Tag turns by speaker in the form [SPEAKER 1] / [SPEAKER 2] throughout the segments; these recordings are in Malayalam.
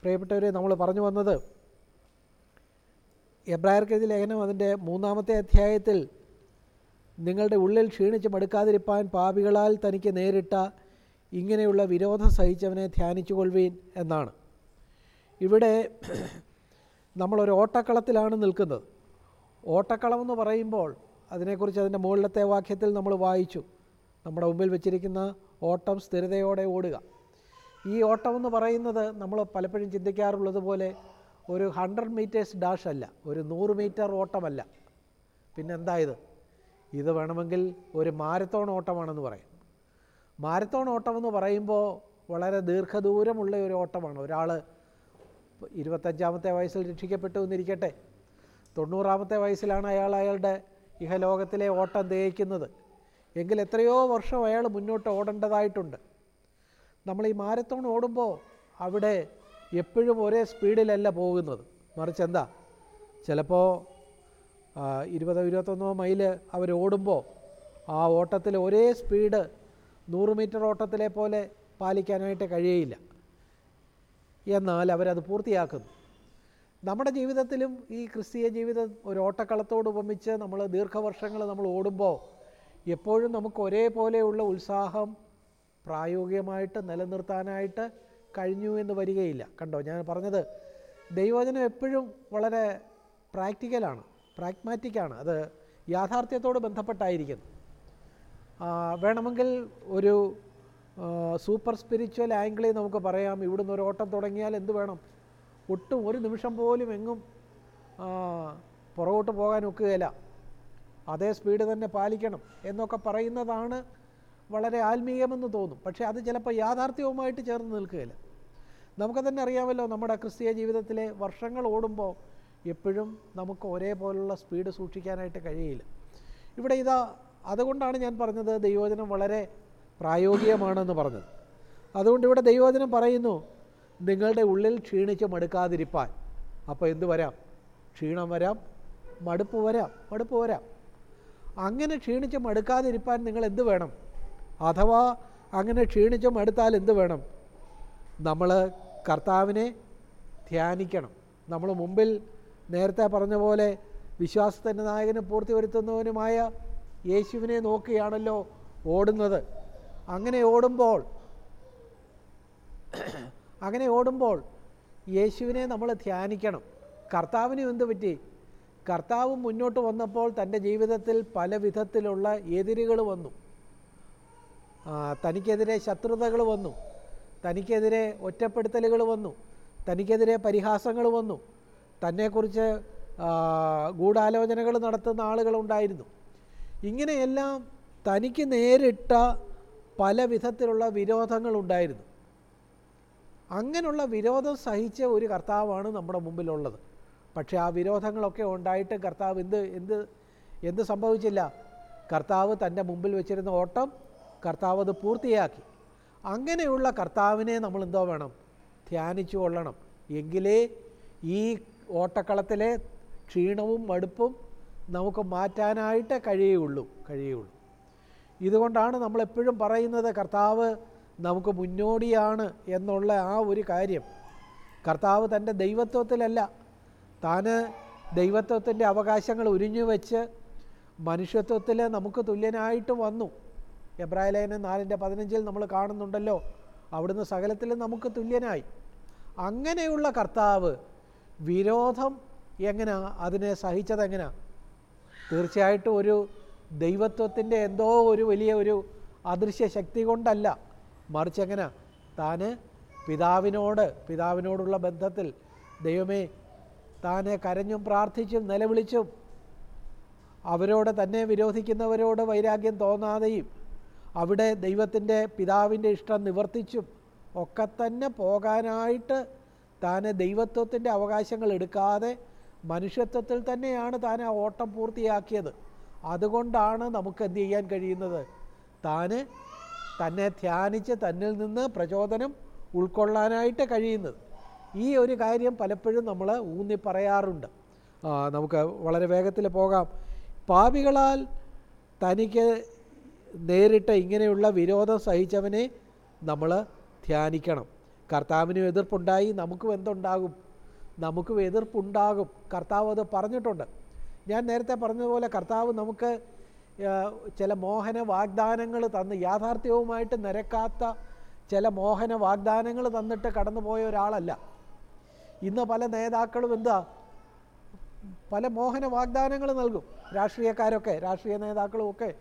[SPEAKER 1] പ്രിയപ്പെട്ടവരെ നമ്മൾ പറഞ്ഞു വന്നത് എബ്രായർക്കെതി ലേഖനം അതിന്റെ മൂന്നാമത്തെ അധ്യായത്തിൽ നിങ്ങളുടെ ഉള്ളിൽ ക്ഷീണിച്ച് മടുക്കാതിരിപ്പാൻ പാപികളാൽ തനിക്ക് നേരിട്ട ഇങ്ങനെയുള്ള വിരോധം സഹിച്ചവനെ ധ്യാനിച്ചു കൊള്ളുവീൻ എന്നാണ്. ഇവിടെ നമ്മളൊരു ഓട്ടക്കളത്തിലാണ് നിൽക്കുന്നത്. ഓട്ടക്കളമെന്ന് പറയുമ്പോൾ അതിനെക്കുറിച്ച് അതിന്റെ മുകളിലത്തെ വാക്യത്തിൽ നമ്മൾ വായിച്ചു. നമ്മുടെ മുമ്പിൽ വെച്ചിരിക്കുന്ന ഓട്ടം സ്ഥിരതയോടെ ഓടുക. ഈ ഓട്ടം എന്ന് പറയുന്നത് നമ്മൾ പലപ്പോഴും ചിന്തിക്കാറുള്ളത് പോലെ ഒരു ഹൺഡ്രഡ് മീറ്റേഴ്സ് ഡാഷ് അല്ല ഒരു നൂറ് മീറ്റർ ഓട്ടമല്ല. പിന്നെന്താ ഇത് ഇത് വേണമെങ്കിൽ ഒരു മാരത്തോൺ ഓട്ടമാണെന്ന് പറയും. മാരത്തോൺ ഓട്ടം എന്ന് പറയുമ്പോൾ വളരെ ദീർഘദൂരമുള്ള ഒരു ഓട്ടമാണ്. ഒരാൾ ഇരുപത്തഞ്ചാമത്തെ വയസ്സിൽ രക്ഷിക്കപ്പെട്ടു എന്നിരിക്കട്ടെ. തൊണ്ണൂറാമത്തെ വയസ്സിലാണ് അയാൾ അയാളുടെ ഇഹലോകത്തിലെ ഓട്ടം തേക്കുന്നത് എങ്കിൽ എത്രയോ വർഷം അയാൾ മുന്നോട്ട് ഓടേണ്ടതായിട്ടുണ്ട്. നമ്മൾ ഈ മാരത്തോൺ ഓടുമ്പോൾ അവിടെ എപ്പോഴും ഒരേ സ്പീഡിലല്ല പോകുന്നത്. മറിച്ച് എന്താ? ചിലപ്പോൾ ഇരുപതോ ഇരുപത്തൊന്നോ മൈൽ അവർ ഓടുമ്പോൾ ആ ഓട്ടത്തിൽ ഒരേ സ്പീഡ് നൂറ് മീറ്റർ ഓട്ടത്തിലെ പോലെ പാലിക്കാനായിട്ട് കഴിയയില്ല. എന്നാൽ അവരത് പൂർത്തിയാക്കുന്നു. നമ്മുടെ ജീവിതത്തിലും ഈ ക്രിസ്തീയ ജീവിതം ഒരു ഓട്ടക്കളത്തോട് ഉപമിച്ച് നമ്മൾ ദീർഘവർഷങ്ങൾ നമ്മൾ ഓടുമ്പോൾ എപ്പോഴും നമുക്ക് ഒരേപോലെയുള്ള ഉത്സാഹം പ്രായോഗികമായിട്ട് നിലനിർത്താനായിട്ട് കഴിഞ്ഞു എന്ന് വരികയില്ല. കണ്ടോ? ഞാൻ പറഞ്ഞത് ദൈവവചനം എപ്പോഴും വളരെ പ്രാക്ടിക്കലാണ് പ്രാഗ്മാറ്റിക്കാണ്. അത് യാഥാർത്ഥ്യത്തോട് ബന്ധപ്പെട്ടായിരിക്കുന്നു. വേണമെങ്കിൽ ഒരു സൂപ്പർ സ്പിരിച്വൽ ആംഗിളിൽ നമുക്ക് പറയാം. ഇവിടുന്ന് ഒരു ഓട്ടം തുടങ്ങിയാൽ എന്ത് വേണം? ഒട്ടും ഒരു നിമിഷം പോലും എങ്ങും പുറകോട്ട് പോകാൻ ഒക്കുകയില്ല. അതേ സ്പീഡ് തന്നെ പാലിക്കണം എന്നൊക്കെ പറയുന്നതാണ് വളരെ ആത്മീയമെന്ന് തോന്നും. പക്ഷേ അത് ചിലപ്പോൾ യാഥാർത്ഥ്യവുമായിട്ട് ചേർന്ന് നിൽക്കുകയില്ല. നമുക്ക് തന്നെ അറിയാമല്ലോ നമ്മുടെ ക്രിസ്തീയ ജീവിതത്തിലെ വർഷങ്ങൾ ഓടുമ്പോൾ എപ്പോഴും നമുക്ക് ഒരേപോലുള്ള സ്പീഡ് സൂക്ഷിക്കാനായിട്ട് കഴിയില്ല. ഇവിടെ ഇതാ അതുകൊണ്ടാണ് ഞാൻ പറഞ്ഞത് ദൈവോചനം വളരെ പ്രായോഗികമാണെന്ന് പറഞ്ഞത്. അതുകൊണ്ട് ഇവിടെ ദൈവോചനം പറയുന്നു നിങ്ങളുടെ ഉള്ളിൽ ക്ഷീണിച്ച് മടുക്കാതിരിപ്പാൻ. അപ്പോൾ എന്ത് വരാം? ക്ഷീണം വരാം മടുപ്പ് വരാം മടുപ്പ് വരാം. അങ്ങനെ ക്ഷീണിച്ച് മടുക്കാതിരിപ്പാൻ നിങ്ങൾ എന്ത് വേണം? അഥവാ അങ്ങനെ ക്ഷീണിച്ച് മടുത്താൽ എന്ത് വേണം? നമ്മൾ കർത്താവിനെ ധ്യാനിക്കണം. നമ്മൾ മുമ്പിൽ നേരത്തെ പറഞ്ഞ പോലെ വിശ്വാസത്തിന്റെ നായകനും പൂർത്തി വരുത്തുന്നവനുമായ യേശുവിനെ നോക്കിയാണല്ലോ ഓടുന്നത്. അങ്ങനെ ഓടുമ്പോൾ അങ്ങനെ ഓടുമ്പോൾ യേശുവിനെ നമ്മൾ ധ്യാനിക്കണം. കർത്താവിനും എന്ത് പറ്റി? കർത്താവ് മുന്നോട്ട് വന്നപ്പോൾ തന്റെ ജീവിതത്തിൽ പല വിധത്തിലുള്ള എതിരുകൾ വന്നു. തനിക്കെതിരെ ശത്രുതകൾ വന്നു. തനിക്കെതിരെ ഒറ്റപ്പെടുത്തലുകൾ വന്നു. തനിക്കെതിരെ പരിഹാസങ്ങൾ വന്നു. തന്നെക്കുറിച്ച് ഗൂഢാലോചനകൾ നടത്തുന്ന ആളുകളുണ്ടായിരുന്നു ഇങ്ങനെയെല്ലാം തനിക്ക് നേരിട്ട പല വിധത്തിലുള്ള വിരോധങ്ങളുണ്ടായിരുന്നു അങ്ങനെയുള്ള വിരോധം സഹിച്ച ഒരു കർത്താവാണ് നമ്മുടെ മുമ്പിലുള്ളത്. പക്ഷേ ആ വിരോധങ്ങളൊക്കെ ഉണ്ടായിട്ട് കർത്താവ് എന്ത് എന്ത് എന്ത് സംഭവിച്ചില്ല. കർത്താവ് തന്റെ മുമ്പിൽ വെച്ചിരുന്ന ഓട്ടം കർത്താവ് അത് പൂർത്തിയാക്കി. അങ്ങനെയുള്ള കർത്താവിനെ നമ്മൾ എന്തോ വേണം? ധ്യാനിച്ചു കൊള്ളണം. എങ്കിലേ ഈ ഓട്ടക്കളത്തിലെ ക്ഷീണവും മടുപ്പും നമുക്ക് മാറ്റാനായിട്ട് കഴിയുള്ളൂ കഴിയുള്ളൂ. ഇതുകൊണ്ടാണ് നമ്മളെപ്പോഴും പറയുന്നത് കർത്താവ് നമുക്ക് മുന്നോടിയാണ് എന്നുള്ള ആ ഒരു കാര്യം. കർത്താവ് തന്റെ ദൈവത്വത്തിലല്ല. താന് ദൈവത്വത്തിന്റെ അവകാശങ്ങൾ ഉരിഞ്ഞു വെച്ച് മനുഷ്യത്വത്തിൽ നമുക്ക് തുല്യനായിട്ട് വന്നു. എബ്രാഹിലേന നാലിന്റെ പതിനഞ്ചിൽ നമ്മൾ കാണുന്നുണ്ടല്ലോ. അവിടുന്ന് സകലത്തിലും നമുക്ക് തുല്യനായി. അങ്ങനെയുള്ള കർത്താവ് വിരോധം എങ്ങനെയാ അതിനെ സഹിച്ചത് എങ്ങനെയാ തീർച്ചയായിട്ടും ഒരു ദൈവത്വത്തിന്റെ എന്തോ ഒരു വലിയ ഒരു അദൃശ്യ ശക്തി കൊണ്ടല്ല. മറിച്ച് എങ്ങനെ? താന് പിതാവിനോട് പിതാവിനോടുള്ള ബന്ധത്തിൽ ദൈവമേ താനെ കരഞ്ഞും പ്രാർത്ഥിച്ചും നിലവിളിച്ചും അവരോട് തന്നെ വിരോധിക്കുന്നവരോട് വൈരാഗ്യം തോന്നാതെയും അവിടെ ദൈവത്തിന്റെ പിതാവിന്റെ ഇഷ്ടം നിവർത്തിച്ചും ഒക്കെ തന്നെ പോകാനായിട്ട് താൻ ദൈവത്വത്തിന്റെ അവകാശങ്ങൾ എടുക്കാതെ മനുഷ്യത്വത്തിൽ തന്നെയാണ് താൻ ആ ഓട്ടം പൂർത്തിയാക്കിയത്. അതുകൊണ്ടാണ് നമുക്ക് എന്ത് ചെയ്യാൻ കഴിയുന്നത്? താന് തന്നെ ധ്യാനിച്ച് തന്നിൽ നിന്ന് പ്രചോദനം ഉൾക്കൊള്ളാനായിട്ട് കഴിയുന്നത്. ഈ ഒരു കാര്യം പലപ്പോഴും നമ്മൾ ഊന്നി പറയാറുണ്ട്. നമുക്ക് വളരെ വേഗത്തിൽ പോകാം. പാപികളാൽ തനിക്ക് നേരിട്ട ഇങ്ങനെയുള്ള വിരോധം സഹിച്ചവനെ നമ്മൾ ധ്യാനിക്കണം. കർത്താവിനും എതിർപ്പുണ്ടായി നമുക്കും എന്തുണ്ടാകും? നമുക്കും എതിർപ്പുണ്ടാകും. കർത്താവ് അത് പറഞ്ഞിട്ടുണ്ട്. ഞാൻ നേരത്തെ പറഞ്ഞതുപോലെ കർത്താവ് നമുക്ക് ചില മോഹന വാഗ്ദാനങ്ങൾ തന്ന് യാഥാർത്ഥ്യവുമായിട്ട് നിരക്കാത്ത ചില മോഹന വാഗ്ദാനങ്ങൾ തന്നിട്ട് കടന്നുപോയ ഒരാളല്ല. ഇന്ന് പല നേതാക്കളും എന്താ? പല മോഹന വാഗ്ദാനങ്ങൾ നൽകും. രാഷ്ട്രീയക്കാരൊക്കെ രാഷ്ട്രീയ നേതാക്കളും ഒക്കെ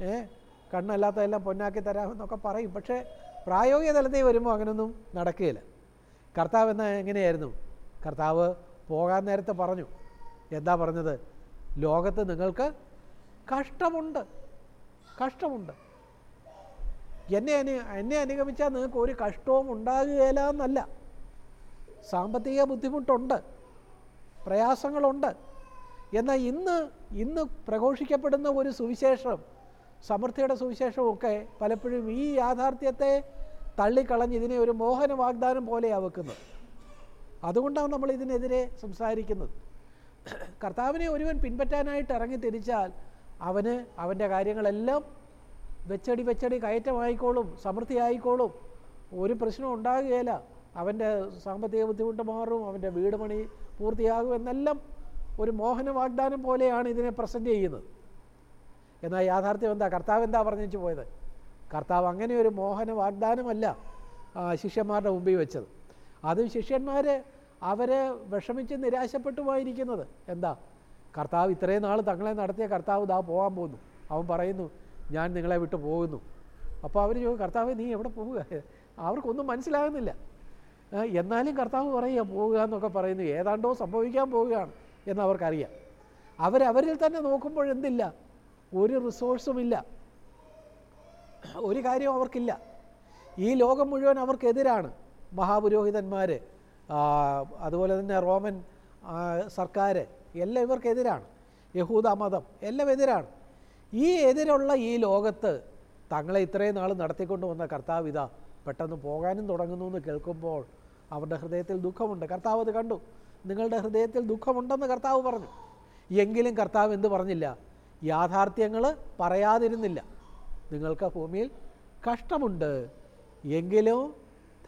[SPEAKER 1] ഏ കണ്ണല്ലാത്തതെല്ലാം പൊന്നാക്കി തരാമെന്നൊക്കെ പറയും. പക്ഷേ പ്രായോഗിക തലത്തിൽ വരുമ്പോൾ അങ്ങനൊന്നും നടക്കുകയില്ല. കർത്താവ് എന്ന എങ്ങനെയായിരുന്നു? കർത്താവ് പോകാൻ നേരത്തെ പറഞ്ഞു. എന്താ പറഞ്ഞത്? ലോകത്ത് നിങ്ങൾക്ക് കഷ്ടമുണ്ട്. കഷ്ടമുണ്ട്. എന്നെ അനു എന്നെ അനുഗമിച്ചാൽ നിങ്ങൾക്ക് ഒരു കഷ്ടവും ഉണ്ടാകുകയില്ല എന്നല്ല. സാമ്പത്തിക ബുദ്ധിമുട്ടുണ്ട്. പ്രയാസങ്ങളുണ്ട്. എന്നാൽ ഇന്ന് ഇന്ന് പ്രഘോഷിക്കപ്പെടുന്ന ഒരു സുവിശേഷം സമൃദ്ധിയുടെ സുവിശേഷമൊക്കെ പലപ്പോഴും ഈ യാഥാർത്ഥ്യത്തെ തള്ളിക്കളഞ്ഞ് ഇതിനെ ഒരു മോഹന വാഗ്ദാനം പോലെയാണ് വെക്കുന്നത്. അതുകൊണ്ടാണ് നമ്മൾ ഇതിനെതിരെ സംസാരിക്കുന്നത്. കർത്താവിനെ ഒരുവൻ പിൻപറ്റാനായിട്ട് ഇറങ്ങി തിരിച്ചാൽ അവന് അവന്റെ കാര്യങ്ങളെല്ലാം വെച്ചടി വെച്ചടി കയറ്റമായിക്കോളും സമൃദ്ധി ആയിക്കോളും ഒരു പ്രശ്നം ഉണ്ടാകുകയില്ല. അവന്റെ സാമ്പത്തിക ബുദ്ധിമുട്ട് മാറും അവന്റെ വീട് പണി പൂർത്തിയാകും എന്നെല്ലാം ഒരു മോഹന വാഗ്ദാനം പോലെയാണ് ഇതിനെ പ്രസന്റ് ചെയ്യുന്നത്. എന്നാൽ യാഥാർത്ഥ്യം എന്താ? കർത്താവ് എന്താ പറഞ്ഞു പോയത്? കർത്താവ് അങ്ങനെ ഒരു മോഹന വാഗ്ദാനമല്ല ശിഷ്യന്മാരുടെ മുമ്പിൽ വെച്ചത്. അതും ശിഷ്യന്മാർ അവരെ വിഷമിച്ച് നിരാശപ്പെട്ടു പോയിരിക്കുന്നത്. എന്താ? കർത്താവ് ഇത്രയും നാൾ തങ്ങളെ നടത്തിയ കർത്താവ് ഇതാ പോകാൻ പോകുന്നു അവൻ പറയുന്നു ഞാൻ നിങ്ങളെ വിട്ടു പോകുന്നു. അപ്പോൾ അവർ ചോദിക്കും കർത്താവ് നീ എവിടെ പോവുക? അവർക്കൊന്നും മനസ്സിലാകുന്നില്ല. എന്നാലും കർത്താവ് പറയുക പോവുക എന്നൊക്കെ പറയുന്നു. ഏതാണ്ടോ സംഭവിക്കാൻ പോവുകയാണ് എന്ന് അവർക്കറിയാം. അവരവരിൽ തന്നെ നോക്കുമ്പോൾ എന്തില്ല? ഒരു റിസോഴ്സുമില്ല ഒരു കാര്യവും അവർക്കില്ല. ഈ ലോകം മുഴുവൻ അവർക്കെതിരാണ് മഹാപുരോഹിതന്മാർ അതുപോലെ തന്നെ റോമൻ സർക്കാർ എല്ലാം ഇവർക്കെതിരാണ്. യഹൂദ മതം എല്ലാം എതിരാണ്. ഈ എതിരുള്ള ഈ ലോകത്ത് തങ്ങളെ ഇത്രയും നാൾ നടത്തിക്കൊണ്ട് വന്ന കർത്താവ് ഇതാ പെട്ടെന്ന് പോകാനും തുടങ്ങുന്നു എന്ന് കേൾക്കുമ്പോൾ അവരുടെ ഹൃദയത്തിൽ ദുഃഖമുണ്ട്. കർത്താവ് അത് കണ്ടു. നിങ്ങളുടെ ഹൃദയത്തിൽ ദുഃഖമുണ്ടെന്ന് കർത്താവ് പറഞ്ഞു. എങ്കിലും കർത്താവ് എന്ത് പറഞ്ഞില്ല? യാഥാർത്ഥ്യങ്ങൾ പറയാതിരുന്നില്ല. നിങ്ങൾക്ക് ഭൂമിയിൽ കഷ്ടമുണ്ട്. എങ്കിലും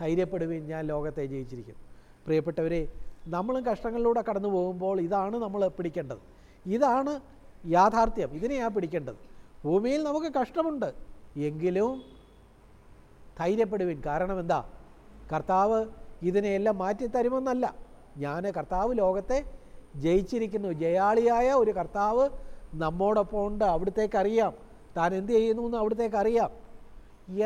[SPEAKER 1] ധൈര്യപ്പെടുവിൻ ഞാൻ ലോകത്തെ ജയിച്ചിരിക്കുന്നു പ്രിയപ്പെട്ടവരെ നമ്മളും കഷ്ടങ്ങളിലൂടെ കടന്നു പോകുമ്പോൾ ഇതാണ് നമ്മൾ പിടിക്കേണ്ടത്. ഇതാണ് യാഥാർത്ഥ്യം. ഇതിനെയാണ് പിടിക്കേണ്ടത്. ഭൂമിയിൽ നമുക്ക് കഷ്ടമുണ്ട്. എങ്കിലും ധൈര്യപ്പെടുവിൻ. കാരണം എന്താ? കർത്താവ് ഇതിനെയെല്ലാം മാറ്റിത്തരുമെന്നല്ല. ഞാൻ കർത്താവ് ലോകത്തെ ജയിച്ചിരിക്കുന്നു. ജയാളിയായ ഒരു കർത്താവ് നമ്മോടൊപ്പം ഉണ്ട് അവിടത്തേക്ക് അറിയാം താൻ എന്ത് ചെയ്യുന്നു എന്ന് അവിടത്തേക്കറിയാം.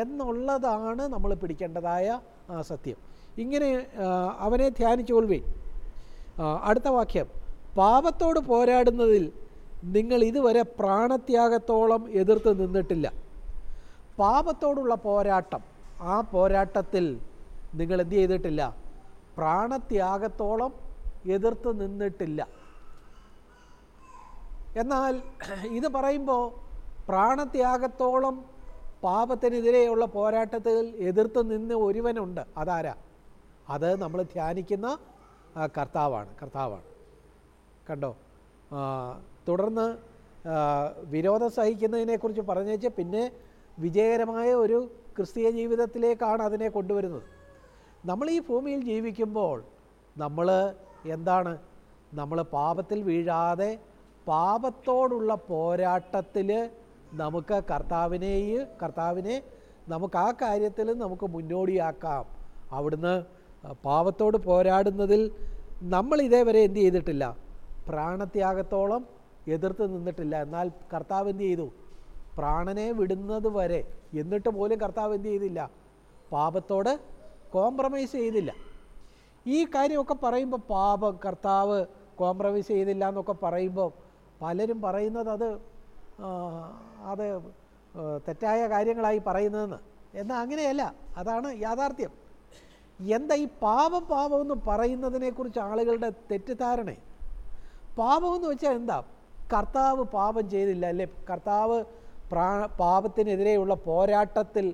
[SPEAKER 1] എന്നുള്ളതാണ് നമ്മൾ പിടിക്കേണ്ടതായ ആ സത്യം. ഇങ്ങനെ അവനെ ധ്യാനിച്ചു കൊള്ളുവേ അടുത്ത വാക്യം. പാപത്തോട് പോരാടുന്നതിൽ നിങ്ങൾ ഇതുവരെ പ്രാണത്യാഗത്തോളം എതിർത്ത് നിന്നിട്ടില്ല. പാപത്തോടുള്ള പോരാട്ടം ആ പോരാട്ടത്തിൽ നിങ്ങൾ എന്ത് ചെയ്തിട്ടില്ല? പ്രാണത്യാഗത്തോളം എതിർത്ത് നിന്നിട്ടില്ല. എന്നാൽ ഇത് പറയുമ്പോൾ പ്രാണത്യാഗത്തോളം പാപത്തിനെതിരെയുള്ള പോരാട്ടത്തിൽ എതിർത്ത് നിന്ന് ഒരുവനുണ്ട്. അതാരാ? അത് നമ്മൾ ധ്യാനിക്കുന്ന കർത്താവാണ് കർത്താവാണ്. കണ്ടോ? തുടർന്ന് വിരോധം സഹിക്കുന്നതിനെക്കുറിച്ച് പറഞ്ഞേച്ച് പിന്നെ വിജയകരമായ ഒരു ക്രിസ്തീയ ജീവിതത്തിലേക്കാണ് അതിനെ കൊണ്ടുവരുന്നത്. നമ്മൾ ഈ ഭൂമിയിൽ ജീവിക്കുമ്പോൾ നമ്മൾ എന്താണ്? നമ്മൾ പാപത്തിൽ വീഴാതെ പാപത്തോടുള്ള പോരാട്ടത്തിൽ നമുക്ക് കർത്താവിനെയും കർത്താവിനെ നമുക്ക് ആ കാര്യത്തിൽ നമുക്ക് മുന്നോടിയാക്കാം. അവിടുന്ന് പാപത്തോട് പോരാടുന്നതിൽ നമ്മൾ ഇതേവരെ എന്ത് ചെയ്തിട്ടില്ല? പ്രാണത്യാഗത്തോളം എതിർത്ത് നിന്നിട്ടില്ല. എന്നാൽ കർത്താവ് എന്ത് ചെയ്തു? പ്രാണനെ വിടുന്നത് വരെ എന്നിട്ട് പോലും കർത്താവ് എന്ത് ചെയ്തില്ല? പാപത്തോട് കോംപ്രമൈസ് ചെയ്തില്ല. ഈ കാര്യമൊക്കെ പറയുമ്പോൾ പാപം കർത്താവ് കോംപ്രമൈസ് ചെയ്തില്ല എന്നൊക്കെ പറയുമ്പോൾ പലരും പറയുന്നത് അത് അത് തെറ്റായ കാര്യങ്ങളായി പറയുന്നതെന്ന്. എന്നാൽ അങ്ങനെയല്ല അതാണ് യാഥാർത്ഥ്യം. എന്താ ഈ പാപം പാപം എന്ന് പറയുന്നതിനെക്കുറിച്ച് ആളുകളുടെ തെറ്റിദ്ധാരണ? പാപമെന്ന് വെച്ചാൽ എന്താ? കർത്താവ് പാപം ചെയ്തില്ല അല്ലേ? കർത്താവ് പ്രാ പാപത്തിനെതിരെയുള്ള പോരാട്ടത്തിൽ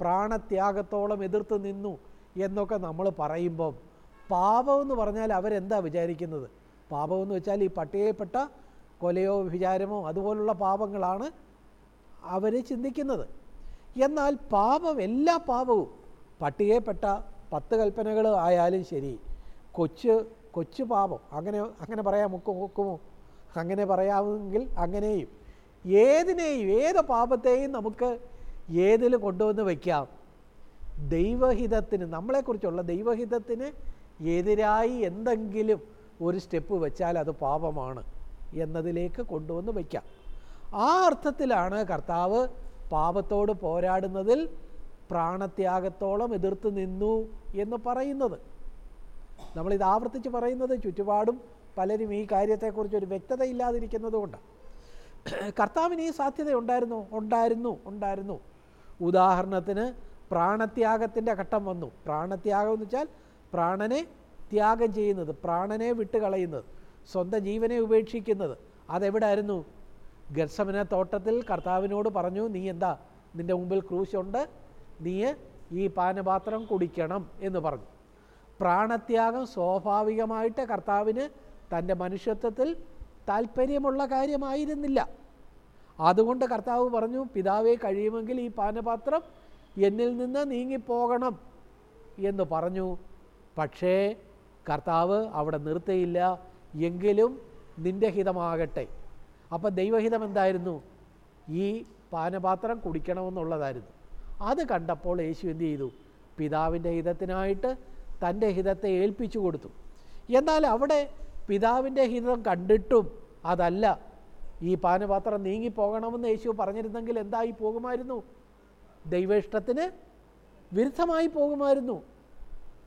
[SPEAKER 1] പ്രാണത്യാഗത്തോളം എതിർത്ത് നിന്നു എന്നൊക്കെ നമ്മൾ പറയുമ്പം പാപമെന്ന് പറഞ്ഞാൽ അവരെന്താ വിചാരിക്കുന്നത്? പാപമെന്ന് വെച്ചാൽ ഈ പട്ടികയിൽപ്പെട്ട കൊലയോ വിചാരമോ അതുപോലുള്ള പാപങ്ങളാണ് അവർ ചിന്തിക്കുന്നത്. എന്നാൽ പാപം എല്ലാ പാപവും പട്ടികയിൽപ്പെട്ട പത്ത് കൽപ്പനകൾ ആയാലും ശരി കൊച്ചു കൊച്ചു പാപം അങ്ങനെ അങ്ങനെ പറയാൻ മുക്ക് മുക്കുമോ അങ്ങനെ പറയാമെങ്കിൽ അങ്ങനെയും. ഏതിനെയും ഏത് പാപത്തെയും നമുക്ക് ഏതിൽ കൊണ്ടുവന്ന് വയ്ക്കാം? ദൈവഹിതത്തിന് നമ്മളെക്കുറിച്ചുള്ള ദൈവഹിതത്തിന് എതിരായി എന്തെങ്കിലും ഒരു സ്റ്റെപ്പ് വെച്ചാൽ അത് പാപമാണ്. എന്നതിലേക്ക് കൊണ്ടുവന്ന് വയ്ക്കാം. ആ അർത്ഥത്തിലാണ് കർത്താവ് പാപത്തോട് പോരാടുന്നതിൽ പ്രാണത്യാഗത്തോളം എതിർത്ത് നിന്നു എന്ന് പറയുന്നത്. നമ്മളിത് ആവർത്തിച്ച് പറയുന്നത് ചുറ്റുപാടും പലരും ഈ കാര്യത്തെക്കുറിച്ച് ഒരു വ്യക്തത ഇല്ലാതിരിക്കുന്നത് കൊണ്ട്. കർത്താവിന് ഈ സാധ്യത ഉണ്ടായിരുന്നു ഉണ്ടായിരുന്നു ഉണ്ടായിരുന്നു. ഉദാഹരണത്തിന് പ്രാണത്യാഗത്തിന്റെ ഘട്ടം വന്നു. പ്രാണത്യാഗം എന്ന് വെച്ചാൽ പ്രാണനെ ത്യാഗം ചെയ്യുന്നത് പ്രാണനെ വിട്ടുകളയുന്നത്. സ്വന്തം ജീവനെ ഉപേക്ഷിക്കുന്നത്. അതെവിടായിരുന്നു? ഗർസമന തോട്ടത്തിൽ കർത്താവിനോട് പറഞ്ഞു നീ എന്താ? നിന്റെ മുമ്പിൽ ക്രൂശുണ്ട്. നീ ഈ പാനപാത്രം കുടിക്കണം എന്ന് പറഞ്ഞു. പ്രാണത്യാഗം സ്വാഭാവികമായിട്ട് കർത്താവിന് തന്റെ മനുഷ്യത്വത്തിൽ താല്പര്യമുള്ള കാര്യമായിരുന്നില്ല. അതുകൊണ്ട് കർത്താവ് പറഞ്ഞു പിതാവെ കഴിയുമെങ്കിൽ ഈ പാനപാത്രം എന്നിൽ നിന്ന് നീങ്ങിപ്പോകണം എന്ന് പറഞ്ഞു. പക്ഷേ കർത്താവ് അവിടെ നിർത്തിയില്ല എങ്കിലും നിന്റെ ഹിതമാകട്ടെ. അപ്പം ദൈവഹിതം എന്തായിരുന്നു? ഈ പാനപാത്രം കുടിക്കണമെന്നുള്ളതായിരുന്നു. അത് കണ്ടപ്പോൾ യേശു എന്ത് ചെയ്തു? പിതാവിന്റെ ഹിതത്തിനായിട്ട് തന്റെ ഹിതത്തെ ഏൽപ്പിച്ചു കൊടുത്തു. എന്നാൽ അവിടെ പിതാവിന്റെ ഹിതം കണ്ടിട്ടും അതല്ല. ഈ പാനപാത്രം നീങ്ങിപ്പോകണമെന്ന് യേശു പറഞ്ഞിരുന്നെങ്കിൽ എന്തായി പോകുമായിരുന്നു? ദൈവേഷ്ടത്തിന് വിരുദ്ധമായി പോകുമായിരുന്നു.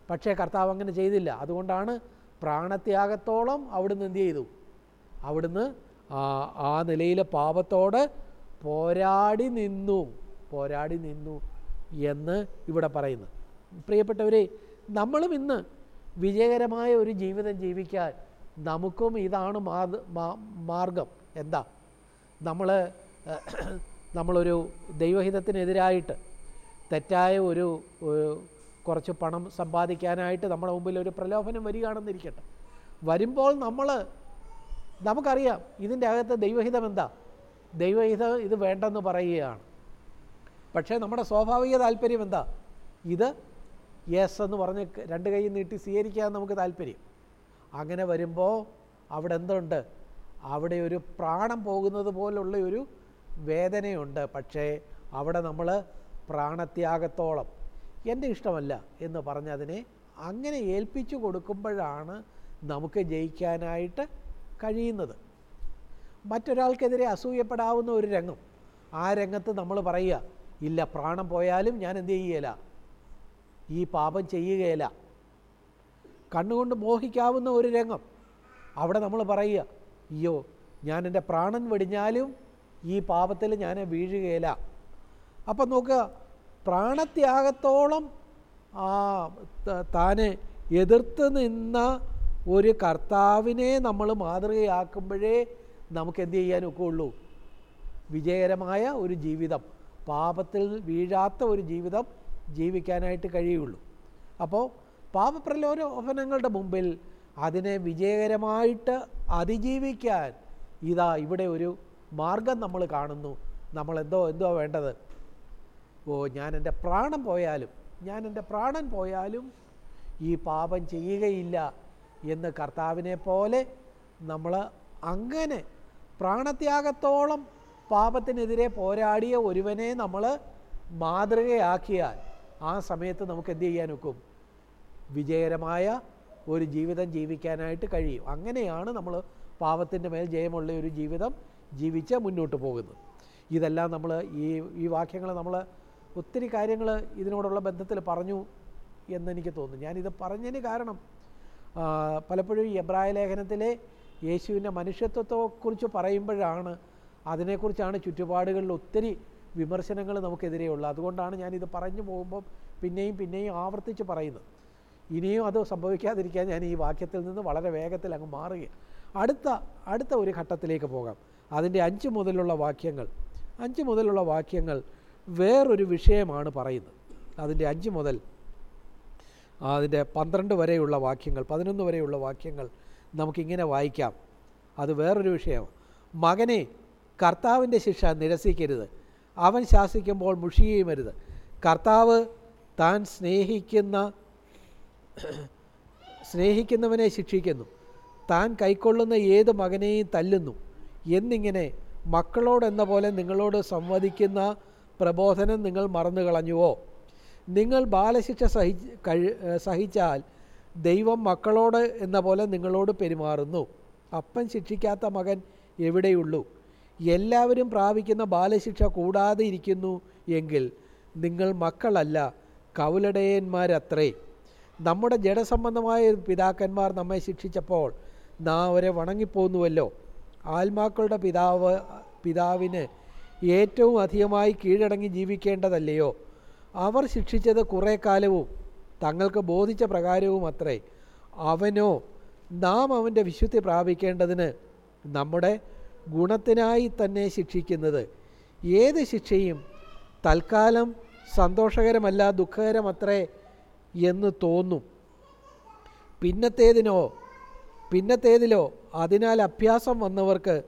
[SPEAKER 1] പക്ഷേ കർത്താവ് അങ്ങനെ ചെയ്തില്ല. അതുകൊണ്ടാണ് പ്രാണത്യാഗത്തോളം അവിടുന്ന് എന്ത് ചെയ്തു? അവിടുന്ന് ആ നിലയിലെ പാപത്തോട് പോരാടി നിന്നു പോരാടി നിന്നു എന്ന് ഇവിടെ പറയുന്നു. പ്രിയപ്പെട്ടവരെ നമ്മളും ഇന്ന് വിജയകരമായ ഒരു ജീവിതം ജീവിക്കാൻ നമുക്കും ഇതാണ് മാർഗം എന്താ? നമ്മൾ നമ്മളൊരു ദൈവഹിതത്തിനെതിരായിട്ട് തെറ്റായ ഒരു കുറച്ച് പണം സമ്പാദിക്കാനായിട്ട് നമ്മുടെ മുമ്പിൽ ഒരു പ്രലോഭനം വരികയാണെന്നിരിക്കട്ടെ. വരുമ്പോൾ നമ്മൾ നമുക്കറിയാം ഇതിന്റെ അകത്ത് ദൈവഹിതം എന്താ? ദൈവഹിതം ഇത് വേണ്ടെന്ന് പറയുകയാണ്. പക്ഷേ നമ്മുടെ സ്വാഭാവിക താല്പര്യം എന്താ? ഇത് യെസ് എന്ന് പറഞ്ഞ് രണ്ട് കൈ നീട്ടി സ്വീകരിക്കാൻ നമുക്ക് താല്പര്യം. അങ്ങനെ വരുമ്പോൾ അവിടെ എന്തുണ്ട്? അവിടെ ഒരു പ്രാണം പോകുന്നത് പോലുള്ള ഒരു വേദനയുണ്ട്. പക്ഷേ അവിടെ നമ്മൾ പ്രാണത്യാഗത്തോളം എന്റെ ഇഷ്ടമല്ല എന്ന് പറഞ്ഞതിനെ അങ്ങനെ ഏൽപ്പിച്ചു കൊടുക്കുമ്പോഴാണ് നമുക്ക് ജയിക്കാനായിട്ട് കഴിയുന്നത്. മറ്റൊരാൾക്കെതിരെ അസൂയപ്പെടാവുന്ന ഒരു രംഗം. ആ രംഗത്ത് നമ്മൾ പറയുക ഇല്ല പ്രാണം പോയാലും ഞാൻ എന്ത് ചെയ്യുകയില്ല ഈ പാപം ചെയ്യുകയില്ല കണ്ണുകൊണ്ട് മോഹിക്കാവുന്ന ഒരു രംഗം. അവിടെ നമ്മൾ പറയുക അയ്യോ ഞാൻ എന്റെ പ്രാണൻ വെടിഞ്ഞാലും ഈ പാപത്തിൽ ഞാൻ വീഴുകയില്ല അപ്പം നോക്കുക പ്രാണത്യാഗത്തോളം ആ താനെ എതിർത്ത് നിന്ന ഒരു കർത്താവിനെ നമ്മൾ മാതൃകയാക്കുമ്പോഴേ നമുക്ക് എന്ത് ചെയ്യാനൊക്കെ ഉള്ളൂ? വിജയകരമായ ഒരു ജീവിതം പാപത്തിൽ വീഴാത്ത ഒരു ജീവിതം ജീവിക്കാനായിട്ട് കഴിയുള്ളൂ. അപ്പോൾ പാപപ്രലോഭനങ്ങളുടെ മുമ്പിൽ അതിനെ വിജയകരമായിട്ട് അതിജീവിക്കാൻ ഇതാ ഇവിടെ ഒരു മാർഗം നമ്മൾ കാണുന്നു. നമ്മൾ എന്തോ എന്തോ വേണ്ടത്? ഓ ഞാൻ എന്റെ പ്രാണം പോയാലും ഞാൻ എന്റെ പ്രാണൻ പോയാലും ഈ പാപം ചെയ്യുകയില്ല എന്ന് കർത്താവിനെ പോലെ നമ്മൾ അങ്ങനെ പ്രാണത്യാഗത്തോളം പാപത്തിനെതിരെ പോരാടിയ ഒരുവനെ നമ്മൾ മാതൃകയാക്കിയാൽ ആ സമയത്ത് നമുക്ക് എന്ത് ചെയ്യാൻ ഒക്കും? വിജയകരമായ ഒരു ജീവിതം ജീവിക്കാനായിട്ട് കഴിയും. അങ്ങനെയാണ് നമ്മൾ പാപത്തിന്റെ മേൽ ജയമുള്ള ഒരു ജീവിതം ജീവിച്ച് മുന്നോട്ട് പോകുന്നത്. ഇതെല്ലാം നമ്മൾ ഈ ഈ വാക്യങ്ങൾ നമ്മൾ ഒത്തിരി കാര്യങ്ങൾ ഇതിനോടുള്ള ബന്ധത്തിൽ പറഞ്ഞു എന്നെനിക്ക് തോന്നുന്നു. ഞാനിത് പറഞ്ഞതിന് കാരണം പലപ്പോഴും ഈ എബ്രായ ലേഖനത്തിലെ യേശുവിന്റെ മനുഷ്യത്വത്തെക്കുറിച്ച് പറയുമ്പോഴാണ് അതിനെക്കുറിച്ചാണ് ചുറ്റുപാടുകളിൽ ഒത്തിരി വിമർശനങ്ങൾ നമുക്കെതിരെയുള്ളത്. അതുകൊണ്ടാണ് ഞാനിത് പറഞ്ഞു പോകുമ്പം പിന്നെയും പിന്നെയും ആവർത്തിച്ച് പറയുന്നത്. ഇനിയും അത് സംഭവിക്കാതിരിക്കാൻ ഞാൻ ഈ വാക്യത്തിൽ നിന്ന് വളരെ വേഗത്തിൽ അങ്ങ് മാറുക അടുത്ത അടുത്ത ഒരു ഘട്ടത്തിലേക്ക് പോകാം. അതിന്റെ അഞ്ച് മുതലുള്ള വാക്യങ്ങൾ അഞ്ച് മുതലുള്ള വാക്യങ്ങൾ വേറൊരു വിഷയമാണ് പറയുന്നത്. അതിന്റെ അഞ്ച് മുതൽ അതിന്റെ പന്ത്രണ്ട് വരെയുള്ള വാക്യങ്ങൾ പതിനൊന്ന് വരെയുള്ള വാക്യങ്ങൾ നമുക്കിങ്ങനെ വായിക്കാം. അത് വേറൊരു വിഷയമാണ്. മകനെ കർത്താവിന്റെ ശിക്ഷ നിരസിക്കരുത്. അവൻ ശാസിക്കുമ്പോൾ മുഷിയുമരുത് കർത്താവ് താൻ സ്നേഹിക്കുന്ന സ്നേഹിക്കുന്നവനെ ശിക്ഷിക്കുന്നു. താൻ കൈക്കൊള്ളുന്ന ഏത് മകനെയും തല്ലുന്നു. എന്നിങ്ങനെ മക്കളോടെന്ന പോലെ നിങ്ങളോട് സംവദിക്കുന്ന പ്രബോധനം നിങ്ങൾ മറന്നു കളഞ്ഞുവോ നിങ്ങൾ ബാലശിക്ഷ സഹി സഹിച്ചാൽ ദൈവം മക്കളോട് എന്ന പോലെ നിങ്ങളോട് പെരുമാറുന്നു. അപ്പൻ ശിക്ഷിക്കാത്ത മകൻ എവിടെയുള്ളൂ? എല്ലാവരും പ്രാപിക്കുന്ന ബാലശിക്ഷ കൂടാതെ ഇരിക്കുന്നു എങ്കിൽ നിങ്ങൾ മക്കളല്ല കൗലടയന്മാരത്രേ. നമ്മുടെ ജഡസംബന്ധമായ പിതാക്കന്മാർ നമ്മെ ശിക്ഷിച്ചപ്പോൾ നാം അവരെ വണങ്ങിപ്പോന്നുവല്ലോ. ആത്മാക്കളുടെ പിതാവ് പിതാവിന് ഏറ്റവും അധികമായി കീഴടങ്ങി ജീവിക്കേണ്ടതല്ലയോ? അവർ ശിക്ഷിച്ചത് കുറേ കാലവും തങ്ങൾക്ക് ബോധിച്ച പ്രകാരവും അത്രേ. അവനോ നാം അവന്റെ വിശുദ്ധി പ്രാപിക്കേണ്ടതിന് നമ്മുടെ ഗുണത്തിനായി തന്നെ ശിക്ഷിക്കുന്നത്. ഏത് ശിക്ഷയും തൽക്കാലം സന്തോഷകരമല്ല ദുഃഖകരമത്രേ എന്ന് തോന്നും. പിന്നത്തേതിനോ പിന്നത്തേതിലോ അതിനാൽ അഭ്യാസം വന്നവർക്ക്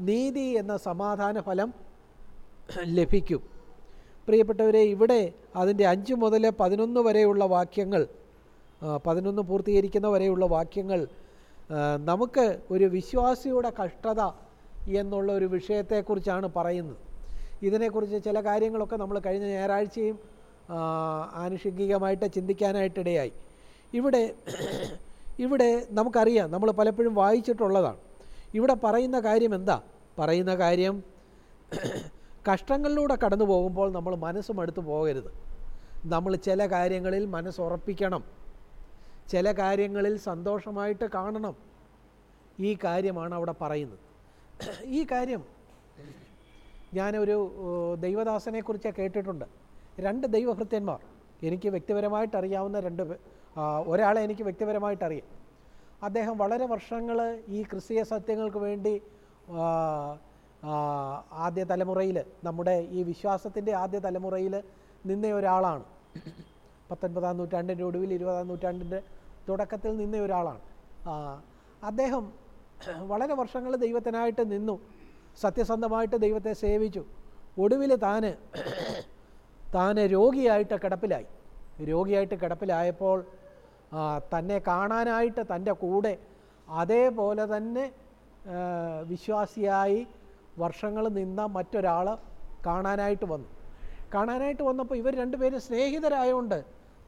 [SPEAKER 1] നീതി എന്ന സമാധാന ഫലം ലഭിക്കും. പ്രിയപ്പെട്ടവരെ ഇവിടെ അതിന്റെ അഞ്ച് മുതൽ പതിനൊന്ന് വരെയുള്ള വാക്യങ്ങൾ പതിനൊന്ന് പൂർത്തീകരിക്കുന്ന വരെയുള്ള വാക്യങ്ങൾ നമുക്ക് ഒരു വിശ്വാസിയുടെ കഷ്ടത എന്നുള്ള ഒരു വിഷയത്തെക്കുറിച്ചാണ് പറയുന്നത്. ഇതിനെക്കുറിച്ച് ചില കാര്യങ്ങളൊക്കെ നമ്മൾ കഴിഞ്ഞ ഞായറാഴ്ചയും ആനുഷംഗികമായിട്ട് ചിന്തിക്കാനായിട്ടിടയായി. ഇവിടെ ഇവിടെ നമുക്കറിയാം നമ്മൾ പലപ്പോഴും വായിച്ചിട്ടുള്ളതാണ്. ഇവിടെ പറയുന്ന കാര്യം എന്താ? പറയുന്ന കാര്യം കഷ്ടങ്ങളിലൂടെ കടന്നു പോകുമ്പോൾ നമ്മൾ മനസ്സും മടുത്തു പോകരുത്. നമ്മൾ ചില കാര്യങ്ങളിൽ മനസ്സുറപ്പിക്കണം ചില കാര്യങ്ങളിൽ സന്തോഷമായിട്ട് കാണണം. ഈ കാര്യമാണ് അവിടെ പറയുന്നത്. ഈ കാര്യം ഞാനൊരു ദൈവദാസനെക്കുറിച്ച് കേട്ടിട്ടുണ്ട്. രണ്ട് ദൈവഭൃത്യന്മാർ എനിക്ക് വ്യക്തിപരമായിട്ട് അറിയാവുന്ന രണ്ട് ഒരാളെ എനിക്ക് വ്യക്തിപരമായിട്ട് അറിയാം. അദ്ദേഹം വളരെ വർഷങ്ങൾ ഈ ക്രിസ്തീയ സത്യങ്ങൾക്ക് വേണ്ടി ആദ്യ തലമുറയിൽ നമ്മുടെ ഈ വിശ്വാസത്തിന്റെ ആദ്യ തലമുറയിൽ നിന്ന ഒരാളാണ്. പത്തൊൻപതാം നൂറ്റാണ്ടിന്റെ ഒടുവിൽ ഇരുപതാം നൂറ്റാണ്ടിന്റെ തുടക്കത്തിൽ നിന്ന ഒരാളാണ്. അദ്ദേഹം വളരെ വർഷങ്ങൾ ദൈവത്തിനായിട്ട് നിന്നു. സത്യസന്ധമായിട്ട് ദൈവത്തെ സേവിച്ചു. ഒടുവിൽ താന് താൻ രോഗിയായിട്ട് കിടപ്പിലായി. രോഗിയായിട്ട് കിടപ്പിലായപ്പോൾ തന്നെ കാണാനായിട്ട് തന്റെ കൂടെ അതേപോലെ തന്നെ വിശ്വാസിയായി വർഷങ്ങൾ നിന്ന മറ്റൊരാൾ കാണാനായിട്ട് വന്നു. കാണാനായിട്ട് വന്നപ്പോൾ ഇവർ രണ്ടുപേരും സ്നേഹിതരായതുകൊണ്ട്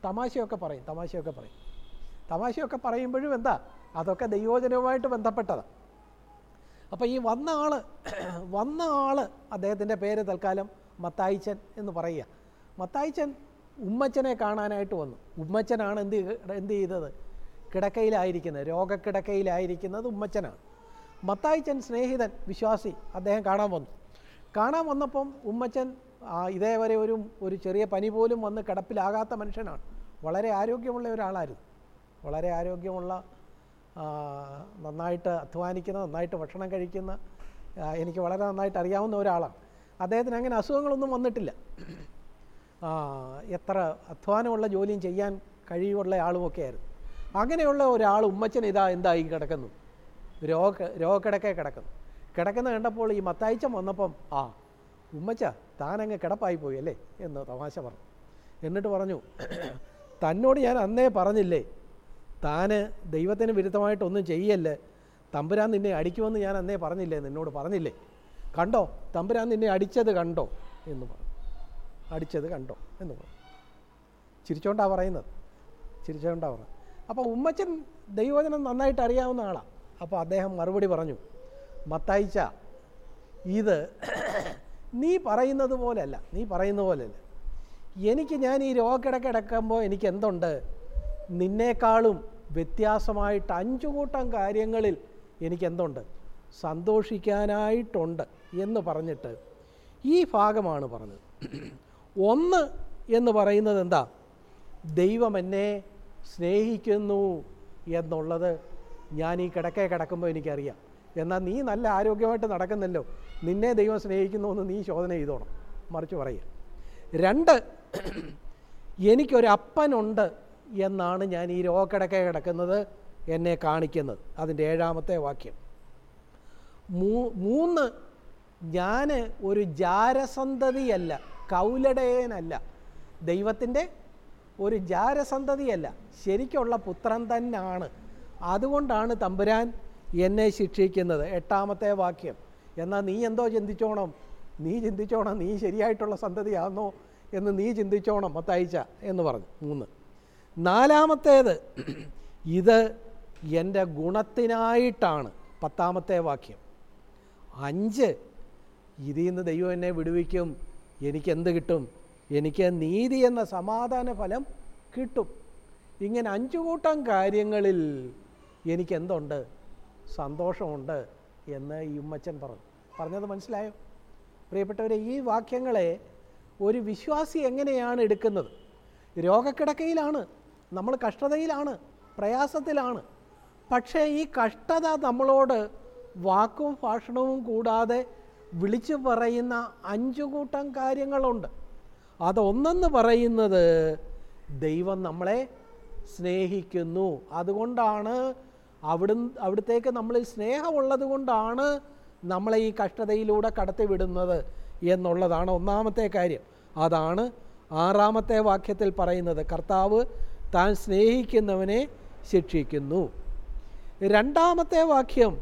[SPEAKER 1] തമാശയൊക്കെ പറയും തമാശയൊക്കെ പറയും. തമാശയൊക്കെ പറയുമ്പോഴും എന്താ? അതൊക്കെ ദൈവോചനവുമായിട്ട് ബന്ധപ്പെട്ടതാണ് അപ്പോൾ ഈ വന്ന ആൾ വന്ന ആൾ അദ്ദേഹത്തിന്റെ പേര് തൽക്കാലം മത്തായിച്ചൻ എന്ന് പറയുക. മത്തായിച്ചൻ ഉമ്മച്ചനെ കാണാനായിട്ട് വന്നു. ഉമ്മച്ചനാണ് എന്ത് എന്ത് ചെയ്തത്? കിടക്കയിലായിരിക്കുന്നത്. രോഗക്കിടക്കയിലായിരിക്കുന്നത് ഉമ്മച്ചനാണ്. മത്തായിച്ചൻ സ്നേഹിതൻ വിശ്വാസി അദ്ദേഹം കാണാൻ വന്നു. കാണാൻ വന്നപ്പം ഉമ്മച്ചൻ ഇതേവരെ ഒരു ഒരു ചെറിയ പനി പോലും വന്ന് കിടപ്പിലാകാത്ത മനുഷ്യനാണ്. വളരെ ആരോഗ്യമുള്ള ഒരാളായിരുന്നു. വളരെ ആരോഗ്യമുള്ള നന്നായിട്ട് അധ്വാനിക്കുന്ന നന്നായിട്ട് ഭക്ഷണം കഴിക്കുന്ന എനിക്ക് വളരെ നന്നായിട്ട് അറിയാവുന്ന ഒരാളാണ്. അദ്ദേഹത്തിന് അങ്ങനെ അസുഖങ്ങളൊന്നും വന്നിട്ടില്ല. എത്ര അധ്വാനമുള്ള ജോലിയും ചെയ്യാൻ കഴിയുള്ള ആളുമൊക്കെ ആയിരുന്നു അങ്ങനെയുള്ള ഒരാൾ ഉമ്മച്ചൻ ഇതാ എന്തായി കിടക്കുന്നു. രോഗ രോഗക്കിടക്കെ കിടക്കുന്നു. കിടക്കുന്ന കണ്ടപ്പോൾ ഈ മത്തായിച്ചം വന്നപ്പം ആ ഉമ്മച്ച താനങ്ങ് കിടപ്പായി പോയി അല്ലേ? എന്ന് തമാശ പറഞ്ഞു. എന്നിട്ട് പറഞ്ഞു തന്നോട് ഞാൻ അന്നേ പറഞ്ഞില്ലേ താന് ദൈവത്തിന് വിരുദ്ധമായിട്ടൊന്നും ചെയ്യല്ലേ? തമ്പുരാൻ നിന്നെ അടിക്കുമെന്ന് ഞാൻ അന്നേ പറഞ്ഞില്ലേ? നിന്നോട് പറഞ്ഞില്ലേ? കണ്ടോ? തമ്പുരാൻ നിന്നെ അടിച്ചത് കണ്ടോ? എന്ന് പറഞ്ഞു. അടിച്ചത് കണ്ടോ? എന്ന് പറഞ്ഞു. ചിരിച്ചോണ്ടാണ് പറയുന്നത്. ചിരിച്ചോണ്ടാണ് പറയുന്നത്. അപ്പോൾ ഉമ്മച്ചൻ ദൈവവചനം നന്നായിട്ട് അറിയാവുന്ന ആളാണ് അപ്പോൾ അദ്ദേഹം മറുപടി പറഞ്ഞു മത്തായിച്ച ഇത് നീ പറയുന്നത് പോലെയല്ല നീ പറയുന്ന പോലെയല്ല. എനിക്ക് ഞാൻ ഈ രോഗക്കിടക്ക് കിടക്കുമ്പോൾ എനിക്ക് എന്തുണ്ട് നിന്നേക്കാളും വ്യത്യാസമായിട്ട് അഞ്ചു കൂട്ടം കാര്യങ്ങളിൽ എനിക്കെന്തുണ്ട്? സന്തോഷിക്കാനായിട്ടുണ്ട് എന്ന് പറഞ്ഞിട്ട് ഈ ഭാഗമാണ് പറഞ്ഞത്. ഒന്ന് എന്ന് പറയുന്നത് എന്താ? ദൈവം എന്നെ സ്നേഹിക്കുന്നു എന്നുള്ളത് ഞാൻ ഈ കിടക്കെ കിടക്കുമ്പോൾ എനിക്കറിയാം. എന്നാൽ നീ നല്ല ആരോഗ്യമായിട്ട് നടക്കുന്നല്ലോ. നിന്നെ ദൈവം സ്നേഹിക്കുന്നു എന്ന് നീ ശോധന ചെയ്തോണം. മറിച്ച് പറയുക. രണ്ട് എനിക്കൊരപ്പനുണ്ട് എന്നാണ് ഞാൻ ഈ രോഗക്കിടക്കെ കിടക്കുന്നത് എന്നെ കാണിക്കുന്നത്. അതിന്റെ ഏഴാമത്തെ വാക്യം. മൂ മൂന്ന് ഞാൻ ഒരു ജാരസന്തതിയല്ല കൗലടയനല്ല. ദൈവത്തിന്റെ ഒരു ജാരസന്തതിയല്ല. ശരിക്കുള്ള പുത്രൻ തന്നെയാണ് അതുകൊണ്ടാണ് തമ്പുരാൻ എന്നെ ശിക്ഷിക്കുന്നത്. എട്ടാമത്തെ വാക്യം. എന്നാൽ നീ എന്തോ ചിന്തിച്ചോണം? നീ ചിന്തിച്ചോണം നീ ശരിയായിട്ടുള്ള സന്തതിയാണോ എന്ന് നീ ചിന്തിച്ചോണം മത്തയച്ച എന്ന് പറഞ്ഞു. മൂന്ന്. നാലാമത്തേത് ഇത് എന്റെ ഗുണത്തിനായിട്ടാണ്. പത്താമത്തെ വാക്യം. അഞ്ച് ഇതിൽ നിന്ന് ദൈവം എന്നെ വിടുവിക്കും. എനിക്കെന്ത് കിട്ടും? എനിക്ക് നീതി എന്ന സമാധാന ഫലം കിട്ടും. ഇങ്ങനെ അഞ്ചു കൂട്ടം കാര്യങ്ങളിൽ എനിക്ക് എന്തുണ്ട് സന്തോഷമുണ്ട് എന്ന് ഈ ഉമ്മച്ചൻ പറഞ്ഞു. പറഞ്ഞത് മനസ്സിലായോ? പ്രിയപ്പെട്ടവരെ ഈ വാക്യങ്ങളെ ഒരു വിശ്വാസി എങ്ങനെയാണ് എടുക്കുന്നത്? രോഗക്കിടക്കയിലാണ് നമ്മൾ കഷ്ടതയിലാണ് പ്രയാസത്തിലാണ്. പക്ഷേ ഈ കഷ്ടത നമ്മളോട് വാക്കും ഭാഷണവും കൂടാതെ വിളിച്ചു പറയുന്ന അഞ്ചു കൂട്ടം കാര്യങ്ങളുണ്ട്. അതൊന്നെന്ന് പറയുന്നത് ദൈവം നമ്മളെ സ്നേഹിക്കുന്നു. അതുകൊണ്ടാണ് അവിടുന്ന് അവിടത്തേക്ക് നമ്മളിൽ സ്നേഹമുള്ളത് കൊണ്ടാണ് നമ്മളെ ഈ കഷ്ടതയിലൂടെ കടത്തിവിടുന്നത് എന്നുള്ളതാണ് ഒന്നാമത്തെ കാര്യം. അതാണ് ആറാമത്തെ വാക്യത്തിൽ പറയുന്നത് കർത്താവ് താൻ സ്നേഹിക്കുന്നവനെ ശിക്ഷിക്കുന്നു. രണ്ടാമത്തെ വാക്യം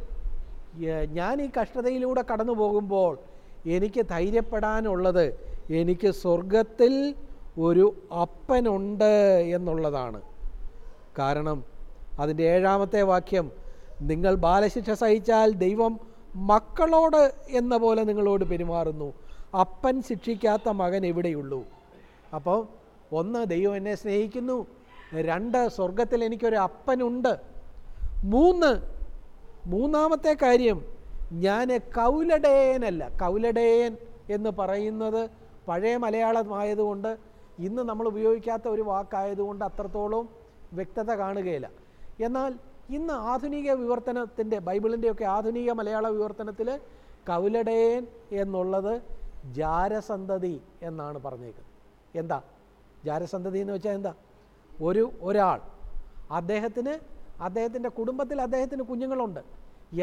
[SPEAKER 1] ഞാൻ ഈ കഷ്ടതയിലൂടെ കടന്നു പോകുമ്പോൾ എനിക്ക് ധൈര്യപ്പെടാനുള്ളത് എനിക്ക് സ്വർഗത്തിൽ ഒരു അപ്പനുണ്ട് എന്നുള്ളതാണ്. കാരണം അതിന്റെ ഏഴാമത്തെ വാക്യം നിങ്ങൾ ബാലശിക്ഷ സഹിച്ചാൽ ദൈവം മക്കളോട് എന്ന പോലെ നിങ്ങളോട് പെരുമാറുന്നു. അപ്പൻ ശിക്ഷിക്കാത്ത മകൻ എവിടെയുള്ളൂ അപ്പോൾ ഒന്ന് ദൈവം എന്നെ സ്നേഹിക്കുന്നു. രണ്ട് സ്വർഗത്തിൽ എനിക്കൊരു അപ്പനുണ്ട്. മൂന്ന് മൂന്നാമത്തെ കാര്യം ഞാൻ കൗലടേയനല്ല. കൗലടേയൻ എന്ന് പറയുന്നത് പഴയ മലയാളമായതുകൊണ്ട് ഇന്ന് നമ്മൾ ഉപയോഗിക്കാത്ത ഒരു വാക്കായതുകൊണ്ട് അത്രത്തോളം വ്യക്തത കാണുകയില്ല. എന്നാൽ ഇന്ന് ആധുനിക വിവർത്തനത്തിന്റെ ബൈബിളിന്റെയൊക്കെ ആധുനിക മലയാള വിവർത്തനത്തിൽ കൗലടയൻ എന്നുള്ളത് ജാരസന്തതി എന്നാണ് പറഞ്ഞേക്കുന്നത്. എന്താ? ജാരസന്തതി എന്ന് വെച്ചാൽ എന്താ? ഒരു ഒരാൾ. അദ്ദേഹത്തിന് അദ്ദേഹത്തിന്റെ കുടുംബത്തിൽ അദ്ദേഹത്തിന് കുഞ്ഞുങ്ങളുണ്ട്.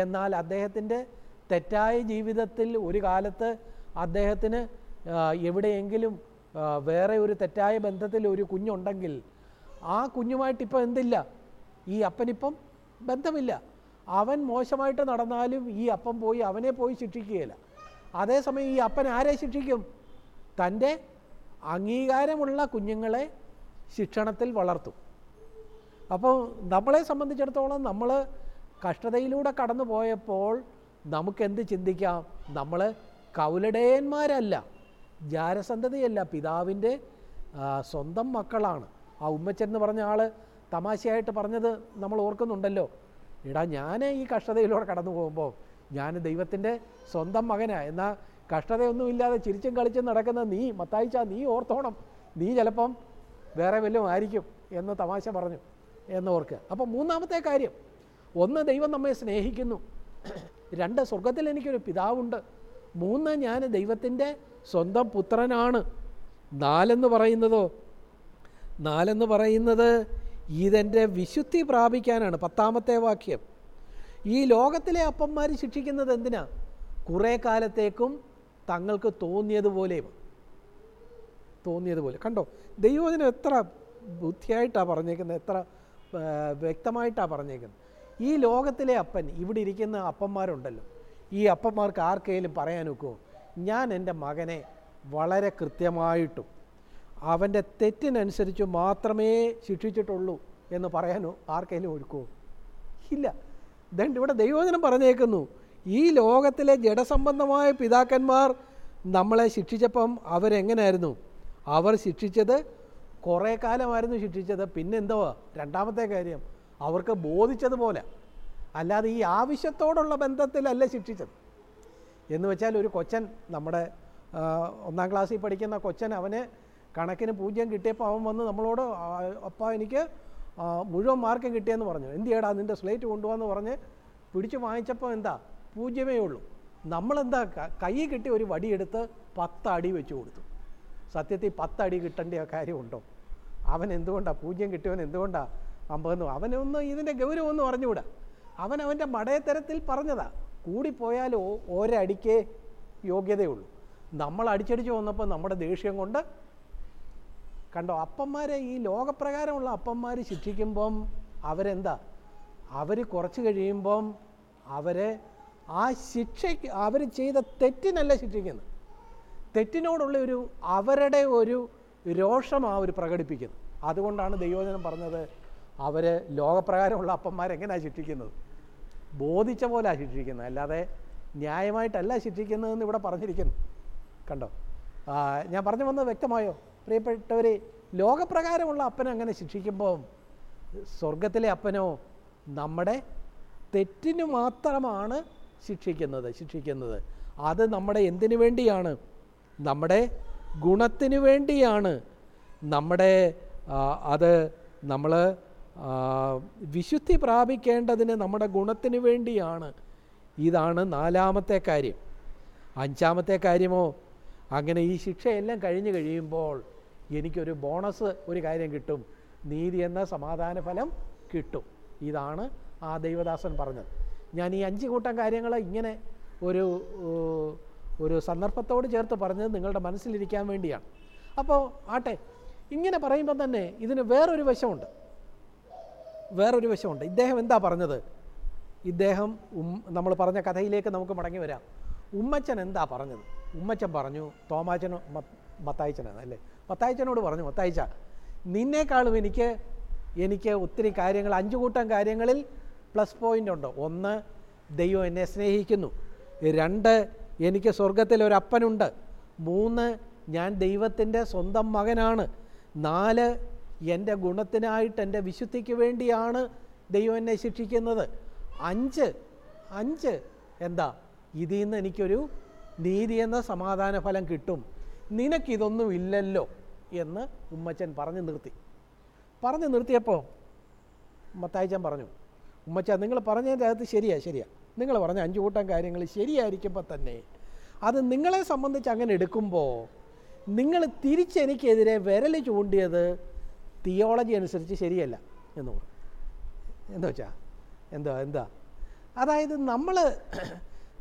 [SPEAKER 1] എന്നാൽ അദ്ദേഹത്തിന്റെ തെറ്റായ ജീവിതത്തിൽ ഒരു കാലത്ത് അദ്ദേഹത്തിന് എവിടെയെങ്കിലും വേറെ ഒരു തെറ്റായ ബന്ധത്തിൽ ഒരു കുഞ്ഞുണ്ടെങ്കിൽ ആ കുഞ്ഞുമായിട്ട് ഇപ്പോൾ എന്തില്ല? ഈ അപ്പനിപ്പം ബന്ധമില്ല. അവൻ മോശമായിട്ട് നടന്നാലും ഈ അപ്പം പോയി അവനെ പോയി ശിക്ഷിക്കുകയില്ല. അതേസമയം ഈ അപ്പൻ ആരെ ശിക്ഷിക്കും? തന്റെ അംഗീകാരമുള്ള കുഞ്ഞുങ്ങളെ ശിക്ഷണത്തിൽ വളർത്തും. അപ്പോൾ നമ്മളെ സംബന്ധിച്ചിടത്തോളം നമ്മൾ കഷ്ടതയിലൂടെ കടന്നു പോയപ്പോൾ നമുക്കെന്ത് ചിന്തിക്കാം? നമ്മൾ കൗലടയന്മാരല്ല ജാരസന്ധതയല്ല പിതാവിന്റെ സ്വന്തം മക്കളാണ്. ആ ഉമ്മച്ചൻ എന്ന് പറഞ്ഞ ആൾ തമാശയായിട്ട് പറഞ്ഞത് നമ്മൾ ഓർക്കുന്നുണ്ടല്ലോ. എടാ ഞാൻ ഈ കഷ്ടതയിലൂടെ കടന്നു പോകുമ്പോൾ ഞാൻ ദൈവത്തിന്റെ സ്വന്തം മകനാണ് എന്നാൽ കഷ്ടതയൊന്നുമില്ലാതെ ചിരിച്ചും കളിച്ചും നടക്കുന്ന നീ മത്തായിച്ച നീ ഓർത്തോണം. നീ ചിലപ്പം വേറെ വല്ലതും ആയിരിക്കും എന്ന് തമാശ പറഞ്ഞു എന്ന് ഓർക്കുക അപ്പോൾ മൂന്നാമത്തെ കാര്യം ഒന്ന് ദൈവം നമ്മെ സ്നേഹിക്കുന്നു. രണ്ട് സ്വർഗത്തിൽ എനിക്കൊരു പിതാവുണ്ട്. മൂന്ന് ഞാൻ ദൈവത്തിന്റെ സ്വന്തം പുത്രനാണ്. നാലെന്ന് പറയുന്നതോ? നാലെന്ന് പറയുന്നത് ഇതെന്റെ വിശുദ്ധി പ്രാപിക്കാനാണ് പത്താമത്തെ വാക്യം. ഈ ലോകത്തിലെ അപ്പന്മാർ ശിക്ഷിക്കുന്നത് എന്തിനാ? കുറേ കാലത്തേക്കും തങ്ങൾക്ക് തോന്നിയതുപോലെ തോന്നിയതുപോലെ. കണ്ടോ? ദൈവവചനം എത്ര ബുദ്ധിയായിട്ടാണ് പറഞ്ഞേക്കുന്നത്? എത്ര വ്യക്തമായിട്ടാണ് പറഞ്ഞേക്കുന്നത്? ഈ ലോകത്തിലെ അപ്പൻ ഇവിടെ ഇരിക്കുന്ന അപ്പന്മാരുണ്ടല്ലോ. ഈ അപ്പന്മാർക്ക് ആർക്കെങ്കിലും പറയാൻ ഒക്കുമോ ഞാൻ എന്റെ മകനെ വളരെ കൃത്യമായിട്ടും അവന്റെ തെറ്റിനനുസരിച്ച് മാത്രമേ ശിക്ഷിച്ചിട്ടുള്ളൂ എന്ന് പറയാനോ ആർക്കെങ്കിലും ഒരുക്കുമോ ഇല്ല. ദണ്ട് ഇവിടെ ദൈവവചനം പറഞ്ഞേക്കുന്നു. ഈ ലോകത്തിലെ ജഡസംബന്ധമായ പിതാക്കന്മാർ നമ്മളെ ശിക്ഷിച്ചപ്പം അവരെങ്ങനെയായിരുന്നു അവർ ശിക്ഷിച്ചത് കുറേ കാലമായിരുന്നു ശിക്ഷിച്ചത്. എന്തോ രണ്ടാമത്തെ കാര്യം അവർക്ക് ബോധിച്ചതുപോലെ. അല്ലാതെ ഈ ആവശ്യത്തോടുള്ള ബന്ധത്തിലല്ല ശിക്ഷിച്ചത്. എന്ന് വെച്ചാൽ ഒരു കൊച്ചൻ നമ്മുടെ ഒന്നാം ക്ലാസ്സിൽ പഠിക്കുന്ന കൊച്ചൻ അവന് കണക്കിന് പൂജ്യം കിട്ടിയപ്പോൾ അവൻ വന്ന് നമ്മളോട് അപ്പ എനിക്ക് മുഴുവൻ മാർക്കും കിട്ടിയെന്ന് പറഞ്ഞു. എന്ത് ചെയ്യടാ നിന്റെ സ്ലേറ്റ് കൊണ്ടുപോകാന്ന് പറഞ്ഞ് പിടിച്ച് വാങ്ങിച്ചപ്പോൾ എന്താ? പൂജ്യമേ ഉള്ളൂ. നമ്മളെന്താ ക- കിട്ടി ഒരു വടിയെടുത്ത് പത്ത് അടി വെച്ച് കൊടുത്തു. സത്യത്തിൽ പത്തടി കിട്ടേണ്ട കാര്യമുണ്ടോ? അവൻ എന്തുകൊണ്ടാണ് പൂജ്യം കിട്ടിയവൻ എന്തുകൊണ്ടാണ് അമ്പതെന്ന് അവനൊന്നും ഇതിന്റെ ഗൗരവമൊന്നും അറിഞ്ഞുകൂടാ. അവൻ അവന്റെ മടയത്തരത്തിൽ പറഞ്ഞതാ കൂടിപ്പോയാൽ ഓ- ഒരടിക്കേ യോഗ്യതയുള്ളൂ. നമ്മൾ അടിച്ചടിച്ച് വന്നപ്പോൾ നമ്മുടെ ദേഷ്യം കൊണ്ട് കണ്ടോ അപ്പന്മാരെ ഈ ലോകപ്രകാരമുള്ള അപ്പന്മാർ ശിക്ഷിക്കുമ്പം അവരെന്താ? അവർ കുറച്ച് കഴിയുമ്പം അവരെ ആ ശിക്ഷയ്ക്ക് അവർ ചെയ്ത തെറ്റിനല്ല ശിക്ഷിക്കുന്നത്. തെറ്റിനോടുള്ള ഒരു അവരുടെ ഒരു രോഷം ആ ഒരു പ്രകടിപ്പിക്കുന്നത് അതുകൊണ്ടാണ് ദൈവജനം പറഞ്ഞത് അവർ ലോകപ്രകാരമുള്ള അപ്പന്മാരെങ്ങനെയാണ് ശിക്ഷിക്കുന്നത്? ബോധിച്ച പോലെയാണ് ശിക്ഷിക്കുന്നത്. അല്ലാതെ ന്യായമായിട്ടല്ല ശിക്ഷിക്കുന്നതെന്ന് ഇവിടെ പറഞ്ഞിരിക്കുന്നു. കണ്ടോ? ഞാൻ പറഞ്ഞു വന്നത് വ്യക്തമായോ? പ്രിയപ്പെട്ടവരെ ലോകപ്രകാരമുള്ള അപ്പനെ അങ്ങനെ ശിക്ഷിക്കുമ്പോൾ സ്വർഗത്തിലെ അപ്പനോ നമ്മുടെ തെറ്റിന് മാത്രമാണ് ശിക്ഷിക്കുന്നത് ശിക്ഷിക്കുന്നത്. അത് നമ്മുടെ എന്തിനു വേണ്ടിയാണ്? നമ്മുടെ ഗുണത്തിന് വേണ്ടിയാണ്. നമ്മുടെ അത് നമ്മൾ വിശുദ്ധി പ്രാപിക്കേണ്ടതിന് നമ്മുടെ ഗുണത്തിന് വേണ്ടിയാണ്. ഇതാണ് നാലാമത്തെ കാര്യം. അഞ്ചാമത്തെ കാര്യമോ അങ്ങനെ ഈ ശിക്ഷയെല്ലാം കഴിഞ്ഞ് കഴിയുമ്പോൾ എനിക്കൊരു ബോണസ് ഒരു കാര്യം കിട്ടും. നീതി എന്ന സമാധാന ഫലം കിട്ടും. ഇതാണ് ആ ദൈവദാസൻ പറഞ്ഞത്. ഞാൻ ഈ അഞ്ച് കൂട്ടം കാര്യങ്ങൾ ഇങ്ങനെ ഒരു ഒരു സന്ദർഭത്തോട് ചേർത്ത് പറഞ്ഞത് നിങ്ങളുടെ മനസ്സിലിരിക്കാൻ വേണ്ടിയാണ്. അപ്പോൾ ആട്ടെ ഇങ്ങനെ പറയുമ്പോൾ തന്നെ ഇതിന് വേറൊരു വശമുണ്ട്. വേറൊരു വശമുണ്ട്. ഇദ്ദേഹം എന്താ പറഞ്ഞത്? ഇദ്ദേഹം ഉം നമ്മൾ പറഞ്ഞ കഥയിലേക്ക് നമുക്ക് മടങ്ങി വരാം. ഉമ്മച്ചൻ എന്താ പറഞ്ഞത്? ഉമ്മച്ചൻ പറഞ്ഞു തോമാച്ചനോ മത്തായിച്ചനാണ് അല്ലേ? മത്തായിച്ചനോട് പറഞ്ഞു മത്തായിച്ച നിന്നേക്കാളും എനിക്ക് എനിക്ക് ഒത്തിരി കാര്യങ്ങൾ അഞ്ചു കൂട്ടം കാര്യങ്ങളിൽ പ്ലസ് പോയിന്റ് ഉണ്ട്. ഒന്ന് ദൈവം എന്നെ സ്നേഹിക്കുന്നു. രണ്ട് എനിക്ക് സ്വർഗത്തിൽ ഒരു അപ്പനുണ്ട്. മൂന്ന് ഞാൻ ദൈവത്തിന്റെ സ്വന്തം മകനാണ്. നാല് എന്റെ ഗുണത്തിനായിട്ട് എന്റെ വിശുദ്ധിക്ക് വേണ്ടിയാണ് ദൈവം എന്നെ ശിക്ഷിക്കുന്നത്. അഞ്ച് അഞ്ച് എന്താ? ഇതിൽ നിന്ന് എനിക്കൊരു നീതി എന്ന സമാധാന ഫലം കിട്ടും. നിനക്കിതൊന്നും ഇല്ലല്ലോ. എന്ന് ഉമ്മച്ചൻ പറഞ്ഞു നിർത്തി. പറഞ്ഞു നിർത്തിയപ്പോൾ മത്തായിച്ചൻ പറഞ്ഞു ഉമ്മച്ച നിങ്ങൾ പറഞ്ഞതിന്റെ അകത്ത് ശരിയാ ശരിയാ. നിങ്ങൾ പറഞ്ഞ അഞ്ചു കൂട്ടം കാര്യങ്ങൾ ശരിയായിരിക്കുമ്പോൾ തന്നെ അത് നിങ്ങളെ സംബന്ധിച്ച് അങ്ങനെ എടുക്കുമ്പോൾ നിങ്ങൾ തിരിച്ചെനിക്കെതിരെ വിരൽ ചൂണ്ടിയത് തിയോളജി അനുസരിച്ച് ശരിയല്ല എന്ന് പറഞ്ഞു. എന്താ വെച്ചാ എന്താ എന്താ? അതായത് നമ്മൾ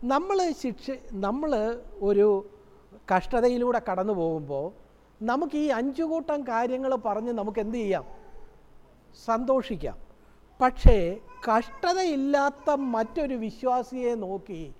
[SPEAKER 1] നമ്മൾ ശിക്ഷ നമ്മൾ ഒരു കഷ്ടതയിലൂടെ കടന്നു പോകുമ്പോൾ നമുക്ക് ഈ അഞ്ചു കൂട്ടം കാര്യങ്ങൾ പറഞ്ഞ് നമുക്ക് എന്ത് ചെയ്യാം? സന്തോഷിക്കാം. പക്ഷേ കഷ്ടതയില്ലാത്ത മറ്റൊരു വിശ്വാസിയെ നോക്കി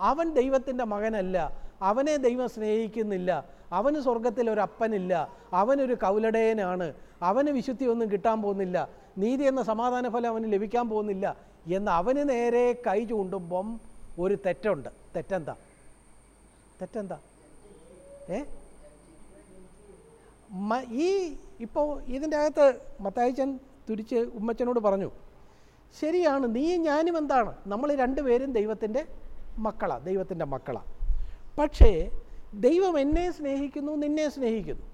[SPEAKER 1] അവൻ ദൈവത്തിന്റെ മകനല്ല അവനെ ദൈവം സ്നേഹിക്കുന്നില്ല അവന് സ്വർഗത്തിൽ ഒരു അപ്പനില്ല അവനൊരു കൗലടയനാണ് അവന് വിശുദ്ധി ഒന്നും കിട്ടാൻ പോകുന്നില്ല നീതി എന്ന സമാധാന ഫലം അവന് ലഭിക്കാൻ പോകുന്നില്ല എന്ന് അവന് നേരെ കൈ ചൂണ്ടുമ്പം ഒരു തെറ്റുണ്ട്. തെറ്റെന്താ? തെറ്റെന്താ? ഏ? ഈ ഇപ്പോൾ ഇതിന്റെ അകത്ത് മത്തായിച്ചൻ തുരിച്ച് ഉമ്മച്ചനോട് പറഞ്ഞു ശരിയാണ് നീ ഞാനും എന്താണ്? നമ്മൾ രണ്ടുപേരും ദൈവത്തിന്റെ മക്കളാണ് ദൈവത്തിന്റെ മക്കളാണ് പക്ഷേ ദൈവം എന്നെ സ്നേഹിക്കുന്നു നിന്നെ സ്നേഹിക്കുന്നു.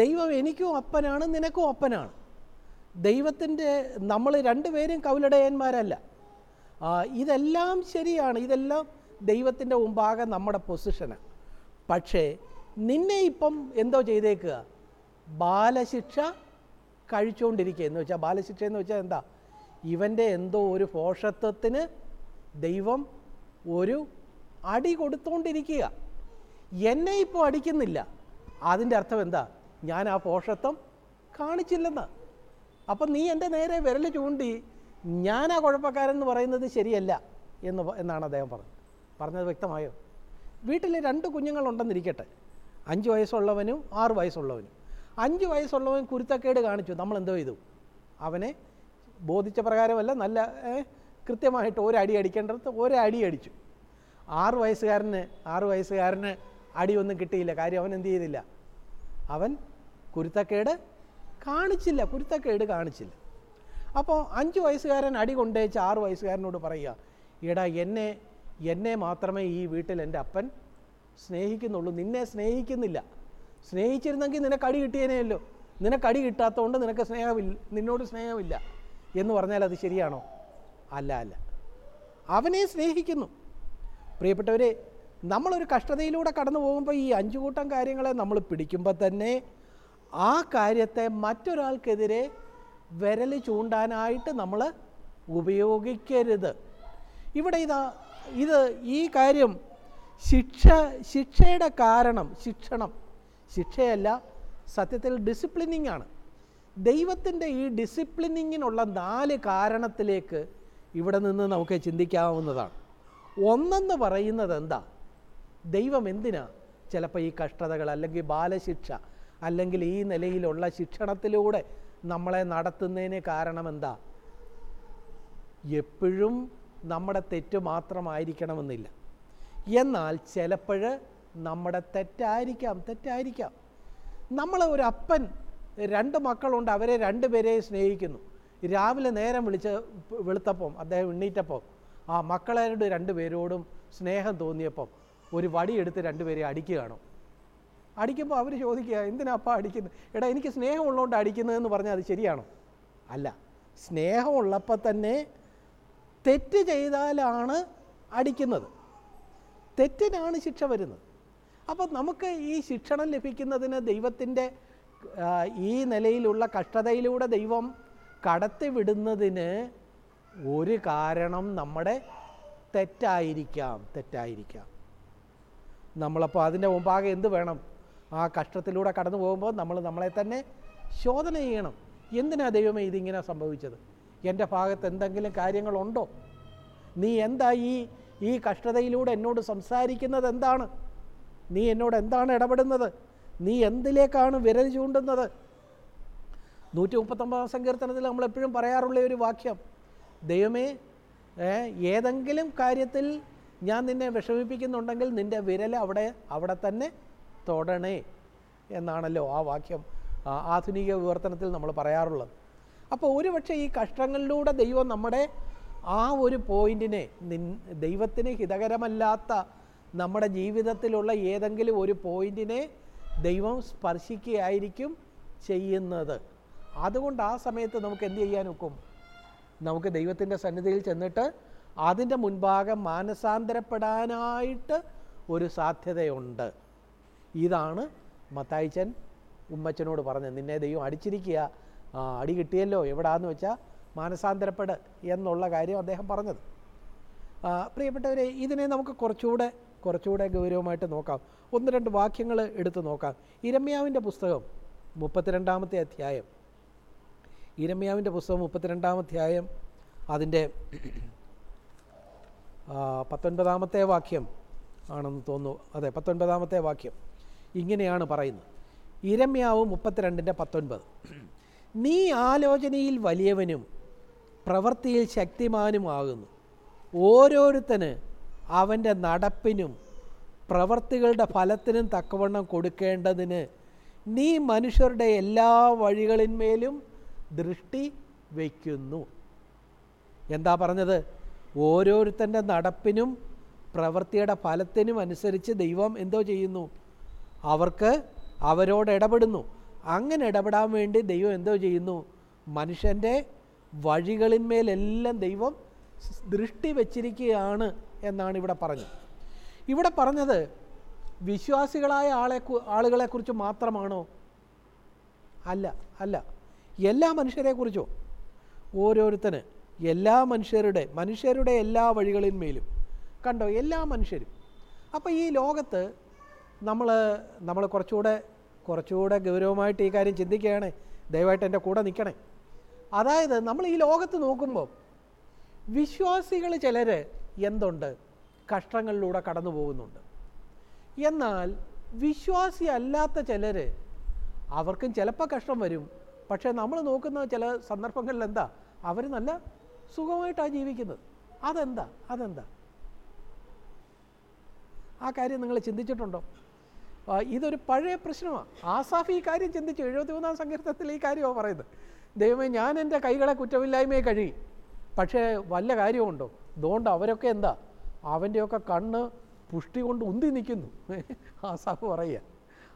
[SPEAKER 1] ദൈവം എനിക്കും അപ്പനാണ് നിനക്കും അപ്പനാണ്. ദൈവത്തിന്റെ നമ്മൾ രണ്ടുപേരും കൗലടയന്മാരല്ല. ഇതെല്ലാം ശരിയാണ് ഇതെല്ലാം ദൈവത്തിന്റെ മുമ്പാകെ നമ്മുടെ പൊസിഷനാണ് പക്ഷേ നിന്നെ ഇപ്പം എന്തോ ചെയ്തേക്കുക. ബാലശിക്ഷ കഴിച്ചുകൊണ്ടിരിക്കുക എന്ന് വെച്ചാൽ ബാലശിക്ഷ എന്ന് വെച്ചാൽ എന്താ? ഇവന്റെ എന്തോ ഒരു പോഷത്വത്തിന് ദൈവം ഒരു അടി കൊടുത്തുകൊണ്ടിരിക്കുക എന്നെ ഇപ്പോൾ അടിക്കുന്നില്ല. അതിന്റെ അർത്ഥം എന്താ? ഞാൻ ആ പോഷത്വം കാണിച്ചില്ലെന്ന്. അപ്പം നീ എന്റെ നേരെ വിരൽ ചൂണ്ടി ഞാൻ ആ കുഴപ്പക്കാരൻ എന്ന് പറയുന്നത് ശരിയല്ല എന്ന് എന്നാണ് അദ്ദേഹം പറഞ്ഞത്. പറഞ്ഞത് വ്യക്തമായോ? വീട്ടിൽ രണ്ട് കുഞ്ഞുങ്ങളുണ്ടെന്നിരിക്കട്ടെ. അഞ്ച് വയസ്സുള്ളവനും ആറ് വയസ്സുള്ളവനും. അഞ്ച് വയസ്സുള്ളവൻ കുരുത്തക്കേട് കാണിച്ചു. നമ്മൾ എന്തോ ചെയ്തു? അവനെ ബോധിച്ച പ്രകാരമല്ല നല്ല കൃത്യമായിട്ട് ഒരടി അടിക്കേണ്ടത് ഒരടി അടിച്ചു. ആറ് വയസ്സുകാരന് ആറ് വയസ്സുകാരന് അടിയൊന്നും കിട്ടിയില്ല. കാര്യം അവൻ എന്ത് ചെയ്തില്ല? അവൻ കുരുത്തക്കേട് കാണിച്ചില്ല. കുരുത്തക്കേട് കാണിച്ചില്ല. അപ്പോൾ അഞ്ച് വയസ്സുകാരൻ അടി കൊണ്ടേച്ച് ആറ് വയസ്സുകാരനോട് പറയുക എടാ എന്നെ എന്നെ മാത്രമേ ഈ വീട്ടിൽ എന്റെ അപ്പൻ സ്നേഹിക്കുന്നുള്ളൂ. നിന്നെ സ്നേഹിക്കുന്നില്ല. സ്നേഹിച്ചിരുന്നെങ്കിൽ നിനക്ക് അടി കിട്ടിയേനെയല്ലോ നിനക്ക് അടി കിട്ടാത്തതുകൊണ്ട് നിനക്ക് സ്നേഹമില്ല നിന്നോട് സ്നേഹമില്ല. എന്ന് പറഞ്ഞാൽ അത് ശരിയാണോ? അല്ല അല്ല. അവനെ സ്നേഹിക്കുന്നു. പ്രിയപ്പെട്ടവരെ നമ്മളൊരു കഷ്ടതയിലൂടെ കടന്നു പോകുമ്പോൾ ഈ അഞ്ചു കൂട്ടം കാര്യങ്ങളെ നമ്മൾ പിടിക്കുമ്പോൾ തന്നെ ആ കാര്യത്തെ മറ്റൊരാൾക്കെതിരെ വിരൽ ചൂണ്ടാനായിട്ട് നമ്മൾ ഉപയോഗിക്കരുത്. ഇവിടെ ഇതാ ഇത് ഈ കാര്യം ശിക്ഷ ശിക്ഷയുടെ കാരണം ശിക്ഷണം. ശിക്ഷയല്ല സത്യത്തിൽ ഡിസിപ്ലിനിങ് ആണ്. ദൈവത്തിന്റെ ഈ ഡിസിപ്ലിനിങ്ങിനുള്ള നാല് കാരണത്തിലേക്ക് ഇവിടെ നിന്ന് നമുക്ക് ചിന്തിക്കാവുന്നതാണ്. ഒന്നെന്ന് പറയുന്നത് എന്താ? ദൈവം എന്തിനാ ചിലപ്പോൾ ഈ കഷ്ടതകൾ അല്ലെങ്കിൽ ബാലശിക്ഷ അല്ലെങ്കിൽ ഈ നിലയിലുള്ള ശിക്ഷണത്തിലൂടെ നമ്മളെ നടത്തുന്നതിന് കാരണം എന്താ? എപ്പോഴും നമ്മുടെ തെറ്റ് മാത്രമായിരിക്കണമെന്നില്ല. എന്നാൽ ചിലപ്പോൾ നമ്മുടെ തെറ്റായിരിക്കാം തെറ്റായിരിക്കാം. നമ്മൾ ഒരു അപ്പൻ രണ്ട് മക്കളുണ്ട് അവരെ രണ്ടുപേരെയും സ്നേഹിക്കുന്നു. രാവിലെ നേരം വിളിച്ച് വെളുത്തപ്പം അദ്ദേഹം എണ്ണീറ്റപ്പം ആ മക്കളോട് രണ്ടുപേരോടും സ്നേഹം തോന്നിയപ്പം ഒരു വടിയെടുത്ത് രണ്ടുപേരെ അടിക്കുകയാണോ. അടിക്കുമ്പോൾ അവർ ചോദിക്കുക എന്തിനാപ്പാ അടിക്കുന്നത് എടാ എനിക്ക് സ്നേഹമുള്ളതുകൊണ്ട് അടിക്കുന്നതെന്ന് പറഞ്ഞാൽ അത് ശരിയാണോ? അല്ല സ്നേഹമുള്ളപ്പോൾ തന്നെ തെറ്റ് ചെയ്താലാണ് അടിക്കുന്നത്. തെറ്റിനാണ് ശിക്ഷ വരുന്നത്. അപ്പോൾ നമുക്ക് ഈ ശിക്ഷണം ലഭിക്കുന്നതിന് ദൈവത്തിന്റെ ഈ നിലയിലുള്ള കഷ്ടതയിലൂടെ ദൈവം കടത്തിവിടുന്നതിന് ഒരു കാരണം നമ്മുടെ തെറ്റായിരിക്കാം തെറ്റായിരിക്കാം. നമ്മളപ്പോൾ അതിന്റെ മുമ്പാകെ എന്ത് വേണം? ആ കഷ്ടത്തിലൂടെ കടന്നു പോകുമ്പോൾ നമ്മൾ നമ്മളെ തന്നെ ശോധന ചെയ്യണം. എന്തിനാ ദൈവമേ ഇതിങ്ങനെ സംഭവിച്ചത്? എന്റെ ഭാഗത്ത് എന്തെങ്കിലും കാര്യങ്ങളുണ്ടോ? നീ എന്താ ഈ ഈ കഷ്ടതയിലൂടെ എന്നോട് സംസാരിക്കുന്നത് എന്താണ്? നീ എന്നോട് എന്താണ് ഇടപെടുന്നത്? നീ എന്തിലേക്കാണ് വിരൽ ചൂണ്ടുന്നത്? നൂറ്റി മുപ്പത്തൊമ്പതാം സങ്കീർത്തനത്തിൽ നമ്മൾ എപ്പോഴും പറയാറുള്ള ഒരു വാക്യം ദൈവമേ ഏതെങ്കിലും കാര്യത്തിൽ ഞാൻ നിന്നെ വിഷമിപ്പിക്കുന്നുണ്ടെങ്കിൽ നിന്റെ വിരൽ അവിടെ അവിടെ തന്നെ തൊടണേ എന്നാണല്ലോ ആ വാക്യം ആധുനിക വിവർത്തനത്തിൽ നമ്മൾ പറയാറുള്ളത്. അപ്പോൾ ഒരുപക്ഷെ ഈ കഷ്ടങ്ങളിലൂടെ ദൈവം നമ്മുടെ ആ ഒരു പോയിന്റിനെ ദൈവത്തിന് ഹിതകരമല്ലാത്ത നമ്മുടെ ജീവിതത്തിലുള്ള ഏതെങ്കിലും ഒരു പോയിന്റിനെ ദൈവം സ്പർശിക്കുകയായിരിക്കും ചെയ്യുന്നത്. അതുകൊണ്ട് ആ സമയത്ത് നമുക്ക് എന്ത് ചെയ്യാൻ ഒക്കും? നമുക്ക് ദൈവത്തിന്റെ സന്നിധിയിൽ ചെന്നിട്ട് അതിന്റെ മുൻഭാഗം മാനസാന്തരപ്പെടാനായിട്ട് ഒരു സാധ്യതയുണ്ട്. ഇതാണ് മത്തായിച്ചൻ ഉമ്മച്ചനോട് പറഞ്ഞത്. നിന്നെ ദൈവം അടിച്ചിരിക്കുക. അടി കിട്ടിയല്ലോ. എവിടാന്ന് വെച്ചാൽ മാനസാന്തരപ്പെട് എന്നുള്ള കാര്യം അദ്ദേഹം പറഞ്ഞത്. പ്രിയപ്പെട്ടവരെ ഇതിനെ നമുക്ക് കുറച്ചുകൂടെ കുറച്ചുകൂടെ ഗൗരവമായിട്ട് നോക്കാം. ഒന്ന് രണ്ട് വാക്യങ്ങൾ എടുത്ത് നോക്കാം. ഇരമ്യാവിന്റെ പുസ്തകം മുപ്പത്തിരണ്ടാമത്തെ അധ്യായം. ഇരമ്യാവിന്റെ പുസ്തകം മുപ്പത്തിരണ്ടാം അധ്യായം അതിന്റെ പത്തൊൻപതാമത്തെ വാക്യം ആണെന്ന് തോന്നുന്നു. അതെ പത്തൊൻപതാമത്തെ വാക്യം. ഇങ്ങനെയാണ് പറയുന്നത്. ഇരമ്യാവ് മുപ്പത്തിരണ്ടിന്റെ പത്തൊൻപത്. നീ ആലോചനയിൽ വലിയവനും പ്രവൃത്തിയിൽ ശക്തിമാനുമാകുന്നു. ഓരോരുത്തന് അവന്റെ നടപ്പിനും പ്രവൃത്തികളുടെ ഫലത്തിനും തക്കവണ്ണം കൊടുക്കേണ്ടതിന് നീ മനുഷ്യരുടെ എല്ലാ വഴികളിന്മേലും ദൃഷ്ടി വയ്ക്കുന്നു. എന്താ പറഞ്ഞത്? ഓരോരുത്തന്റെ നടപ്പിനും പ്രവൃത്തിയുടെ ഫലത്തിനും അനുസരിച്ച് ദൈവം എന്തോ ചെയ്യുന്നു. അവർക്ക് അവരോട് ഇടപെടുന്നു. അങ്ങനെ ഇടപെടാൻ വേണ്ടി ദൈവം എന്തോ ചെയ്യുന്നു? മനുഷ്യന്റെ വഴികളിന്മേലെല്ലാം ദൈവം ദൃഷ്ടി വച്ചിരിക്കുകയാണ് എന്നാണ് ഇവിടെ പറഞ്ഞത്. ഇവിടെ പറഞ്ഞത് വിശ്വാസികളായ ആളെ ആളുകളെക്കുറിച്ച് മാത്രമാണോ? അല്ല അല്ല. എല്ലാ മനുഷ്യരെക്കുറിച്ചോ ഓരോരുത്തന് എല്ലാ മനുഷ്യരുടെ മനുഷ്യരുടെ എല്ലാ വഴികളിന്മേലും. കണ്ടോ? എല്ലാ മനുഷ്യരും. അപ്പോൾ ഈ ലോകത്ത് നമ്മൾ നമ്മൾ കുറച്ചുകൂടെ കുറച്ചുകൂടെ ഗൗരവമായിട്ട് ഈ കാര്യം ചിന്തിക്കുകയാണ്. ദയവായിട്ട് എന്റെ കൂടെ നിൽക്കണേ. അതായത് നമ്മൾ ഈ ലോകത്ത് നോക്കുമ്പോൾ വിശ്വാസികൾ ചിലർ എന്തുണ്ട്? കഷ്ടങ്ങളിലൂടെ കടന്നു പോകുന്നുണ്ട്. എന്നാൽ വിശ്വാസി അല്ലാത്ത ചിലർ അവർക്കും ചിലപ്പോൾ കഷ്ടം വരും. പക്ഷേ നമ്മൾ നോക്കുന്ന ചില സന്ദർഭങ്ങളിൽ എന്താ? അവർ നല്ല സുഖമായിട്ടാണ് ജീവിക്കുന്നത്. അതെന്താ? അതെന്താ? ആ കാര്യം നിങ്ങൾ ചിന്തിച്ചിട്ടുണ്ടോ? ഇതൊരു പഴയ പ്രശ്നമാണ് ആസാഫ് ഈ കാര്യം ചിന്തിച്ചു. എഴുപത്തി മൂന്നാം സങ്കീർത്തനത്തിൽ ഈ കാര്യമാണ് പറയുന്നത്. ദൈവമേ ഞാൻ എന്റെ കൈകളെ കുറ്റമില്ലായ്മയെ കഴുകി. പക്ഷേ വല്ല കാര്യമുണ്ടോ? അതുകൊണ്ട് അവരൊക്കെ എന്താ? അവന്റെയൊക്കെ കണ്ണ് പുഷ്ടി കൊണ്ട് ഉന്തി നിൽക്കുന്നു. ആസാഫ് പറയുക.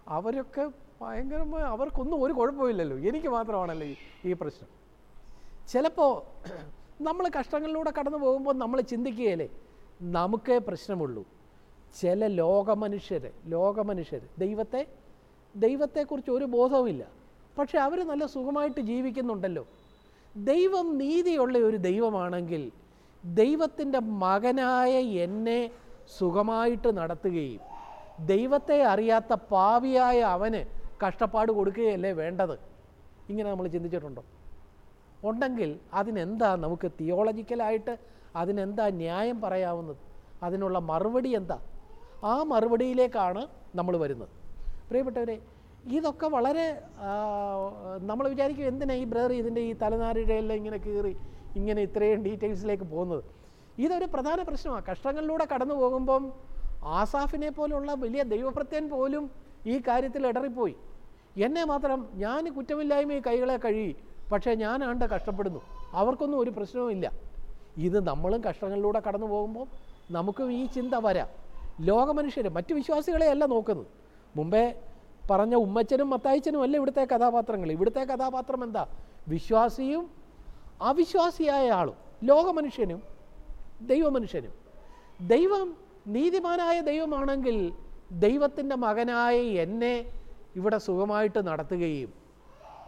[SPEAKER 1] അവരൊക്കെ ഭയങ്കരമായ അവർക്കൊന്നും ഒരു കുഴപ്പമില്ലല്ലോ. എനിക്ക് മാത്രമാണല്ലോ ഈ പ്രശ്നം. ചിലപ്പോൾ നമ്മൾ കഷ്ടങ്ങളിലൂടെ കടന്നു പോകുമ്പോൾ നമ്മൾ ചിന്തിക്കുകയല്ലേ? നമുക്കേ പ്രശ്നമുള്ളൂ. ചില ലോകമനുഷ്യരെ ലോകമനുഷ്യർ ദൈവത്തെ ദൈവത്തെക്കുറിച്ച് ഒരു ബോധവുമില്ല. പക്ഷെ അവർ നല്ല സുഖമായിട്ട് ജീവിക്കുന്നുണ്ടല്ലോ. ദൈവം നീതിയുള്ള ഒരു ദൈവമാണെങ്കിൽ ദൈവത്തിന്റെ മകനായ എന്നെ സുഖമായിട്ട് നടത്തുകയും ദൈവത്തെ അറിയാത്ത പാവിയായ അവന് കഷ്ടപ്പാട് കൊടുക്കുകയല്ലേ വേണ്ടത്? ഇങ്ങനെ നമ്മൾ ചിന്തിച്ചിട്ടുണ്ടോ? ഉണ്ടെങ്കിൽ അതിനെന്താ നമുക്ക് തിയോളജിക്കലായിട്ട് അതിനെന്താ ന്യായം പറയാവുന്നത്? അതിനുള്ള മറുപടി എന്താ? ആ മറുപടിയിലേക്കാണ് നമ്മൾ വരുന്നത്. പ്രിയപ്പെട്ടവരെ ഇതൊക്കെ വളരെ നമ്മൾ വിചാരിക്കും എന്തിനാ ഈ ബ്രദർ ഇതിന്റെ ഈ തലനാരിഴയെല്ലാം ഇങ്ങനെ കീറി ഇങ്ങനെ ഇത്രയും ഡീറ്റെയിൽസിലേക്ക് പോകുന്നത്? ഇതൊരു പ്രധാന പ്രശ്നമാണ് കഷ്ടങ്ങളിലൂടെ കടന്നു പോകുമ്പം ആസാഫിനെ പോലുള്ള വലിയ ദൈവഭൃത്യൻ പോലും ഈ കാര്യത്തിൽ ഇടറിപ്പോയി. എന്നെ മാത്രം ഞാൻ കുറ്റമില്ലായ്മ ഈ കൈകളെ കഴുകി പക്ഷേ ഞാനാണ്ട് കഷ്ടപ്പെടുന്നു. അവർക്കൊന്നും ഒരു പ്രശ്നവുമില്ല ഇത് നമ്മളും കഷ്ടങ്ങളിലൂടെ കടന്നു പോകുമ്പോൾ നമുക്കും ഈ ചിന്ത വരാം. ലോകമനുഷ്യർ മറ്റ് വിശ്വാസികളെയല്ല നോക്കുന്നത്. മുമ്പേ പറഞ്ഞ ഉമ്മച്ചനും മത്തായിച്ചനും അല്ല ഇവിടുത്തെ കഥാപാത്രങ്ങൾ? ഇവിടുത്തെ കഥാപാത്രം എന്താ? വിശ്വാസിയും അവിശ്വാസിയായ ആളും ലോകമനുഷ്യനും ദൈവമനുഷ്യനും. ദൈവം നീതിമാനായ ദൈവമാണെങ്കിൽ ദൈവത്തിന്റെ മകനായ എന്നെ ഇവിടെ സുഖമായിട്ട് നടത്തുകയും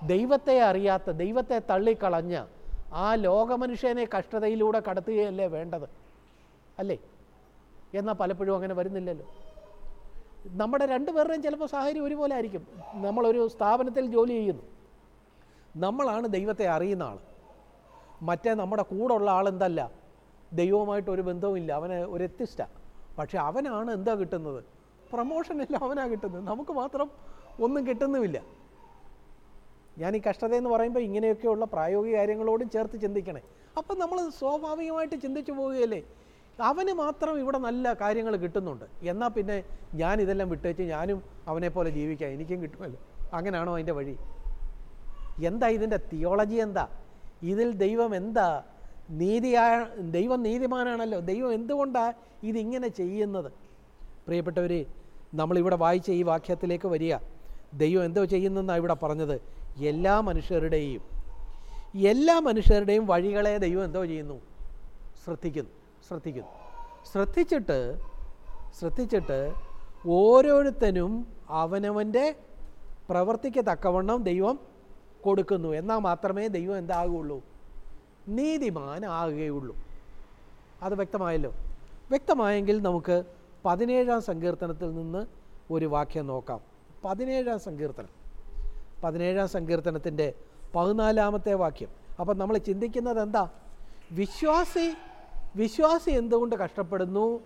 [SPEAKER 1] ദൈവത്തെ അറിയാത്ത ദൈവത്തെ തള്ളിക്കളഞ്ഞ ആ ലോകമനുഷ്യനെ കഷ്ടതയിലൂടെ കടത്തുകയല്ലേ വേണ്ടത്? അല്ലേ? എന്നാൽ പലപ്പോഴും അങ്ങനെ വരുന്നില്ലല്ലോ. നമ്മുടെ രണ്ട് പേരുടെയും ചിലപ്പോൾ സാഹചര്യം ഒരുപോലെ ആയിരിക്കും. നമ്മളൊരു സ്ഥാപനത്തിൽ ജോലി ചെയ്യുന്നു. നമ്മളാണ് ദൈവത്തെ അറിയുന്ന ആൾ മറ്റേ നമ്മുടെ കൂടെ ഉള്ള ആളെന്തല്ല. ദൈവവുമായിട്ട് ഒരു ബന്ധവുമില്ല. അവന് ഒരു എത്തിസ്റ്റാണ് പക്ഷെ അവനാണ് എന്താ കിട്ടുന്നത്? പ്രൊമോഷൻ എല്ലാം അവനാണ് കിട്ടുന്നത്. നമുക്ക് മാത്രം ഒന്നും കിട്ടുന്നുമില്ല. ഞാൻ ഈ കഷ്ടതയെന്ന് പറയുമ്പോൾ ഇങ്ങനെയൊക്കെയുള്ള പ്രായോഗിക കാര്യങ്ങളോടും ചേർത്ത് ചിന്തിക്കണേ. അപ്പം നമ്മൾ സ്വാഭാവികമായിട്ട് ചിന്തിച്ചു പോവുകയല്ലേ? അവന് മാത്രം ഇവിടെ നല്ല കാര്യങ്ങൾ കിട്ടുന്നുണ്ട്. എന്നാൽ പിന്നെ ഞാൻ ഇതെല്ലാം വിട്ടേച്ച് ഞാനും അവനെ പോലെ ജീവിക്കാം. എനിക്കും കിട്ടുമല്ലോ. അങ്ങനെയാണോ അതിന്റെ വഴി? എന്താ ഇതിന്റെ തിയോളജി എന്താ? ഇതിൽ ദൈവം എന്താ? നീതിയായ ദൈവം നീതിമാനാണല്ലോ. ദൈവം എന്തുകൊണ്ടാണ് ഇതിങ്ങനെ ചെയ്യുന്നത്? പ്രിയപ്പെട്ടവർ നമ്മളിവിടെ വായിച്ച ഈ വാക്യത്തിലേക്ക് വരിക. ദൈവം എന്തോ ചെയ്യുന്നെന്നാണ് ഇവിടെ പറഞ്ഞത്? എല്ലാ മനുഷ്യരുടെയും എല്ലാ മനുഷ്യരുടെയും വഴികളെ ദൈവം എന്തോ ചെയ്യുന്നു? ശ്രദ്ധിക്കുന്നു. ശ്രദ്ധിക്കുന്നു. ശ്രദ്ധിച്ചിട്ട് ശ്രദ്ധിച്ചിട്ട് ഓരോരുത്തനും അവനവന്റെ പ്രവർത്തിക്ക് തക്കവണ്ണം ദൈവം കൊടുക്കുന്നു. എന്നാൽ മാത്രമേ ദൈവം എന്താകുള്ളൂ? നീതിമാൻ ആകുകയുള്ളൂ അത് വ്യക്തമായല്ലോ? വ്യക്തമായെങ്കിൽ നമുക്ക് പതിനേഴാം സങ്കീർത്തനത്തിൽ നിന്ന് ഒരു വാക്യം നോക്കാം. പതിനേഴാം സങ്കീർത്തനം. പതിനേഴാം സങ്കീർത്തനത്തിന്റെ പതിനാലാമത്തെ വാക്യം. അപ്പം നമ്മൾ ചിന്തിക്കുന്നത് എന്താ? വിശ്വാസി വിശ്വാസി എന്തുകൊണ്ട് കഷ്ടപ്പെടുന്നു?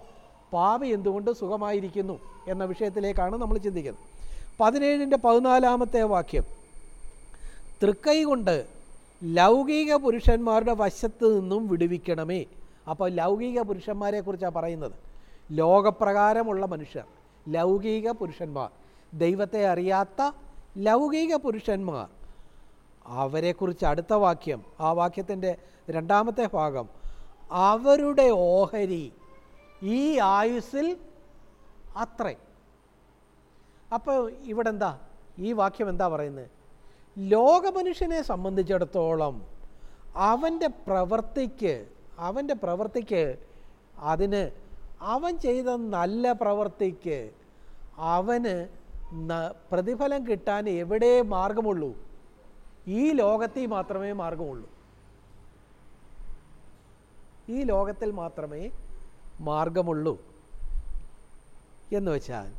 [SPEAKER 1] പാവി എന്തുകൊണ്ട് സുഖമായിരിക്കുന്നു? എന്ന വിഷയത്തിലേക്കാണ് നമ്മൾ ചിന്തിക്കുന്നത്. പതിനേഴിന്റെ പതിനാലാമത്തെ വാക്യം. തൃക്കൈ കൊണ്ട് ലൗകിക പുരുഷന്മാരുടെ വശത്ത് നിന്നും വിടുവിക്കണമേ. അപ്പോൾ ലൗകിക പുരുഷന്മാരെ കുറിച്ചാണ് പറയുന്നത്. ലോകപ്രകാരമുള്ള മനുഷ്യർ ലൗകിക പുരുഷന്മാർ. ദൈവത്തെ അറിയാത്ത ലൗകിക പുരുഷന്മാർ. അവരെക്കുറിച്ച് അടുത്ത വാക്യം ആ വാക്യത്തിന്റെ രണ്ടാമത്തെ ഭാഗം. അവരുടെ ഓഹരി ഈ ആയുസ്സിൽ അത്രേ. അപ്പോൾ ഇവിടെ എന്താ ഈ വാക്യം എന്താ പറയുന്നത് ലോകമനുഷ്യനെ സംബന്ധിച്ചിടത്തോളം അവന്റെ പ്രവൃത്തിക്ക് അവന്റെ പ്രവൃത്തിക്ക് അതിന് അവൻ ചെയ്ത നല്ല പ്രവൃത്തിക്ക് അവന് പ്രതിഫലം കിട്ടാൻ എവിടെ മാർഗമുള്ളൂ? ഈ ലോകത്തിൽ മാത്രമേ മാർഗമുള്ളൂ. ഈ ലോകത്തിൽ മാത്രമേ മാർഗമുള്ളൂ എന്ന് വെച്ചാൽ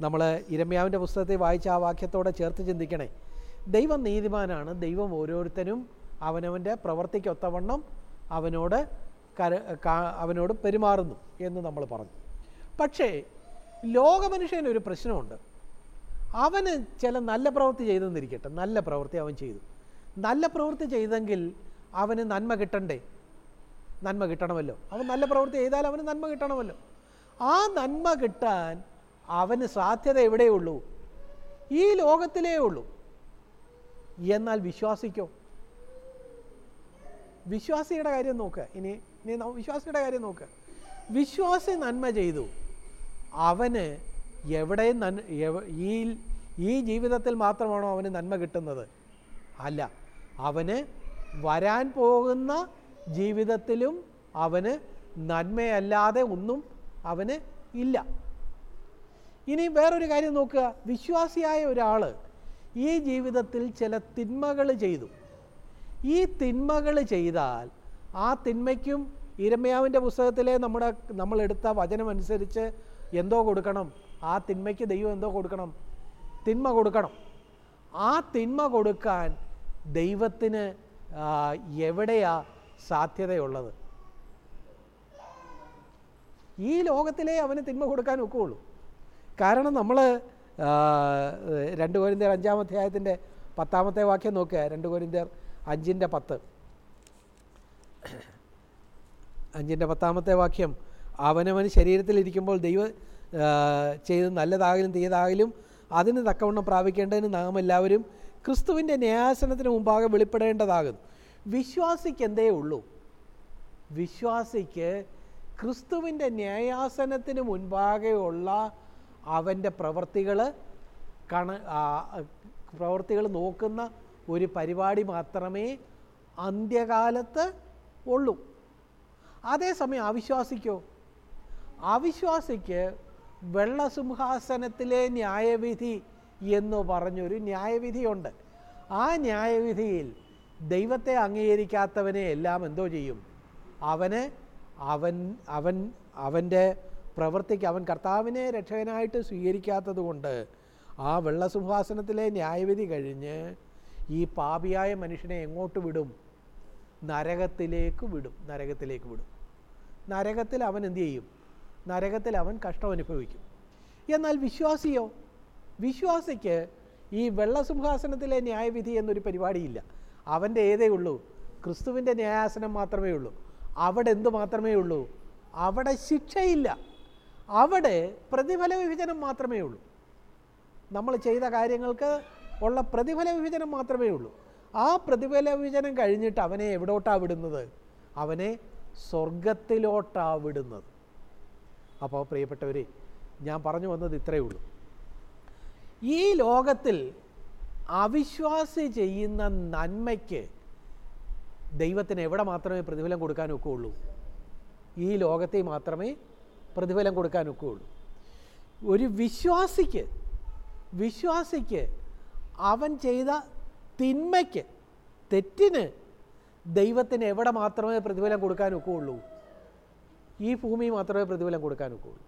[SPEAKER 1] നമ്മൾ ഇരമ്യാവിന്റെ പുസ്തകത്തെ വായിച്ച ആ വാക്യത്തോടെ ചേർത്ത് ചിന്തിക്കണേ. ദൈവം നീതിമാനാണ്. ദൈവം ഓരോരുത്തരും അവനവന്റെ പ്രവർത്തിക്കൊത്തവണ്ണം അവനോട് കര അവനോട് പെരുമാറുന്നു എന്ന് നമ്മൾ പറഞ്ഞു. പക്ഷേ ലോകമനുഷ്യന് ഒരു പ്രശ്നമുണ്ട്. അവന് ചില നല്ല പ്രവൃത്തി ചെയ്തെന്നിരിക്കട്ടെ. നല്ല പ്രവൃത്തി അവൻ ചെയ്തു. നല്ല പ്രവൃത്തി ചെയ്തെങ്കിൽ അവന് നന്മ കിട്ടണ്ടേ? നന്മ കിട്ടണമല്ലോ. അവൻ നല്ല പ്രവൃത്തി ചെയ്താൽ അവന് നന്മ കിട്ടണമല്ലോ. ആ നന്മ കിട്ടാൻ അവന് സാധ്യത എവിടെയുള്ളൂ ഈ ലോകത്തിലേ ഉള്ളൂ. എന്നാൽ വിശ്വാസിക്കോ? വിശ്വാസിയുടെ കാര്യം നോക്ക്. ഇനി ഇനി വിശ്വാസിയുടെ കാര്യം നോക്കുക വിശ്വാസി നന്മ ചെയ്തു. അവന് എവിടെയും നന് ഈ ഈ ജീവിതത്തിൽ മാത്രമാണോ അവന് നന്മ കിട്ടുന്നത്? അല്ല. അവന് വരാൻ പോകുന്ന ജീവിതത്തിലും അവന് നന്മയല്ലാതെ ഒന്നും അവന് ഇല്ല. ഇനി വേറൊരു കാര്യം നോക്കുക. വിശ്വാസിയായ ഒരാൾ ഈ ജീവിതത്തിൽ ചില തിന്മകൾ ചെയ്തു. ഈ തിന്മകൾ ചെയ്താൽ ആ തിന്മയ്ക്കും ഇരമ്യാവിന്റെ പുസ്തകത്തിലെ നമ്മുടെ നമ്മളെടുത്ത വചനമനുസരിച്ച് എന്തോ കൊടുക്കണം. ആ തിന്മയ്ക്ക് ദൈവം എന്തോ കൊടുക്കണം? തിന്മ കൊടുക്കണം. ആ തിന്മ കൊടുക്കാൻ ദൈവത്തിന് എവിടെയാണ് എവിടെയാ സാധ്യതയുള്ളത്. ഈ ലോകത്തിലേ അവന് തിന്മ കൊടുക്കാൻ ഒക്കുകയുള്ളൂ കാരണം നമ്മൾ രണ്ട് കോരിന്തർ അഞ്ചാം അധ്യായത്തിന്റെ പത്താമത്തെ വാക്യം നോക്കുക. രണ്ട് കോരിന്തർ അഞ്ചിന്റെ പത്ത്. അഞ്ചിന്റെ പത്താമത്തെ വാക്യം അവനവൻ ശരീരത്തിലിരിക്കുമ്പോൾ ദൈവ ചെയ്ത് നല്ലതാകലും തീയതാകലും അതിന് തക്കവണ്ണം പ്രാപിക്കേണ്ടതിന് നാം എല്ലാവരും ക്രിസ്തുവിന്റെ ന്യായാസനത്തിന് മുമ്പാകെ വെളിപ്പെടേണ്ടതാകുന്നു. വിശ്വാസിക്ക് എന്തേ ഉള്ളൂ? വിശ്വാസിക്ക് ക്രിസ്തുവിന്റെ ന്യായാസനത്തിന് മുൻപാകെയുള്ള അവന്റെ പ്രവൃത്തികൾ കണ പ്രവൃത്തികൾ നോക്കുന്ന ഒരു പരിപാടി മാത്രമേ അന്ത്യകാലത്ത് ഉള്ളൂ. അതേസമയം അവിശ്വാസിക്കോ? അവിശ്വാസിക്ക് വെള്ളസിംഹാസനത്തിലെ ന്യായവിധി എന്ന് പറഞ്ഞൊരു ന്യായവിധിയുണ്ട്. ആ ന്യായവിധിയിൽ ദൈവത്തെ അംഗീകരിക്കാത്തവനെ എല്ലാം എന്തോ ചെയ്യും? അവന് അവൻ അവൻ അവന്റെ പ്രവൃത്തിക്ക് അവൻ കർത്താവിനെ രക്ഷകനായിട്ട് സ്വീകരിക്കാത്തത് കൊണ്ട് ആ വെള്ളസിംഹാസനത്തിലെ ന്യായവിധി കഴിഞ്ഞ് ഈ പാപിയായ മനുഷ്യനെ എങ്ങോട്ട് വിടും? നരകത്തിലേക്ക് വിടും. നരകത്തിലേക്ക് വിടും. നരകത്തിൽ അവൻ എന്തു ചെയ്യും? നരകത്തിൽ അവൻ കഷ്ടം അനുഭവിക്കും. എന്നാൽ വിശ്വാസിയോ? വിശ്വാസിക്ക് ഈ വെള്ളസിംഹാസനത്തിലെ ന്യായവിധി എന്നൊരു പരിപാടിയില്ല. അവന്റെ ഏതേ ഉള്ളൂ. ക്രിസ്തുവിന്റെ ന്യായാസനം മാത്രമേ ഉള്ളൂ. അവിടെ എന്തു മാത്രമേ ഉള്ളൂ? അവിടെ ശിക്ഷയില്ല. അവിടെ പ്രതിഫല വിഭജനം മാത്രമേ ഉള്ളൂ. നമ്മൾ ചെയ്ത കാര്യങ്ങൾക്ക് ഉള്ള പ്രതിഫല വിഭജനം മാത്രമേ ഉള്ളൂ. ആ പ്രതിഫല വിഭജനം കഴിഞ്ഞിട്ട് അവനെ എവിടോട്ടാണ് വിടുന്നത്? അവനെ സ്വർഗത്തിലോട്ടാണ് വിടുന്നത്. അപ്പോൾ പ്രിയപ്പെട്ടവരെ ഞാൻ പറഞ്ഞു വന്നത് ഇത്രയേ ഉള്ളൂ. ഈ ലോകത്തിൽ അവിശ്വാസി ചെയ്യുന്ന നന്മയ്ക്ക് ദൈവത്തിന് എവിടെ മാത്രമേ പ്രതിഫലം കൊടുക്കാൻ ഒക്കെയുള്ളൂ ഈ ലോകത്തെ മാത്രമേ പ്രതിഫലം കൊടുക്കാൻ ഒക്കെയുള്ളൂ ഒരു വിശ്വാസിക്ക് വിശ്വാസിക്ക് അവൻ ചെയ്ത തിന്മയ്ക്ക് തെറ്റിന് ദൈവത്തിന് എവിടെ മാത്രമേ പ്രതിഫലം കൊടുക്കാൻ ഒക്കെയുള്ളൂ ഈ ഭൂമി മാത്രമേ പ്രതിഫലം കൊടുക്കാൻ ഒക്കെയുള്ളൂ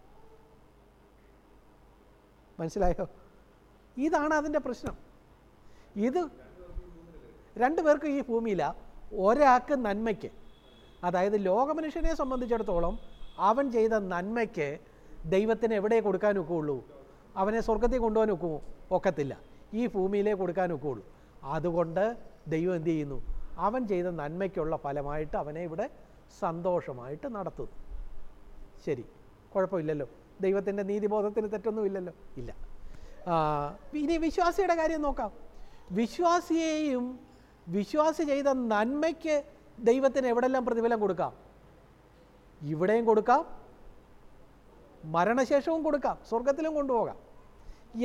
[SPEAKER 1] മനസ്സിലായോ? ഇതാണ് അതിന്റെ പ്രശ്നം. ഇത് രണ്ടു പേർക്കും ഈ ഭൂമിയില ഒരാൾക്ക് നന്മയ്ക്ക്. അതായത് ലോകമനുഷ്യനെ സംബന്ധിച്ചിടത്തോളം അവൻ ചെയ്ത നന്മയ്ക്ക് ദൈവത്തിന് എവിടെ കൊടുക്കാൻ ഒക്കുകയുള്ളൂ അവനെ സ്വർഗത്തിൽ കൊണ്ടുപോകാൻ ഒക്കുമോ ഒക്കത്തില്ല. ഈ ഭൂമിയിലേ കൊടുക്കാൻ ഒക്കുകയുള്ളൂ അതുകൊണ്ട് ദൈവം എന്ത് ചെയ്യുന്നു? അവൻ ചെയ്ത നന്മയ്ക്കുള്ള ഫലമായിട്ട് അവനെ ഇവിടെ സന്തോഷമായിട്ട് നടത്തുന്നു. ശരി. കുഴപ്പമില്ലല്ലോ. ദൈവത്തിന്റെ നീതിബോധത്തിന് തെറ്റൊന്നുമില്ലല്ലോ. ഇല്ല. ഇനി വിശ്വാസിയുടെ കാര്യം നോക്കാം. വിശ്വാസിയെയും വിശ്വാസി ചെയ്ത നന്മയ്ക്ക് ദൈവത്തിന് എവിടെല്ലാം പ്രതിഫലം കൊടുക്കാം? ഇവിടെയും കൊടുക്കാം. മരണശേഷവും കൊടുക്കാം. സ്വർഗത്തിലും കൊണ്ടുപോകാം.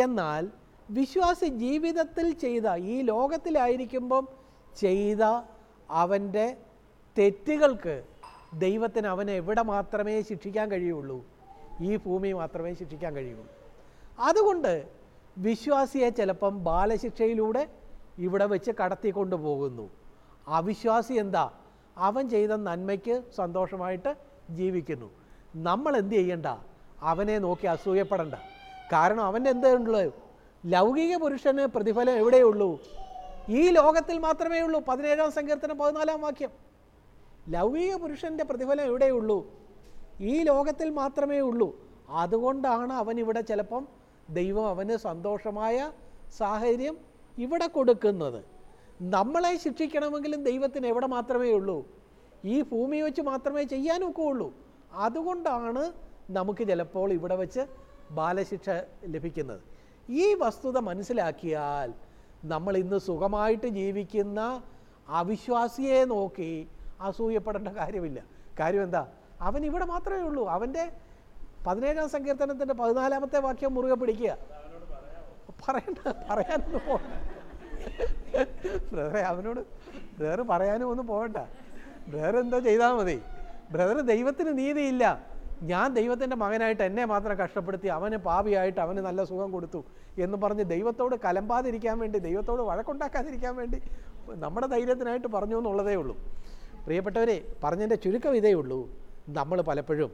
[SPEAKER 1] എന്നാൽ വിശ്വാസി ജീവിതത്തിൽ ചെയ്ത ഈ ലോകത്തിലായിരിക്കുമ്പം ചെയ്ത അവന്റെ തെറ്റുകൾക്ക് ദൈവത്തിന് അവനെ എവിടെ മാത്രമേ ശിക്ഷിക്കാൻ കഴിയുള്ളൂ? ഈ ഭൂമി മാത്രമേ ശിക്ഷിക്കാൻ കഴിയുള്ളൂ. അതുകൊണ്ട് വിശ്വാസിയെ ചിലപ്പം ബാലശിക്ഷയിലൂടെ ഇവിടെ വെച്ച് കടത്തിക്കൊണ്ട് പോകുന്നു. അവിശ്വാസി എന്താ? അവൻ ചെയ്ത നന്മയ്ക്ക് സന്തോഷമായിട്ട് ജീവിക്കുന്നു. നമ്മൾ എന്ത് ചെയ്യണ്ട? അവനെ നോക്കി അസൂയപ്പെടണ്ട. കാരണം അവന്റെ എന്തുള്ളത് ലൗകിക പുരുഷന് പ്രതിഫലം എവിടെയുള്ളൂ? ഈ ലോകത്തിൽ മാത്രമേ ഉള്ളൂ. പതിനേഴാം സങ്കീർത്തനം പതിനാലാം വാക്യം. ലൗകിക പുരുഷന്റെ പ്രതിഫലം എവിടെയുള്ളൂ? ഈ ലോകത്തിൽ മാത്രമേ ഉള്ളൂ. അതുകൊണ്ടാണ് അവൻ ഇവിടെ ചിലപ്പം ദൈവം അവന് സന്തോഷമായ സാഹചര്യം ഇവിടെ കൊടുക്കുന്നത്. നമ്മളെ ശിക്ഷിക്കണമെങ്കിലും ദൈവത്തിന് എവിടെ മാത്രമേ ഉള്ളൂ? ഈ ഭൂമി വെച്ച് മാത്രമേ ചെയ്യാനൊക്കെ ഉള്ളൂ. അതുകൊണ്ടാണ് നമുക്ക് ചിലപ്പോൾ ഇവിടെ വെച്ച് ബാലശിക്ഷ ലഭിക്കുന്നത്. ഈ വസ്തുത മനസ്സിലാക്കിയാൽ നമ്മൾ ഇന്ന് സുഖമായിട്ട് ജീവിക്കുന്ന അവിശ്വാസിയെ നോക്കി അസൂയപ്പെടേണ്ട കാര്യമില്ല. കാര്യം എന്താ? അവൻ ഇവിടെ മാത്രമേ ഉള്ളൂ. അവന്റെ പതിനേഴാം സങ്കീർത്തനത്തിന്റെ പതിനാലാമത്തെ വാക്യം മുറുകെ പിടിക്കുക. പറയണ്ട പറയാനൊന്നും പോകണ്ട ബ്രദറെ അവനോട് ബ്രദർ പറയാനും ഒന്നും പോകണ്ട. ബ്രദർ എന്തോ ചെയ്താൽ മതി. ബ്രദർ ദൈവത്തിന് നീതിയില്ല. ഞാൻ ദൈവത്തിന്റെ മകനായിട്ട് എന്നെ മാത്രം കഷ്ടപ്പെടുത്തി അവന് പാപിയായിട്ട് അവന് നല്ല സുഖം കൊടുത്തു എന്ന് പറഞ്ഞ് ദൈവത്തോട് കലമ്പാതിരിക്കാൻ വേണ്ടി ദൈവത്തോട് വഴക്കുണ്ടാക്കാതിരിക്കാൻ വേണ്ടി നമ്മുടെ ധൈര്യത്തിനായിട്ട് പറഞ്ഞു എന്നുള്ളതേ ഉള്ളൂ. പ്രിയപ്പെട്ടവരെ പറഞ്ഞതിന്റെ ചുരുക്കം ഇതേ ഉള്ളൂ. നമ്മൾ പലപ്പോഴും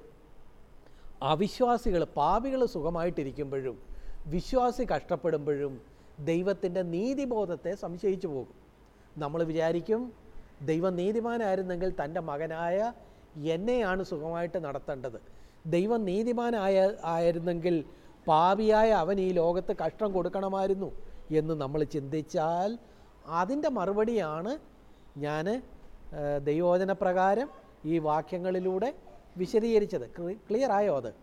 [SPEAKER 1] അവിശ്വാസികൾ പാപികൾ സുഖമായിട്ടിരിക്കുമ്പോഴും വിശ്വാസി കഷ്ടപ്പെടുമ്പോഴും ദൈവത്തിന്റെ നീതിബോധത്തെ സംശയിച്ചു പോകും. നമ്മൾ വിചാരിക്കും ദൈവം നീതിമാനായിരുന്നെങ്കിൽ തന്റെ മകനായ എന്നെയാണ് സുഖമായിട്ട് നടത്തേണ്ടത്. ദൈവം നീതിമാനായ ആയിരുന്നെങ്കിൽ പാപിയായ അവൻ ഈ ലോകത്ത് കഷ്ടം കൊടുക്കണമായിരുന്നു എന്ന് നമ്മൾ ചിന്തിച്ചാൽ അതിന്റെ മറുപടിയാണ് ഞാൻ ദൈവോചന പ്രകാരം ഈ വാക്യങ്ങളിലൂടെ വിശദീകരിച്ചത്. ക്ലിയർ ആയോ അത്?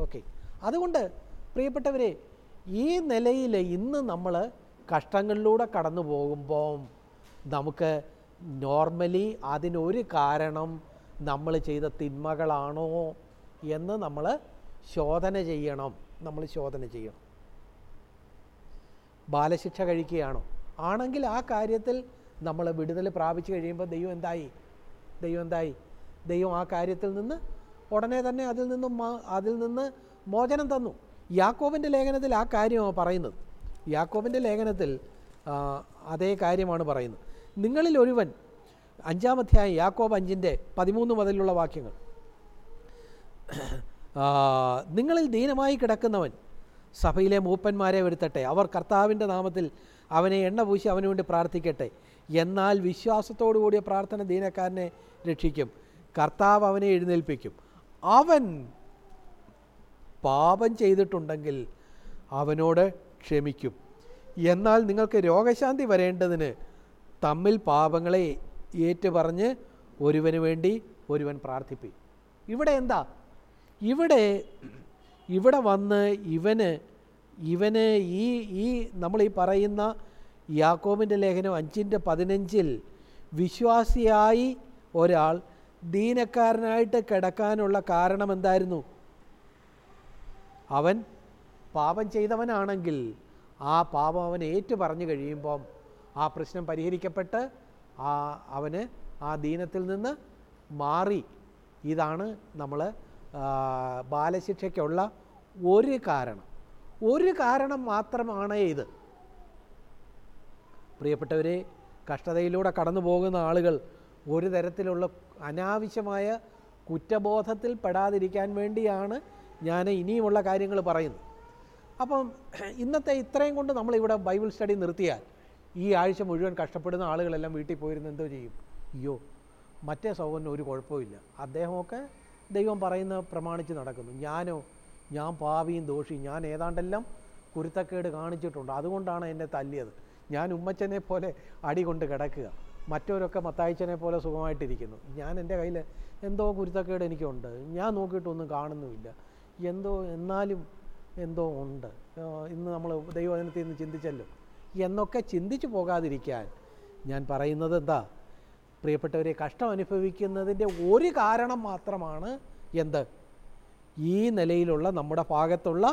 [SPEAKER 1] ഓക്കെ. അതുകൊണ്ട് പ്രിയപ്പെട്ടവരെ ഈ നിലയിൽ ഇന്ന് നമ്മൾ കഷ്ടങ്ങളിലൂടെ കടന്നു പോകുമ്പോൾ നമുക്ക് നോർമലി അതിനൊരു കാരണം നമ്മൾ ചെയ്ത തിന്മകളാണോ എന്ന് നമ്മൾ ശോധന ചെയ്യണം. നമ്മൾ ശോധന ചെയ്യണം. ബാലശിക്ഷ കഴിക്കുകയാണോ? ആണെങ്കിൽ ആ കാര്യത്തിൽ നമ്മൾ വിടുതൽ പ്രാപിച്ചു കഴിയുമ്പോൾ ദൈവം എന്തായി? ദൈവം എന്തായി? ദൈവം ആ കാര്യത്തിൽ നിന്ന് ഉടനെ തന്നെ അതിൽ നിന്നും അതിൽ നിന്ന് മോചനം തന്നു. യാക്കോബിന്റെ ലേഖനത്തിൽ ആ കാര്യമാണ് പറയുന്നത്. യാക്കോബിന്റെ ലേഖനത്തിൽ അതേ കാര്യമാണ് പറയുന്നത്. നിങ്ങളിൽ ഒരുവൻ അഞ്ചാം അഞ്ചാമധ്യായം യാക്കോബ് അഞ്ചിന്റെ പതിമൂന്ന് മുതലുള്ള വാക്യങ്ങൾ. നിങ്ങളിൽ ദീനമായി കിടക്കുന്നവൻ സഭയിലെ മൂപ്പന്മാരെ വരുത്തട്ടെ. അവർ കർത്താവിന്റെ നാമത്തിൽ അവനെ എണ്ണ പൂശി അവന് വേണ്ടി പ്രാർത്ഥിക്കട്ടെ. എന്നാൽ വിശ്വാസത്തോടുകൂടിയ പ്രാർത്ഥന ദീനക്കാരനെ രക്ഷിക്കും. കർത്താവ് അവനെ എഴുന്നേൽപ്പിക്കും. അവൻ പാപം ചെയ്തിട്ടുണ്ടെങ്കിൽ അവനോട് ക്ഷമിക്കും. എന്നാൽ നിങ്ങൾക്ക് രോഗശാന്തി വരേണ്ടതിന് തമ്മിൽ പാപങ്ങളെ ഏറ്റുപറഞ്ഞ് ഒരുവന് വേണ്ടി ഒരുവൻ പ്രാർത്ഥിപ്പി ഇവിടെ എന്താ? ഇവിടെ ഇവിടെ വന്ന് ഇവന് ഇവന് ഈ ഈ നമ്മൾ ഈ പറയുന്ന യാക്കോബിന്റെ ലേഖനം അഞ്ചിന്റെ പതിനഞ്ചിൽ വിശ്വാസിയായി ഒരാൾ ദീനക്കാരനായിട്ട് കിടക്കാനുള്ള കാരണം എന്തായിരുന്നു അവൻ പാപം ചെയ്തവനാണെങ്കിൽ ആ പാപം അവൻ ഏറ്റു പറഞ്ഞു കഴിയുമ്പം ആ പ്രശ്നം പരിഹരിക്കപ്പെട്ട് ആ അവന് ആ ദീനത്തിൽ നിന്ന് മാറി. ഇതാണ് നമ്മൾ ബാലശിക്ഷയ്ക്കുള്ള ഒരു കാരണം. ഒരു കാരണം മാത്രമാണ് ഇത്. പ്രിയപ്പെട്ടവരെ കഷ്ടതയിലൂടെ കടന്നു പോകുന്ന ആളുകൾ ഒരു തരത്തിലുള്ള അനാവശ്യമായ കുറ്റബോധത്തിൽ പെടാതിരിക്കാൻ വേണ്ടിയാണ് ഞാൻ ഇനിയുമുള്ള കാര്യങ്ങൾ പറയുന്നത്. അപ്പം ഇന്നത്തെ ഇത്രയും കൊണ്ട് നമ്മളിവിടെ ബൈബിൾ സ്റ്റഡി നിർത്തിയാൽ ഈ ആഴ്ച മുഴുവൻ കഷ്ടപ്പെടുന്ന ആളുകളെല്ലാം വീട്ടിൽ പോയിരുന്ന് എന്തോ ചെയ്യും? അയ്യോ മറ്റേ സൗകര്യം ഒരു കുഴപ്പമില്ല അദ്ദേഹമൊക്കെ ദൈവം പറയുന്ന പ്രമാണിച്ച് നടക്കുന്നു. ഞാനോ ഞാൻ പാവിയും ദോഷിയും ഞാൻ ഏതാണ്ടെല്ലാം കുരുത്തക്കേട് കാണിച്ചിട്ടുണ്ട്. അതുകൊണ്ടാണ് എന്നെ തല്ലിയത്. ഞാൻ ഉമ്മച്ചനെ പോലെ അടി കൊണ്ട് കിടക്കുക. മറ്റവരൊക്കെ മത്തായിച്ചനെ പോലെ സുഖമായിട്ടിരിക്കുന്നു. ഞാൻ എന്റെ കയ്യിൽ എന്തോ കുരുത്തക്കേട് എനിക്കുണ്ട്. ഞാൻ നോക്കിയിട്ടൊന്നും കാണുന്നുമില്ല. എന്തോ എന്നാലും എന്തോ ഉണ്ട്. ഇന്ന് നമ്മൾ ദൈവവചനത്തിൽ നിന്ന് ചിന്തിച്ചല്ലോ. എന്നൊക്കെ ചിന്തിച്ചു പോകാതിരിക്കാൻ ഞാൻ പറയുന്നത് എന്താ? പ്രിയപ്പെട്ടവരെ കഷ്ടം അനുഭവിക്കുന്നതിന്റെ ഒരു കാരണം മാത്രമാണ് എന്ത്? ഈ നിലയിലുള്ള നമ്മുടെ ഭാഗത്തുള്ള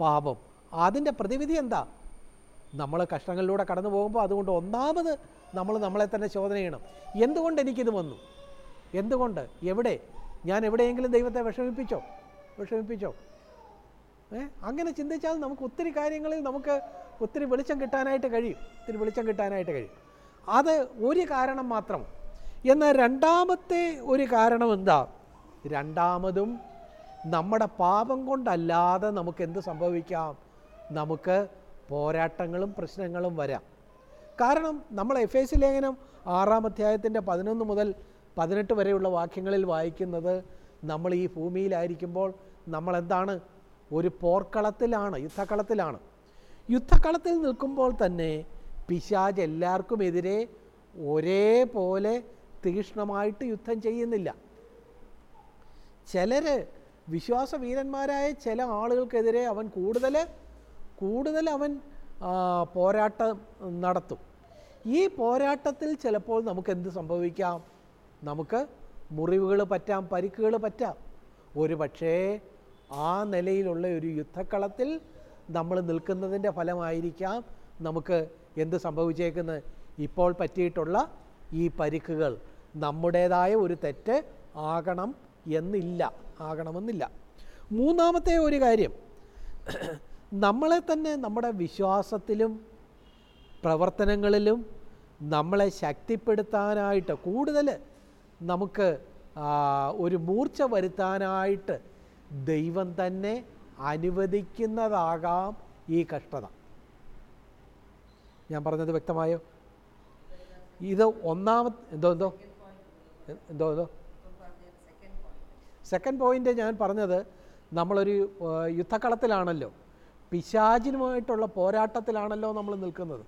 [SPEAKER 1] പാപം. അതിന്റെ പ്രതിവിധി എന്താ? നമ്മൾ കഷ്ടങ്ങളിലൂടെ കടന്നു പോകുമ്പോൾ അതുകൊണ്ട് ഒന്നാമത് നമ്മൾ നമ്മളെ തന്നെ ചോദന ചെയ്യണം. എന്തുകൊണ്ട് എനിക്കിത് വന്നു? എന്തുകൊണ്ട്? എവിടെ? ഞാൻ എവിടെയെങ്കിലും ദൈവത്തെ വിഷമിപ്പിച്ചോ? വിഷമിപ്പിച്ചോ? ഏ? അങ്ങനെ ചിന്തിച്ചാൽ നമുക്ക് ഒത്തിരി കാര്യങ്ങളിൽ നമുക്ക് ഒത്തിരി വെളിച്ചം കിട്ടാനായിട്ട് കഴിയും. ഒത്തിരി വെളിച്ചം കിട്ടാനായിട്ട് കഴിയും. അത് ഒരു കാരണം മാത്രം. എന്നാൽ രണ്ടാമത്തെ ഒരു കാരണം എന്താ? രണ്ടാമതും നമ്മുടെ പാപം കൊണ്ടല്ലാതെ നമുക്ക് എന്ത് സംഭവിക്കാം? നമുക്ക് പോരാട്ടങ്ങളും പ്രശ്നങ്ങളും വരാം. കാരണം നമ്മൾ എഫ് എസ് ലേഖനം ആറാം അധ്യായത്തിന്റെ പതിനൊന്ന് മുതൽ പതിനെട്ട് വരെയുള്ള വാക്യങ്ങളിൽ വായിക്കുന്നത് നമ്മൾ ഈ ഭൂമിയിലായിരിക്കുമ്പോൾ നമ്മളെന്താണ്? ഒരു പോർക്കളത്തിലാണ് യുദ്ധക്കളത്തിലാണ്. യുദ്ധക്കളത്തിൽ നിൽക്കുമ്പോൾ തന്നെ പിശാജ് എല്ലാവർക്കും എതിരെ ഒരേപോലെ തീക്ഷ്ണമായിട്ട് യുദ്ധം ചെയ്യുന്നില്ല. ചിലർ വിശ്വാസവീരന്മാരായ ചില ആളുകൾക്കെതിരെ അവൻ കൂടുതൽ കൂടുതൽ അവൻ പോരാട്ടം നടത്തും. ഈ പോരാട്ടത്തിൽ ചിലപ്പോൾ നമുക്ക് എന്ത് സംഭവിക്കാം? നമുക്ക് മുറിവുകൾ പറ്റാം പരിക്കുകൾ പറ്റാം. ഒരു പക്ഷേ ആ നിലയിലുള്ള ഒരു യുദ്ധക്കളത്തിൽ നമ്മൾ നിൽക്കുന്നതിന്റെ ഫലമായിരിക്കാം നമുക്ക് എന്ത് സംഭവിച്ചേക്കുന്നത്. ഇപ്പോൾ പറ്റിയിട്ടുള്ള ഈ പരിക്കുകൾ നമ്മുടേതായ ഒരു തെറ്റ് ആകണം എന്നില്ല ആകണമെന്നില്ല. മൂന്നാമത്തെ ഒരു കാര്യം നമ്മളെ തന്നെ നമ്മുടെ വിശ്വാസത്തിലും പ്രവർത്തനങ്ങളിലും നമ്മളെ ശക്തിപ്പെടുത്താനായിട്ട് കൂടുതൽ നമുക്ക് ഒരു മൂർച്ച വരുത്താനായിട്ട് ദൈവം തന്നെ അനുവദിക്കുന്നതാകാം ഈ കഷ്ടത. ഞാൻ പറഞ്ഞത് വ്യക്തമായോ? ഇത് ഒന്നാമത് എന്തോ എന്തോ? എന്തോ എന്തോ? സെക്കൻഡ് പോയിന്റ് ഞാൻ പറഞ്ഞത് നമ്മളൊരു യുദ്ധക്കളത്തിലാണല്ലോ. പിശാചിനുമായിട്ടുള്ള പോരാട്ടത്തിലാണല്ലോ നമ്മൾ നിൽക്കുന്നത്.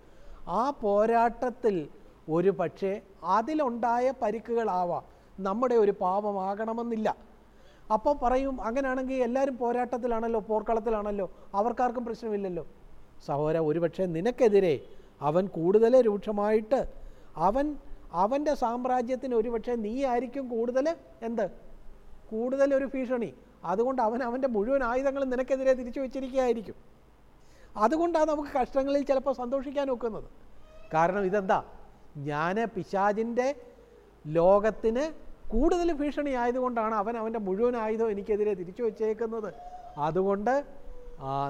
[SPEAKER 1] ആ പോരാട്ടത്തിൽ ഒരു പക്ഷേ അതിലുണ്ടായ പരിക്കുകളാവാം. നമ്മുടെ ഒരു പാപമാകണമെന്നില്ല. അപ്പോൾ പറയും അങ്ങനെയാണെങ്കിൽ എല്ലാവരും പോരാട്ടത്തിലാണല്ലോ പോർക്കളത്തിലാണല്ലോ അവർക്കാർക്കും പ്രശ്നമില്ലല്ലോ. സഹോദര ഒരുപക്ഷെ നിനക്കെതിരെ അവൻ കൂടുതൽ രൂക്ഷമായിട്ട് അവൻ അവന്റെ സാമ്രാജ്യത്തിന് ഒരുപക്ഷെ നീ ആയിരിക്കും കൂടുതൽ എന്ത്? കൂടുതൽ ഒരു ഭീഷണി. അതുകൊണ്ട് അവൻ അവന്റെ മുഴുവൻ ആയുധങ്ങളും നിനക്കെതിരെ തിരിച്ചു വെച്ചിരിക്കുകയായിരിക്കും. അതുകൊണ്ടാണ് നമുക്ക് കഷ്ടങ്ങളിൽ ചിലപ്പോൾ സന്തോഷിക്കാൻ ഒക്കുന്നത്. കാരണം ഇതെന്താ? ഞാൻ പിശാചിന്റെ ലോകത്തിന് കൂടുതൽ ഭീഷണി ആയതുകൊണ്ടാണ് അവൻ അവന്റെ മുഴുവൻ ആയുധം എനിക്കെതിരെ തിരിച്ചു വച്ചേക്കുന്നത്. അതുകൊണ്ട്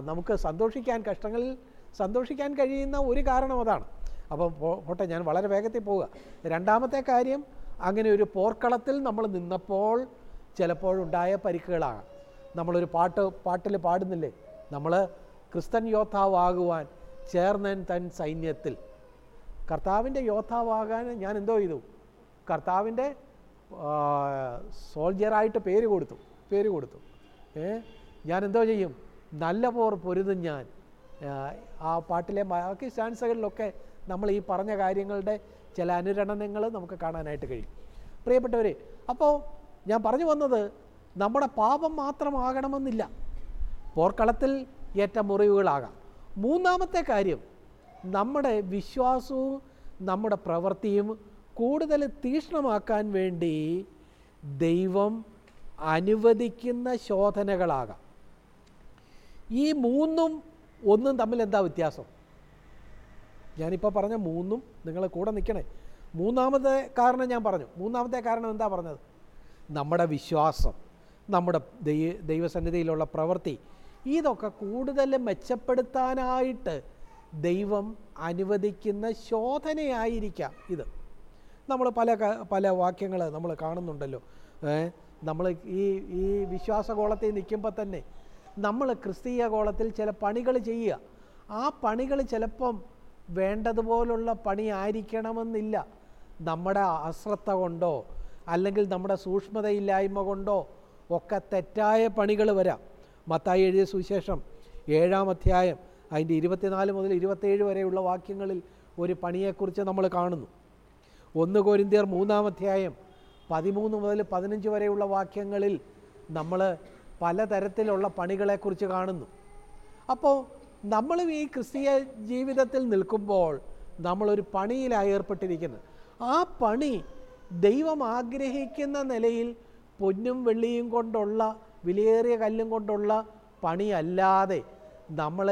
[SPEAKER 1] നമുക്ക് സന്തോഷിക്കാൻ കഷ്ടങ്ങളിൽ സന്തോഷിക്കാൻ കഴിയുന്ന ഒരു കാരണം അതാണ്. അപ്പം പോ- പോട്ടെ ഞാൻ വളരെ വേഗത്തിൽ പോവുക. രണ്ടാമത്തെ കാര്യം അങ്ങനെ ഒരു പോർക്കളത്തിൽ നമ്മൾ നിന്നപ്പോൾ ചിലപ്പോഴുണ്ടായ പരിക്കുകളാണ്. നമ്മളൊരു പാട്ട് പാട്ടിൽ പാടുന്നില്ലേ? നമ്മൾ ക്രിസ്തൻ യോദ്ധാവാകുവാൻ ചേർന്നൻ തൻ സൈന്യത്തിൽ. കർത്താവിന്റെ യോദ്ധാവാകാൻ ഞാൻ എന്തോ ചെയ്തു? കർത്താവിന്റെ സോൾജിയറായിട്ട് പേര് കൊടുത്തു. പേര് കൊടുത്തു. ഏ? ഞാൻ എന്തോ ചെയ്യും? നല്ല പോർ പൊരുതും ഞാൻ. ആ, പാട്ടിലെ ബാക്കി സ്റ്റാൻസുകളിലൊക്കെ നമ്മൾ ഈ പറഞ്ഞ കാര്യങ്ങളുടെ ചില അനുരണനങ്ങൾ നമുക്ക് കാണാനായിട്ട് കഴിയും. പ്രിയപ്പെട്ടവർ അപ്പോൾ ഞാൻ പറഞ്ഞു വന്നത് നമ്മുടെ പാപം മാത്രമാകണമെന്നില്ല. പോർക്കളത്തിൽ ഏറ്റ മുറിവുകളാകാം മൂന്നാമത്തെ കാര്യം നമ്മുടെ വിശ്വാസവും നമ്മുടെ പ്രവൃത്തിയും കൂടുതൽ തീക്ഷ്ണമാക്കാൻ വേണ്ടി ദൈവം അനുവദിക്കുന്ന ശോധനകളാകാം. ഈ മൂന്നും ഒന്നും തമ്മിൽ എന്താ വ്യത്യാസം? ഞാനിപ്പോൾ പറഞ്ഞ മൂന്നും നിങ്ങൾ കൂടെ നിൽക്കണേ മൂന്നാമത്തെ കാരണം ഞാൻ പറഞ്ഞു. മൂന്നാമത്തെ കാരണം എന്താ പറഞ്ഞത്? നമ്മുടെ വിശ്വാസം നമ്മുടെ ദൈവ ദൈവസന്നിധിയിലുള്ള പ്രവൃത്തി ഇതൊക്കെ കൂടുതൽ മെച്ചപ്പെടുത്താനായിട്ട് ദൈവം അനുവദിക്കുന്ന ശോധനയായിരിക്കാം ഇത്. നമ്മൾ പല പല വാക്യങ്ങൾ നമ്മൾ കാണുന്നുണ്ടല്ലോ. നമ്മൾ ഈ ഈ വിശ്വാസഗോളത്തിൽ നിൽക്കുമ്പോൾ തന്നെ നമ്മൾ ക്രിസ്തീയ ഗോളത്തിൽ ചില പണികൾ ചെയ്യുക. ആ പണികൾ ചിലപ്പം വേണ്ടതുപോലുള്ള പണി ആയിരിക്കണമെന്നില്ല. നമ്മുടെ അശ്രദ്ധ കൊണ്ടോ അല്ലെങ്കിൽ നമ്മുടെ സൂക്ഷ്മതയില്ലായ്മ കൊണ്ടോ ഒക്കെ തെറ്റായ പണികൾ വരാം. മത്തായി എഴുതിയ സുവിശേഷം ഏഴാം അധ്യായം അതിന്റെ ഇരുപത്തിനാല് മുതൽ ഇരുപത്തേഴ് വരെയുള്ള വാക്യങ്ങളിൽ ഒരു പണിയെക്കുറിച്ച് നമ്മൾ കാണുന്നു. ഒന്ന് കോരിന്തിയർ മൂന്നാം അധ്യായം പതിമൂന്ന് മുതൽ പതിനഞ്ച് വരെയുള്ള വാക്യങ്ങളിൽ നമ്മൾ പലതരത്തിലുള്ള പണികളെക്കുറിച്ച് കാണുന്നു. അപ്പോൾ നമ്മളും ഈ ക്രിസ്തീയ ജീവിതത്തിൽ നിൽക്കുമ്പോൾ നമ്മളൊരു പണിയിലാണ് ഏർപ്പെട്ടിരിക്കുന്നത്. ആ പണി ദൈവം ആഗ്രഹിക്കുന്ന നിലയിൽ പൊന്നും വെള്ളിയും കൊണ്ടുള്ള വിലയേറിയ കല്ലും കൊണ്ടുള്ള പണിയല്ലാതെ നമ്മൾ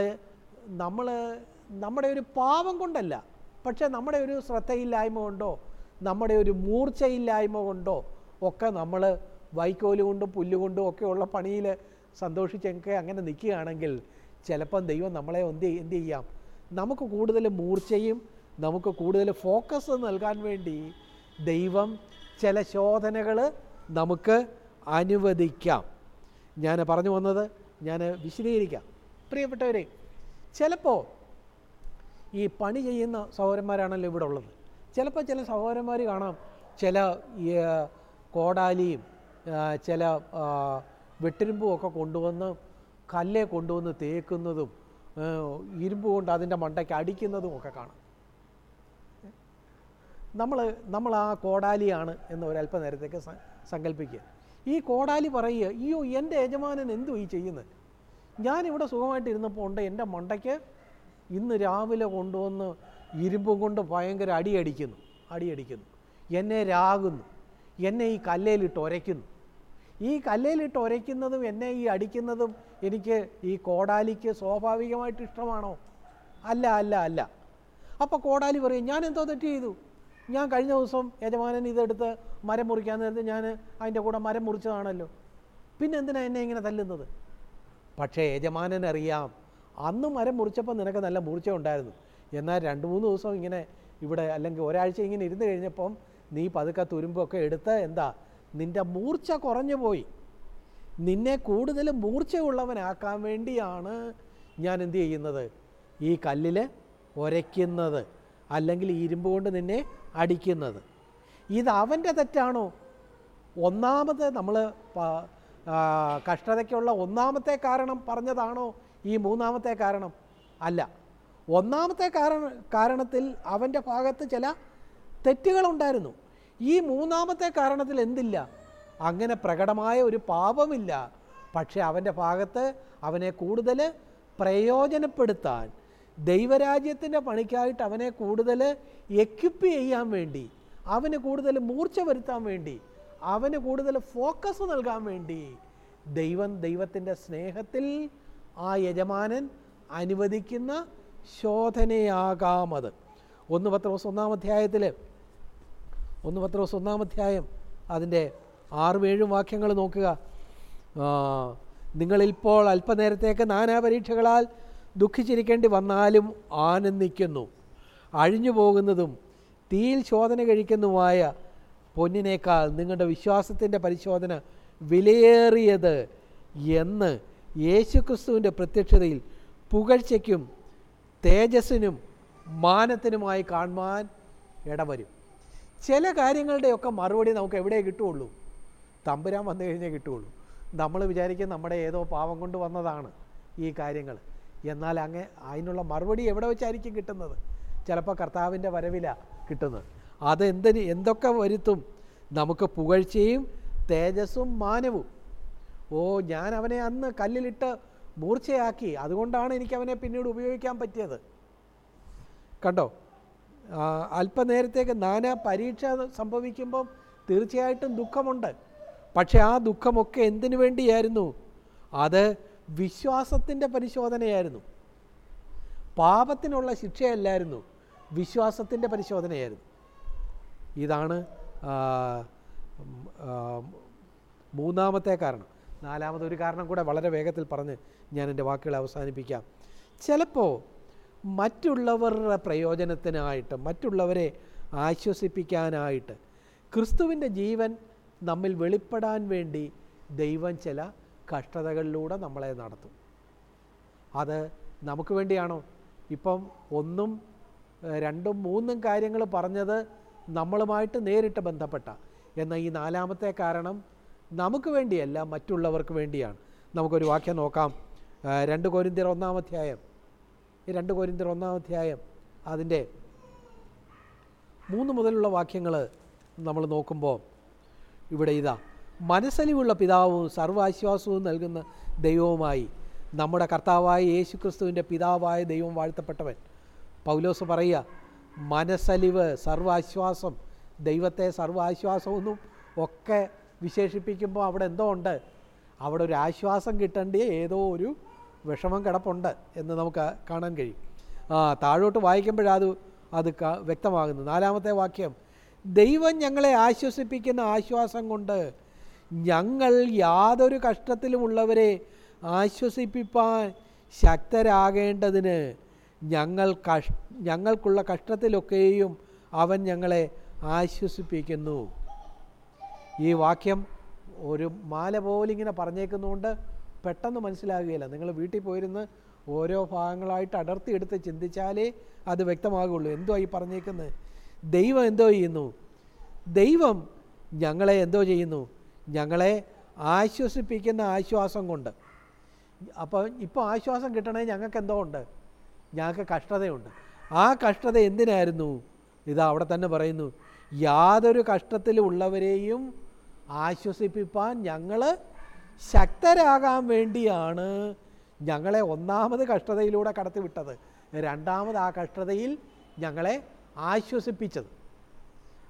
[SPEAKER 1] നമ്മൾ നമ്മുടെ ഒരു പാവം കൊണ്ടല്ല പക്ഷേ നമ്മുടെ ഒരു ശ്രദ്ധയില്ലായ്മ കൊണ്ടോ നമ്മുടെ ഒരു മൂർച്ചയില്ലായ്മ കൊണ്ടോ ഒക്കെ നമ്മൾ വൈക്കോൽ കൊണ്ടും പുല്ലുകൊണ്ടും ഒക്കെയുള്ള പണിയിൽ സന്തോഷിച്ചൊക്കെ അങ്ങനെ നിൽക്കുകയാണെങ്കിൽ ചിലപ്പം ദൈവം നമ്മളെ എന്ത് എന്ത് ചെയ്യാം? നമുക്ക് കൂടുതൽ മൂർച്ചയും നമുക്ക് കൂടുതൽ ഫോക്കസ് നൽകാൻ വേണ്ടി ദൈവം ചില ശോധനകൾ നമുക്ക് അനുവദിക്കാം. ഞാൻ പറഞ്ഞു വന്നത് ഞാൻ വിശദീകരിക്കാം. പ്രിയപ്പെട്ടവരെ ചിലപ്പോൾ ഈ പണി ചെയ്യുന്ന സഹോദരന്മാരാണല്ലോ ഇവിടെ ഉള്ളത്. ചിലപ്പോൾ ചില സഹോദരന്മാർ കാണാം ചില കോടാലിയും ചില വെട്ടിരുമ്പും ഒക്കെ കൊണ്ടുവന്ന് കല്ലേ കൊണ്ടുവന്ന് തേക്കുന്നതും ഇരുമ്പ് കൊണ്ട് അതിന്റെ മണ്ടയ്ക്ക് അടിക്കുന്നതും ഒക്കെ കാണാം. നമ്മൾ നമ്മൾ ആ കോടാലിയാണ് എന്ന് ഒരല്പനേരത്തേക്ക് സങ്കല്പിക്കുക. ഈ കോടാലി പറയുക അയ്യോ എന്റെ യജമാനൻ എന്തു ഈ ചെയ്യുന്നത് ഞാനിവിടെ സുഖമായിട്ട് ഇരുന്നപ്പോൾ ഉണ്ട് എന്റെ മണ്ടയ്ക്ക് ഇന്ന് രാവിലെ കൊണ്ടുവന്ന് ഇരുമ്പും കൊണ്ട് ഭയങ്കര അടിയടിക്കുന്നു അടിയടിക്കുന്നു എന്നെ രാകുന്നു എന്നെ ഈ കല്ലേലിട്ട് ഒരയ്ക്കുന്നു. ഈ കല്ലേലിട്ട് ഒരയ്ക്കുന്നതും എന്നെ ഈ അടിക്കുന്നതും എനിക്ക് ഈ കോടാലിക്ക് സ്വാഭാവികമായിട്ട് ഇഷ്ടമാണോ? അല്ല അല്ല അല്ല. അപ്പോൾ കോടാലി പറയും ഞാൻ എന്തോ തെറ്റ് ചെയ്തു? ഞാൻ കഴിഞ്ഞ ദിവസം യജമാനൻ ഇതെടുത്ത് മരം മുറിക്കാൻ നേരത്തെ ഞാൻ അതിന്റെ കൂടെ മരം മുറിച്ചതാണല്ലോ. പിന്നെ എന്തിനാ എന്നെ ഇങ്ങനെ തല്ലുന്നത്? പക്ഷേ യജമാനൻ അറിയാം അന്ന് മരം മുറിച്ചപ്പോൾ നിനക്ക് നല്ല മൂർച്ച ഉണ്ടായിരുന്നു എന്നാൽ രണ്ട് മൂന്ന് ദിവസം ഇങ്ങനെ ഇവിടെ അല്ലെങ്കിൽ ഒരാഴ്ച ഇങ്ങനെ ഇരുന്ന് കഴിഞ്ഞപ്പം നീ പതുക്കെ തുരുമ്പൊക്കെ എടുത്ത് എന്താ നിന്റെ മൂർച്ച കുറഞ്ഞു പോയി. നിന്നെ കൂടുതൽ മൂർച്ചയുള്ളവനാക്കാൻ വേണ്ടിയാണ് ഞാൻ എന്ത് ചെയ്യുന്നത്? ഈ കല്ലിൽ ഒരയ്ക്കുന്നത്. അല്ലെങ്കിൽ ഇരുമ്പ് കൊണ്ട് നിന്നെ അടിക്കുന്നത്. ഇത് അവന്റെ തെറ്റാണോ? ഒന്നാമത് നമ്മൾ കഷ്ടതയ്ക്കുള്ള ഒന്നാമത്തെ കാരണം പറഞ്ഞതാണോ ഈ മൂന്നാമത്തെ കാരണം? അല്ല. ഒന്നാമത്തെ കാരണ കാരണത്തിൽ അവന്റെ ഭാഗത്ത് ചില തെറ്റുകളുണ്ടായിരുന്നു. ഈ മൂന്നാമത്തെ കാരണത്തിൽ എന്തില്ല? അങ്ങനെ പ്രകടമായ ഒരു പാപമില്ല. പക്ഷേ അവന്റെ ഭാഗത്ത് അവനെ കൂടുതൽ പ്രയോജനപ്പെടുത്താൻ ദൈവരാജ്യത്തിന്റെ പണിക്കായിട്ട് അവനെ കൂടുതൽ എക്യുപ്പ് ചെയ്യാൻ വേണ്ടി അവന് കൂടുതൽ മൂർച്ച വരുത്താൻ വേണ്ടി അവന് കൂടുതൽ ഫോക്കസ് നൽകാൻ വേണ്ടി ദൈവം ദൈവത്തിന്റെ സ്നേഹത്തിൽ ആ യജമാനൻ അനുവദിക്കുന്ന ശോധനയാകാമത്. ഒന്ന് പത്രോസ് ഒന്നാം അധ്യായത്തിൽ ഒന്ന് പത്രോസ് ഒന്നാം അധ്യായം അതിന്റെ ആറും ഏഴും വാക്യങ്ങൾ നോക്കുക. നിങ്ങളിപ്പോൾ അല്പനേരത്തേക്ക് നാനാ പരീക്ഷകളാൽ ദുഃഖിച്ചിരിക്കേണ്ടി വന്നാലും ആനന്ദിക്കുന്നു. അഴിഞ്ഞു പോകുന്നതും തീയിൽ ശോധന കഴിക്കുന്നതുമായ പൊന്നിനേക്കാൾ നിങ്ങളുടെ വിശ്വാസത്തിന്റെ പരിശോധന വിലയേറിയത് എന്ന് യേശുക്രിസ്തുവിന്റെ പ്രത്യക്ഷതയിൽ പുകഴ്ചയ്ക്കും തേജസ്സിനും മാനത്തിനുമായി കാണുവാൻ ഇടവരും. ചില കാര്യങ്ങളുടെയൊക്കെ മറുപടി നമുക്ക് എവിടെ കിട്ടുകയുള്ളൂ? തമ്പുരാൻ വന്നു കഴിഞ്ഞേ കിട്ടുകയുള്ളൂ. നമ്മൾ വിചാരിക്കും നമ്മുടെ ഏതോ പാവം കൊണ്ട് വന്നതാണ് ഈ കാര്യങ്ങൾ. എന്നാൽ അങ്ങ് അതിനുള്ള മറുപടി എവിടെ വെച്ചായിരിക്കും കിട്ടുന്നത്? ചിലപ്പോൾ കർത്താവിന്റെ വരവില കിട്ടുന്നത്. അതെന്തിന് എന്തൊക്കെ വരുത്തും? നമുക്ക് പുകഴ്ചയും തേജസ്സും മാനവും. ഓ ഞാൻ അവനെ അന്ന് കല്ലിലിട്ട് മൂർച്ചയാക്കി. അതുകൊണ്ടാണ് എനിക്ക് അവനെ പിന്നീട് ഉപയോഗിക്കാൻ പറ്റിയത്. കണ്ടോ? അല്പനേരത്തേക്ക് നാനാ പരീക്ഷ സംഭവിക്കുമ്പം തീർച്ചയായിട്ടും ദുഃഖമുണ്ട്. പക്ഷേ ആ ദുഃഖമൊക്കെ എന്തിനു വേണ്ടിയായിരുന്നു? അത് വിശ്വാസത്തിന്റെ പരിശോധനയായിരുന്നു. പാപത്തിനുള്ള ശിക്ഷയല്ലായിരുന്നു. വിശ്വാസത്തിന്റെ പരിശോധനയായിരുന്നു. ഇതാണ് മൂന്നാമത്തെ കാരണം. നാലാമതൊരു കാരണം കൂടെ വളരെ വേഗത്തിൽ പറഞ്ഞ് ഞാൻ എന്റെ വാക്കുകൾ അവസാനിപ്പിക്കാം. ചിലപ്പോൾ മറ്റുള്ളവരുടെ പ്രയോജനത്തിനായിട്ട് മറ്റുള്ളവരെ ആശ്വസിപ്പിക്കാനായിട്ട് ക്രിസ്തുവിന്റെ ജീവൻ നമ്മിൽ വെളിപ്പെടാൻ വേണ്ടി ദൈവം ചില കഷ്ടതകളിലൂടെ നമ്മളെ നടത്തും. അത് നമുക്ക് വേണ്ടിയാണോ? ഇപ്പം ഒന്നും രണ്ടും മൂന്നും കാര്യങ്ങൾ പറഞ്ഞത് നമ്മളുമായിട്ട് നേരിട്ട് ബന്ധപ്പെട്ട എന്നാൽ ഈ നാലാമത്തെ കാരണം നമുക്ക് വേണ്ടിയല്ല മറ്റുള്ളവർക്ക് വേണ്ടിയാണ്. നമുക്കൊരു വാക്യം നോക്കാം. രണ്ട് കോരിന്തിർ ഒന്നാം അധ്യായം. ഈ രണ്ട് കോരിന്തിർ ഒന്നാം അധ്യായം അതിന്റെ മൂന്ന് മുതലുള്ള വാക്യങ്ങൾ നമ്മൾ നോക്കുമ്പോൾ ഇവിടെ ഇതാ. മനസ്സലിവുള്ള പിതാവും സർവാശ്വാസവും നൽകുന്ന ദൈവവുമായി. നമ്മുടെ കർത്താവായ യേശു ക്രിസ്തുവിന്റെ പിതാവായ ദൈവം വാഴ്ത്തപ്പെട്ടവൻ. പൗലോസ് പറയുക മനസ്സലിവ് സർവാശ്വാസം ദൈവത്തെ സർവാശ്വാസമൊന്നും ഒക്കെ വിശേഷിപ്പിക്കുമ്പോൾ അവിടെ എന്തോ ഉണ്ട്. അവിടെ ഒരു ആശ്വാസം കിട്ടേണ്ടിയ ഏതോ ഒരു വിഷമം കിടപ്പുണ്ട് എന്ന് നമുക്ക് കാണാൻ കഴിയും. ആ താഴോട്ട് വായിക്കുമ്പോഴത് അത് വ്യക്തമാകുന്നു നാലാമത്തെ വാക്യം ദൈവം ഞങ്ങളെ ആശ്വസിപ്പിക്കുന്ന ആശ്വാസം കൊണ്ട് ഞങ്ങൾ യാതൊരു കഷ്ടത്തിലുമുള്ളവരെ ആശ്വസിപ്പിപ്പാൻ ശക്തരാകേണ്ടതിന് ഞങ്ങൾ കഷ് ഞങ്ങൾക്കുള്ള കഷ്ടത്തിലൊക്കെയും അവൻ ഞങ്ങളെ ആശ്വസിപ്പിക്കുന്നു. ഈ വാക്യം ഒരു മാല പോലെ ഇങ്ങനെ പറഞ്ഞേക്കുന്നതുകൊണ്ട് പെട്ടെന്ന് മനസ്സിലാകുകയില്ല. നിങ്ങൾ വീട്ടിൽ പോയിരുന്ന് ഓരോ ഭാഗങ്ങളായിട്ട് അടർത്തി എടുത്ത് ചിന്തിച്ചാലേ അത് വ്യക്തമാകുള്ളൂ. എന്തോ ഈ പറഞ്ഞേക്കുന്നത് ദൈവം എന്തോ ചെയ്യുന്നു? ദൈവം ഞങ്ങളെ എന്തോ ചെയ്യുന്നു? ഞങ്ങളെ ആശ്വസിപ്പിക്കുന്ന ആശ്വാസം കൊണ്ട്. അപ്പോൾ ഇപ്പോൾ ആശ്വാസം കിട്ടണേ ഞങ്ങൾക്ക് എന്തോ ഉണ്ട്. ഞങ്ങൾക്ക് കഷ്ടതയുണ്ട്. ആ കഷ്ടത എന്തിനായിരുന്നു? ഇത് അവിടെ തന്നെ പറയുന്നു. യാതൊരു കഷ്ടത്തിലുള്ളവരെയും ആശ്വസിപ്പിപ്പാൻ ഞങ്ങൾ ശക്തരാകാൻ വേണ്ടിയാണ് ഞങ്ങളെ ഒന്നാമത് കഷ്ടതയിലൂടെ കടത്തിവിട്ടത് രണ്ടാമത് ആ കഷ്ടതയിൽ ഞങ്ങളെ ആശ്വസിപ്പിച്ചത്.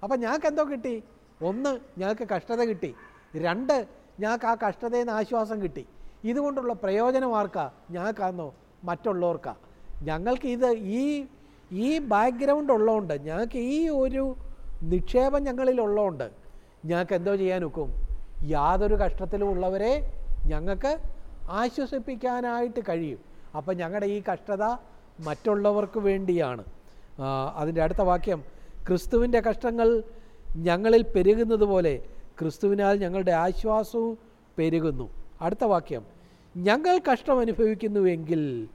[SPEAKER 1] അപ്പം ഞങ്ങൾക്ക് എന്തോ കിട്ടി? ഒന്ന് ഞങ്ങൾക്ക് കഷ്ടത കിട്ടി. രണ്ട് ഞങ്ങൾക്ക് ആ കഷ്ടതയിൽ നിന്ന് ആശ്വാസം കിട്ടി. ഇതുകൊണ്ടുള്ള പ്രയോജനം ആർക്കാ? ഞങ്ങൾക്കാന്നോ മറ്റുള്ളവർക്കാ. ഞങ്ങൾക്ക് ഇത് ഈ ഈ ബാക്ക്ഗ്രൗണ്ട് ഉള്ളതുകൊണ്ട് ഞങ്ങൾക്ക് ഈ ഒരു നിക്ഷേപം ഞങ്ങളിൽ ഉള്ളതുകൊണ്ട് ഞങ്ങൾക്ക് എന്തോ ചെയ്യാൻ ഒക്കും? യാതൊരു കഷ്ടത്തിലും ഉള്ളവരെ ഞങ്ങൾക്ക് ആശ്വസിപ്പിക്കാനായിട്ട് കഴിയും. അപ്പം ഞങ്ങളുടെ ഈ കഷ്ടത മറ്റുള്ളവർക്ക് വേണ്ടിയാണ്. അതിന്റെ അടുത്ത വാക്യം ക്രിസ്തുവിന്റെ കഷ്ടങ്ങൾ ഞങ്ങളിൽ പെരുകുന്നത് പോലെ ക്രിസ്തുവിനാൽ ഞങ്ങളുടെ ആശ്വാസവും പെരുകുന്നു. അടുത്ത വാക്യം. ഞങ്ങൾ കഷ്ടം അനുഭവിക്കുന്നുവെങ്കിൽ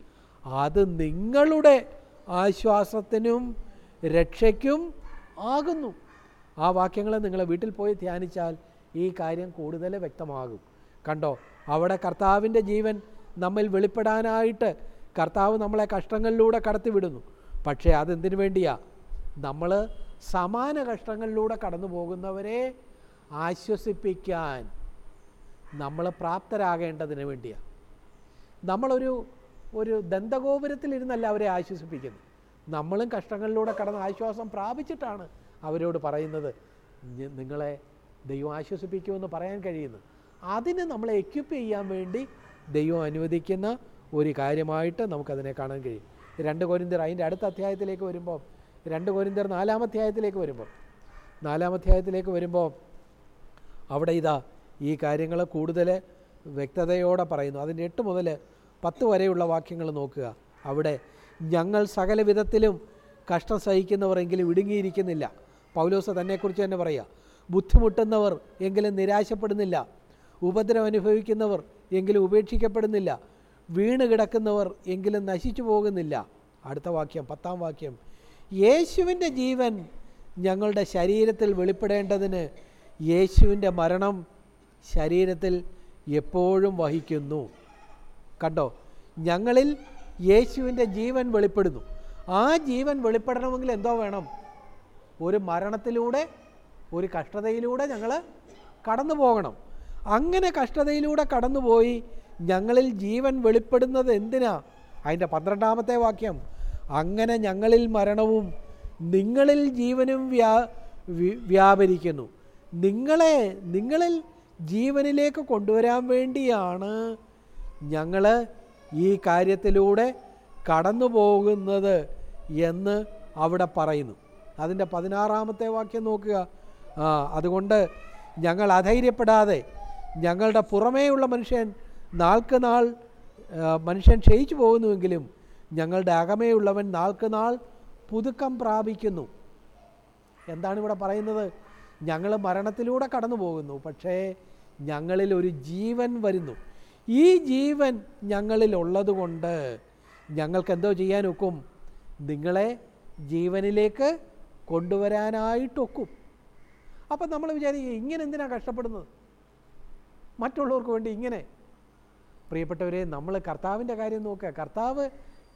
[SPEAKER 1] അത് നിങ്ങളുടെ ആശ്വാസത്തിനും രക്ഷയ്ക്കും ആകുന്നു. ആ വാക്യങ്ങളെ നിങ്ങൾ വീട്ടിൽ പോയി ധ്യാനിച്ചാൽ ഈ കാര്യം കൂടുതൽ വ്യക്തമാകും. കണ്ടോ? അവിടെ കർത്താവിന്റെ ജീവൻ നമ്മിൽ വെളിപ്പെടാനായിട്ട് കർത്താവ് നമ്മളെ കഷ്ടങ്ങളിലൂടെ കടത്തിവിടുന്നു. പക്ഷേ അതെന്തിനു വേണ്ടിയാ? നമ്മൾ സമാന കഷ്ടങ്ങളിലൂടെ കടന്നു പോകുന്നവരെ ആശ്വസിപ്പിക്കാൻ നമ്മൾ പ്രാപ്തരാകേണ്ടതിന് വേണ്ടിയാണ് നമ്മളൊരു ഒരു ദന്തഗോപുരത്തിലിരുന്നല്ല അവരെ ആശ്വസിപ്പിക്കുന്നത്. നമ്മളും കഷ്ടങ്ങളിലൂടെ കടന്ന് ആശ്വാസം പ്രാപിച്ചിട്ടാണ് അവരോട് പറയുന്നത് നിങ്ങളെ ദൈവം ആശ്വസിപ്പിക്കുമെന്ന് പറയാൻ കഴിയുന്നത് അതിന് നമ്മളെ എക്യുപ്പ് ചെയ്യാൻ വേണ്ടി ദൈവം അനുവദിക്കുന്ന ഒരു കാര്യമായിട്ട് നമുക്കതിനെ കാണാൻ കഴിയും. രണ്ട് കോരിന്തർ അതിന്റെ അടുത്ത അധ്യായത്തിലേക്ക് വരുമ്പോൾ രണ്ട് കോരിന്തർ നാലാം അധ്യായത്തിലേക്ക് വരുമ്പോൾ നാലാം അധ്യായത്തിലേക്ക് വരുമ്പോൾ അവിടെ ഇതാ ഈ കാര്യങ്ങൾ കൂടുതൽ വ്യക്തതയോടെ പറയുന്നു. അതിന്റെ എട്ട് മുതൽ പത്ത് വരെയുള്ള വാക്യങ്ങൾ നോക്കുക. അവിടെ ഞങ്ങൾ സകല വിധത്തിലും കഷ്ടം സഹിക്കുന്നവർ എങ്കിലും ഇടുങ്ങിയിരിക്കുന്നില്ല. പൗലോസ് തന്നെക്കുറിച്ച് തന്നെ പറയുക ബുദ്ധിമുട്ടുന്നവർ എങ്കിലും നിരാശപ്പെടുന്നില്ല. ഉപദ്രവം അനുഭവിക്കുന്നവർ എങ്കിലും ഉപേക്ഷിക്കപ്പെടുന്നില്ല. വീണ് കിടക്കുന്നവർ എങ്കിലും നശിച്ചു പോകുന്നില്ല. അടുത്ത വാക്യം പത്താം വാക്യം. യേശുവിന്റെ ജീവൻ ഞങ്ങളുടെ ശരീരത്തിൽ വെളിപ്പെടേണ്ടതിന് യേശുവിന്റെ മരണം ശരീരത്തിൽ എപ്പോഴും വഹിക്കുന്നു. കണ്ടോ? ഞങ്ങളിൽ യേശുവിന്റെ ജീവൻ വെളിപ്പെടുന്നു. ആ ജീവൻ വെളിപ്പെടണമെങ്കിൽ എന്തോ വേണം? ഒരു മരണത്തിലൂടെ ഒരു കഷ്ടതയിലൂടെ ഞങ്ങൾ കടന്നു പോകണം. അങ്ങനെ കഷ്ടതയിലൂടെ കടന്നുപോയി ഞങ്ങളിൽ ജീവൻ വെളിപ്പെടുന്നത് എന്തിനാ? അതിന്റെ പന്ത്രണ്ടാമത്തെ വാക്യം. അങ്ങനെ ഞങ്ങളിൽ മരണവും നിങ്ങളിൽ ജീവനും വ്യാ വ്യാപരിക്കുന്നു. നിങ്ങളെ നിങ്ങളിൽ ജീവനിലേക്ക് കൊണ്ടുവരാൻ വേണ്ടിയാണ് ഞങ്ങൾ ഈ കാര്യത്തിലൂടെ കടന്നു പോകുന്നത് എന്ന് അവിടെ പറയുന്നു. അതിന്റെ പതിനാറാമത്തെ വാക്യം നോക്കുക. അതുകൊണ്ട് ഞങ്ങൾ അധൈര്യപ്പെടാതെ ഞങ്ങളുടെ പുറമേയുള്ള മനുഷ്യൻ നാൾക്ക് നാൾ മനുഷ്യൻ ക്ഷയിച്ചു പോകുന്നുവെങ്കിലും ഞങ്ങളുടെ അകമേയുള്ളവൻ നാൾക്ക് നാൾ പുതുക്കം പ്രാപിക്കുന്നു. എന്താണ് ഇവിടെ പറയുന്നത്? ഞങ്ങൾ മരണത്തിലൂടെ കടന്നു പോകുന്നു. പക്ഷേ ഞങ്ങളിൽ ഒരു ജീവൻ വരുന്നു. ഈ ജീവൻ ഞങ്ങളിൽ ഉള്ളതുകൊണ്ട് ഞങ്ങൾക്ക് എന്തോ ചെയ്യാനൊക്കും നിങ്ങളെ ജീവനിലേക്ക് കൊണ്ടുവരാനായിട്ടൊക്കും അപ്പം നമ്മൾ വിചാരിക്കുക ഇങ്ങനെ എന്തിനാണ് കഷ്ടപ്പെടുന്നത്? മറ്റുള്ളവർക്ക് വേണ്ടി ഇങ്ങനെ. പ്രിയപ്പെട്ടവരെ നമ്മൾ കർത്താവിന്റെ കാര്യം നോക്കുക. കർത്താവ്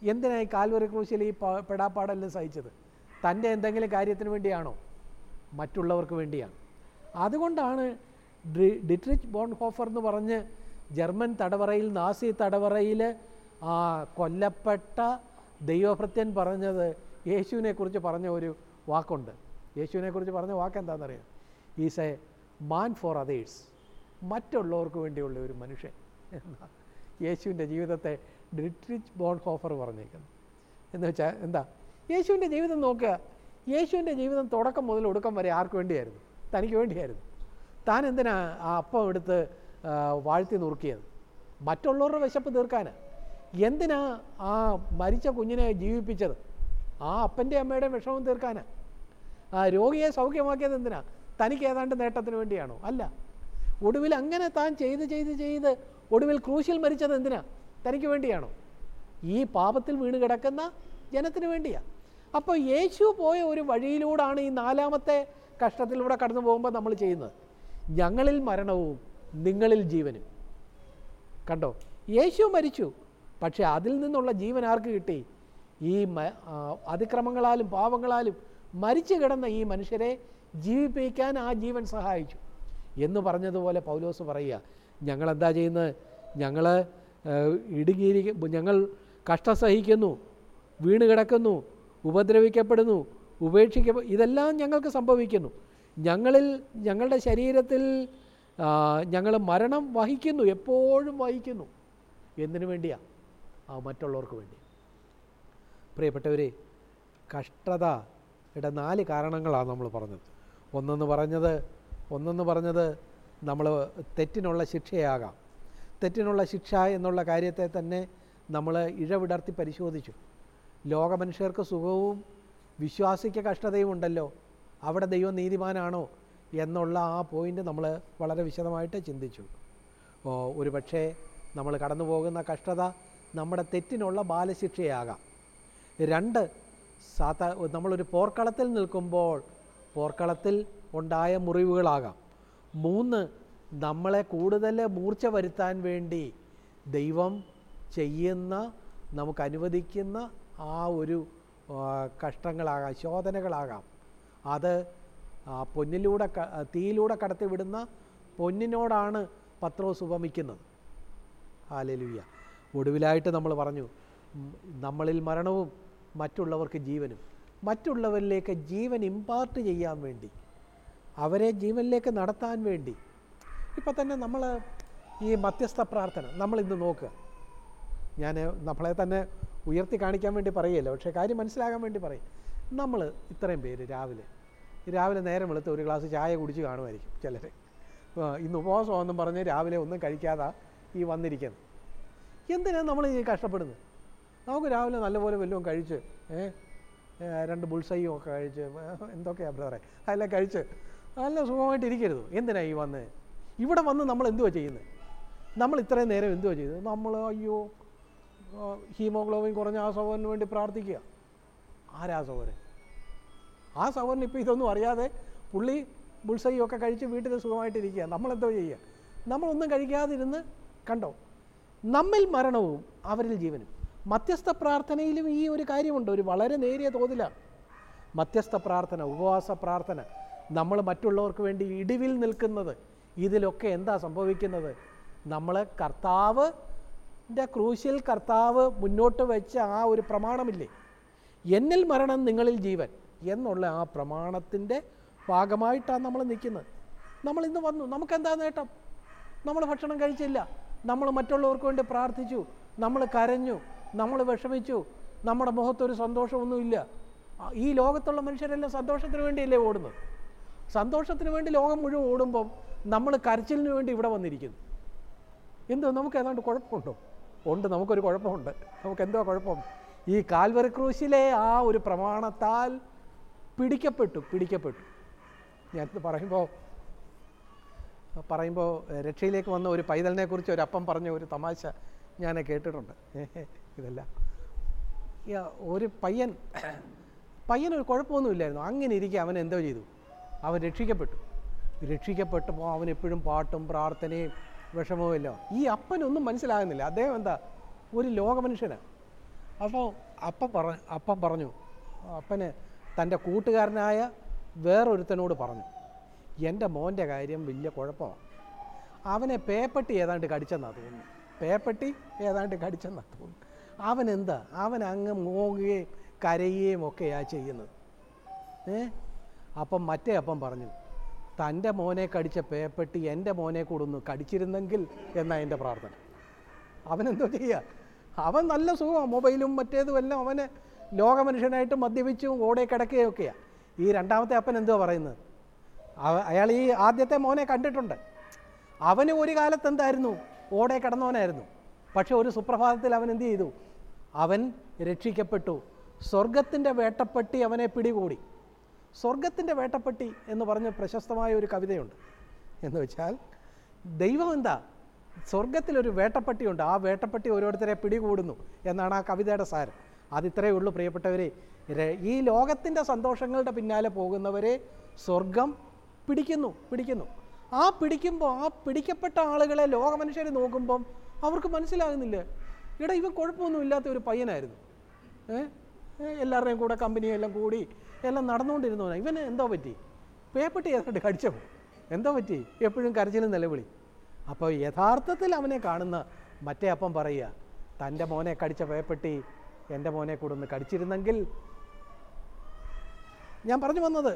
[SPEAKER 1] എന്തിനായി കാൽവറി ക്രൂശിൽ ഈ പെടാപ്പാടെല്ലാം സഹിച്ചത്? തന്റെ എന്തെങ്കിലും കാര്യത്തിന് വേണ്ടിയാണോ? മറ്റുള്ളവർക്ക് വേണ്ടിയാണ്. അതുകൊണ്ടാണ് ഡി ഡിട്രിച്ച് ബോൺ ഹോഫർ എന്ന് പറഞ്ഞ് ജർമ്മൻ തടവറയിൽ നാസി തടവറയിൽ കൊല്ലപ്പെട്ട ദൈവഭൃത്യൻ പറഞ്ഞത് യേശുവിനെക്കുറിച്ച് പറഞ്ഞ ഒരു വാക്കുണ്ട്. യേശുവിനെക്കുറിച്ച് പറഞ്ഞ വാക്ക് എന്താണെന്നറിയാം is a man for others മറ്റുള്ളവർക്ക് വേണ്ടിയുള്ള ഒരു മനുഷ്യൻ എന്നാണ് യേശുവിന്റെ ജീവിതത്തെ ഡിട്രിച്ച് ബോൺ ഹോഫർ പറഞ്ഞേക്കുന്നത് എന്ന് വെച്ചാൽ എന്താ? യേശുവിന്റെ ജീവിതം നോക്കുക. യേശുവിന്റെ ജീവിതം തുടക്കം മുതൽ ഒടുക്കം വരെ ആർക്ക് വേണ്ടിയായിരുന്നു? തനിക്ക് വേണ്ടിയായിരുന്നു. താൻ എന്തിനാ ആ അപ്പം എടുത്ത് വാഴ്ത്തി നുറുക്കിയത്? മറ്റുള്ളവരുടെ വിശപ്പ് തീർക്കാൻ എന്തിനാ ആ മരിച്ച കുഞ്ഞിനെ ജീവിപ്പിച്ചത്? ആ അപ്പന്റെ അമ്മയുടെ വിഷമം തീർക്കാൻ ആ രോഗിയെ സൗഖ്യമാക്കിയത് എന്തിനാ? തനിക്ക് ഏതാണ്ട് നേട്ടത്തിന് വേണ്ടിയാണോ? അല്ല. ഒടുവിൽ അങ്ങനെ താൻ ചെയ്ത് ചെയ്ത് ചെയ്ത് ഒടുവിൽ ക്രൂശിൽ മരിച്ചത് എന്തിനാ? തനിക്ക് വേണ്ടിയാണോ? ഈ പാപത്തിൽ വീണ് കിടക്കുന്ന ജനത്തിന് വേണ്ടിയാ. അപ്പോൾ യേശു പോയ ഒരു വഴിയിലൂടാണ് ഈ നാലാമത്തെ കഷ്ടത്തിലൂടെ കടന്നു പോകുമ്പോൾ നമ്മൾ ചെയ്യുന്നത്. ഞങ്ങളിൽ മരണവും നിങ്ങളിൽ ജീവനും. കണ്ടോ? യേശു മരിച്ചു. പക്ഷേ അതിൽ നിന്നുള്ള ജീവൻ ആർക്ക് കിട്ടി? ഈ അതിക്രമങ്ങളാലും പാവങ്ങളാലും മരിച്ചു കിടന്ന ഈ മനുഷ്യരെ ജീവിപ്പിക്കാൻ ആ ജീവൻ സഹായിച്ചു. എന്ന് പറഞ്ഞതുപോലെ പൗലോസ് പറയുക ഞങ്ങൾ എന്താ ചെയ്യുന്നത് ഞങ്ങൾ ഇടുങ്ങിയിരിക്കും ഞങ്ങൾ കഷ്ടസഹിക്കുന്നു വീണ് കിടക്കുന്നു ഉപദ്രവിക്കപ്പെടുന്നു ഉപേക്ഷിക്ക ഇതെല്ലാം ഞങ്ങൾക്ക് സംഭവിക്കുന്നു. ഞങ്ങളിൽ ഞങ്ങളുടെ ശരീരത്തിൽ ഞങ്ങൾ മരണം വഹിക്കുന്നു എപ്പോഴും വഹിക്കുന്നു. എന്തിനു വേണ്ടിയാ? ആ മറ്റുള്ളവർക്ക് വേണ്ടി. പ്രിയപ്പെട്ടവരെ കഷ്ടതയുടെ നാല് കാരണങ്ങളാണ് നമ്മൾ പറഞ്ഞത്. ഒന്നെന്ന് പറഞ്ഞത് ഒന്നെന്ന് പറഞ്ഞത് നമ്മൾ തെറ്റിനുള്ള ശിക്ഷയാകാം. തെറ്റിനുള്ള ശിക്ഷ എന്നുള്ള കാര്യത്തെ തന്നെ നമ്മൾ ഇഴവിടർത്തി പരിശോധിച്ചു. ലോകമനുഷ്യർക്ക് സുഖവും വിശ്വാസിക്ക് കഷ്ടതയും ഉണ്ടല്ലോ. അവിടെ ദൈവം നീതിമാനാണോ എന്നുള്ള ആ പോയിന്റ് നമ്മൾ വളരെ വിശദമായിട്ട് ചിന്തിച്ചു. ഒരു പക്ഷേ നമ്മൾ കടന്നു പോകുന്ന കഷ്ടത നമ്മുടെ തെറ്റിനുള്ള ബാലശിക്ഷയാകാം. രണ്ട് സാത്ത നമ്മളൊരു പോർക്കളത്തിൽ നിൽക്കുമ്പോൾ പോർക്കളത്തിൽ ഉണ്ടായ മുറിവുകളാകാം. മൂന്ന് നമ്മളെ കൂടുതൽ മൂർച്ച വരുത്താൻ വേണ്ടി ദൈവം ചെയ്യുന്ന നമുക്ക് അനുവദിക്കുന്ന ആ ഒരു കഷ്ടങ്ങളാകാം ശോധനകളാകാം. അത് പൊന്നിലൂടെ തീയിലൂടെ കടത്തിവിടുന്ന പൊന്നിനോടാണ് പത്രോസ് ഉപമിക്കുന്നത്. ഹാലലുയ്യ ഒടുവിലായിട്ട് നമ്മൾ പറഞ്ഞു നമ്മളിൽ മരണവും മറ്റുള്ളവർക്ക് ജീവനും. മറ്റുള്ളവരിലേക്ക് ജീവൻ ഇമ്പാർട്ട് ചെയ്യാൻ വേണ്ടി അവരെ ജീവനിലേക്ക് നടത്താൻ വേണ്ടി. ഇപ്പം തന്നെ നമ്മൾ ഈ മധ്യസ്ഥ പ്രാർത്ഥന നമ്മളിന്ന് നോക്കുക. ഞാൻ നമ്മളെ തന്നെ ഉയർത്തി കാണിക്കാൻ വേണ്ടി പറയുകയല്ല പക്ഷേ കാര്യം മനസ്സിലാകാൻ വേണ്ടി പറയും. നമ്മൾ ഇത്രയും പേര് രാവിലെ രാവിലെ നേരം വെളുത്ത് ഒരു ഗ്ലാസ് ചായ കുടിച്ച് കാണുമായിരിക്കും ചിലർ ഇന്ന് ഉപവാസമാണെന്നും പറഞ്ഞ് രാവിലെ ഒന്നും കഴിക്കാതെ ഈ വന്നിരിക്കുന്നത്. എന്തിനാണ് നമ്മൾ ഈ കഷ്ടപ്പെടുന്നത്? നമുക്ക് രാവിലെ നല്ലപോലെ വല്ലതും കഴിച്ച് രണ്ട് ബുൾസൈയും ഒക്കെ കഴിച്ച് എന്തൊക്കെയാ ബ്രദറെ? അതെല്ലാം കഴിച്ച് നല്ല സുഖമായിട്ട് ഇരിക്കരുത്. ഈ വന്ന്? ഇവിടെ വന്ന് നമ്മൾ എന്തുവാ ചെയ്യുന്നത്? നമ്മൾ ഇത്രയും നേരം എന്തുവാ ചെയ്തത്? നമ്മൾ അയ്യോ ഹീമോഗ്ലോബിൻ കുറഞ്ഞ ആ സഹോദരന് വേണ്ടി പ്രാർത്ഥിക്കുക. ആരാ സഹോദരൻ ആ സഹോദരൻ ഇപ്പോൾ ഇതൊന്നും അറിയാതെ പുള്ളി ബുൾസൈയും ഒക്കെ കഴിച്ച് വീട്ടിൽ സുഖമായിട്ടിരിക്കുക. നമ്മളെന്തോ ചെയ്യുക? നമ്മളൊന്നും കഴിക്കാതിരുന്ന് കണ്ടോ? നമ്മിൽ മരണവും അവരിൽ ജീവനും. മധ്യസ്ഥ പ്രാർത്ഥനയിലും ഈ ഒരു കാര്യമുണ്ട്. ഒരു വളരെ നേരിയ തോതിലാണ്. മധ്യസ്ഥ പ്രാർത്ഥന ഉപവാസ പ്രാർത്ഥന. നമ്മൾ മറ്റുള്ളവർക്ക് വേണ്ടി ഇടിവിൽ നിൽക്കുന്നത്. ഇതിലൊക്കെ എന്താ സംഭവിക്കുന്നത്? നമ്മൾ കർത്താവ് ന്റെ ക്രൂശിൽ കർത്താവ് മുന്നോട്ട് വെച്ച ആ ഒരു പ്രമാണമില്ലേ? എന്നിൽ മരണം നിങ്ങളിൽ ജീവൻ എന്നുള്ള ആ പ്രമാണത്തിന്റെ ഭാഗമായിട്ടാണ് നമ്മൾ നിൽക്കുന്നത്. നമ്മൾ ഇന്ന് വന്നു. നമുക്കെന്താ നേട്ടം? നമ്മൾ ഭക്ഷണം കഴിച്ചില്ല. നമ്മൾ മറ്റുള്ളവർക്ക് വേണ്ടി പ്രാർത്ഥിച്ചു. നമ്മൾ കരഞ്ഞു. നമ്മൾ വിഷമിച്ചു. നമ്മുടെ മുഖത്തൊരു സന്തോഷമൊന്നുമില്ല. ഈ ലോകത്തുള്ള മനുഷ്യരെല്ലാം സന്തോഷത്തിന് വേണ്ടിയല്ലേ ഓടുന്നത്? സന്തോഷത്തിന് വേണ്ടി ലോകം മുഴുവൻ ഓടുമ്പം നമ്മൾ കരച്ചിലിന് വേണ്ടി ഇവിടെ വന്നിരിക്കുന്നു. എന്തോ നമുക്ക് ഏതാണ്ട് കുഴപ്പമുണ്ടോ? ഉണ്ട് നമുക്കൊരു കുഴപ്പമുണ്ട്. നമുക്ക് എന്തോ കുഴപ്പം? ഈ കാൽവറി ക്രൂശിലെ ആ ഒരു പ്രമാണത്താൽ പിടിക്കപ്പെട്ടു പിടിക്കപ്പെട്ടു. ഞാൻ പറയുമ്പോൾ പറയുമ്പോൾ രക്ഷയിലേക്ക് വന്ന ഒരു പൈതലിനെ കുറിച്ച് ഒരു അപ്പം പറഞ്ഞ ഒരു തമാശ ഞാൻ കേട്ടിട്ടുണ്ട്. ഇതല്ല. ഒരു പയ്യൻ പയ്യനൊരു കുഴപ്പമൊന്നുമില്ലായിരുന്നു. അങ്ങനെ ഇരിക്കെ അവൻ എന്തോ ചെയ്തു? അവൻ രക്ഷിക്കപ്പെട്ടു. രക്ഷിക്കപ്പെട്ടപ്പോൾ അവൻ എപ്പോഴും പാട്ടും പ്രാർത്ഥനയും വിഷമവും എല്ലാം ഈ അപ്പനൊന്നും മനസ്സിലാകുന്നില്ല. അദ്ദേഹം എന്താ? ഒരു ലോകമനുഷ്യനാണ് അപ്പോൾ അപ്പം പറ അപ്പം പറഞ്ഞു അപ്പന് തന്റെ കൂട്ടുകാരനായ വേറൊരുത്തനോട് പറഞ്ഞു എന്റെ മോന്റെ കാര്യം വലിയ കുഴപ്പമാണ് അവനെ പേപ്പട്ടി ഏതാണ്ട് കടിച്ചെന്നാണ് തോന്നുന്നു. പേപ്പട്ടി ഏതാണ്ട് കടിച്ചെന്നാണ് തോന്നുന്നു. അവൻ എന്താ അവൻ അങ്ങ് മോങ്ങുകയും കരയുകയും ഒക്കെയാണ് ചെയ്യുന്നത്. ഏ? അപ്പം മറ്റേ അപ്പം പറഞ്ഞു തന്റെ മോനെ കടിച്ച പേപ്പെട്ടി എന്റെ മോനെ കൂടുന്നു കടിച്ചിരുന്നെങ്കിൽ എന്നാ എന്റെ പ്രാർത്ഥന? അവനെന്തോ ചെയ്യുക അവൻ നല്ല സുഖമാണ് മൊബൈലും മറ്റേതും എല്ലാം അവന് ലോകമനുഷ്യനായിട്ട് മദ്യപിച്ചും ഓടെ കിടക്കുകയൊക്കെയാണ് ഈ രണ്ടാമത്തെ അപ്പൻ എന്തുവാ പറയുന്നത്? അയാൾ ഈ ആദ്യത്തെ മോനെ കണ്ടിട്ടുണ്ട്. അവന് ഒരു കാലത്ത് എന്തായിരുന്നു ഓടെ കിടന്നവനായിരുന്നു. പക്ഷെ ഒരു സുപ്രഭാതത്തിൽ അവൻ എന്ത് ചെയ്തു? അവൻ രക്ഷിക്കപ്പെട്ടു. സ്വർഗത്തിന്റെ വേട്ടപ്പെട്ടി അവനെ പിടികൂടി. സ്വർഗത്തിന്റെ വേട്ടപ്പെട്ടി എന്ന് പറഞ്ഞ പ്രശസ്തമായ ഒരു കവിതയുണ്ട്. എന്ന് വെച്ചാൽ ദൈവം എന്താ? സ്വർഗത്തിലൊരു വേട്ടപ്പെട്ടിയുണ്ട് ആ വേട്ടപ്പെട്ടി ഓരോരുത്തരെ പിടികൂടുന്നു എന്നാണ് ആ കവിതയുടെ സാരം. അതിത്രയേ ഉള്ളൂ പ്രിയപ്പെട്ടവരെ. ഈ ലോകത്തിന്റെ സന്തോഷങ്ങളുടെ പിന്നാലെ പോകുന്നവരെ സ്വർഗം പിടിക്കുന്നു പിടിക്കുന്നു. ആ പിടിക്കുമ്പോൾ ആ പിടിക്കപ്പെട്ട ആളുകളെ ലോകമനുഷ്യർ നോക്കുമ്പം അവർക്ക് മനസ്സിലാകുന്നില്ല. ഇവിടെ ഇവൻ കുഴപ്പമൊന്നും ഇല്ലാത്ത ഒരു പയ്യനായിരുന്നു. എല്ലാവരുടെയും കൂടെ കമ്പനിയെല്ലാം കൂടി എല്ലാം നടന്നുകൊണ്ടിരുന്നവനാണ് ഇവന് എന്തോ പറ്റി? പേപ്പട്ടി ഏതാണ്ട് കടിച്ചോ? എന്തോ പറ്റി? എപ്പോഴും കരച്ചിലും നിലവിളി. അപ്പോൾ യഥാർത്ഥത്തിൽ അവനെ കാണുന്ന മറ്റേ അപ്പം പറയുക തന്റെ മോനെ കടിച്ച പേപ്പട്ടി എന്റെ മോനെ കൂടെ ഒന്ന് കടിച്ചിരുന്നെങ്കിൽ ഞാൻ പറഞ്ഞു വന്നത്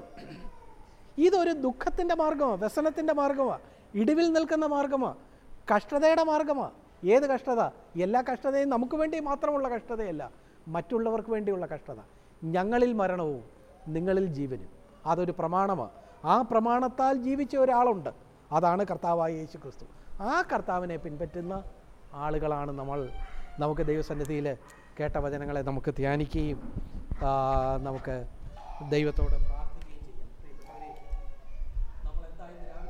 [SPEAKER 1] ഇതൊരു ദുഃഖത്തിന്റെ മാർഗമാണ് വ്യസനത്തിന്റെ മാർഗമാണ് ഇടിവിൽ നിൽക്കുന്ന മാർഗമാണ് കഷ്ടതയുടെ മാർഗമാണ് ഏത് കഷ്ടത? എല്ലാ കഷ്ടതയും നമുക്ക് വേണ്ടി മാത്രമുള്ള കഷ്ടതയല്ല മറ്റുള്ളവർക്ക് വേണ്ടിയുള്ള കഷ്ടത. ഞങ്ങളിൽ മരണവും നിങ്ങളിൽ ജീവനും. അതൊരു പ്രമാണമാണ് ആ പ്രമാണത്താൽ ജീവിച്ച ഒരാളുണ്ട്. അതാണ് കർത്താവായ യേശു ക്രിസ്തു ആ കർത്താവിനെ പിൻപറ്റുന്ന ആളുകളാണ് നമ്മൾ. നമുക്ക് ദൈവസന്നിധിയിൽ കേട്ട വചനങ്ങളെ നമുക്ക് ധ്യാനിക്കുകയും നമുക്ക് ദൈവത്തോട്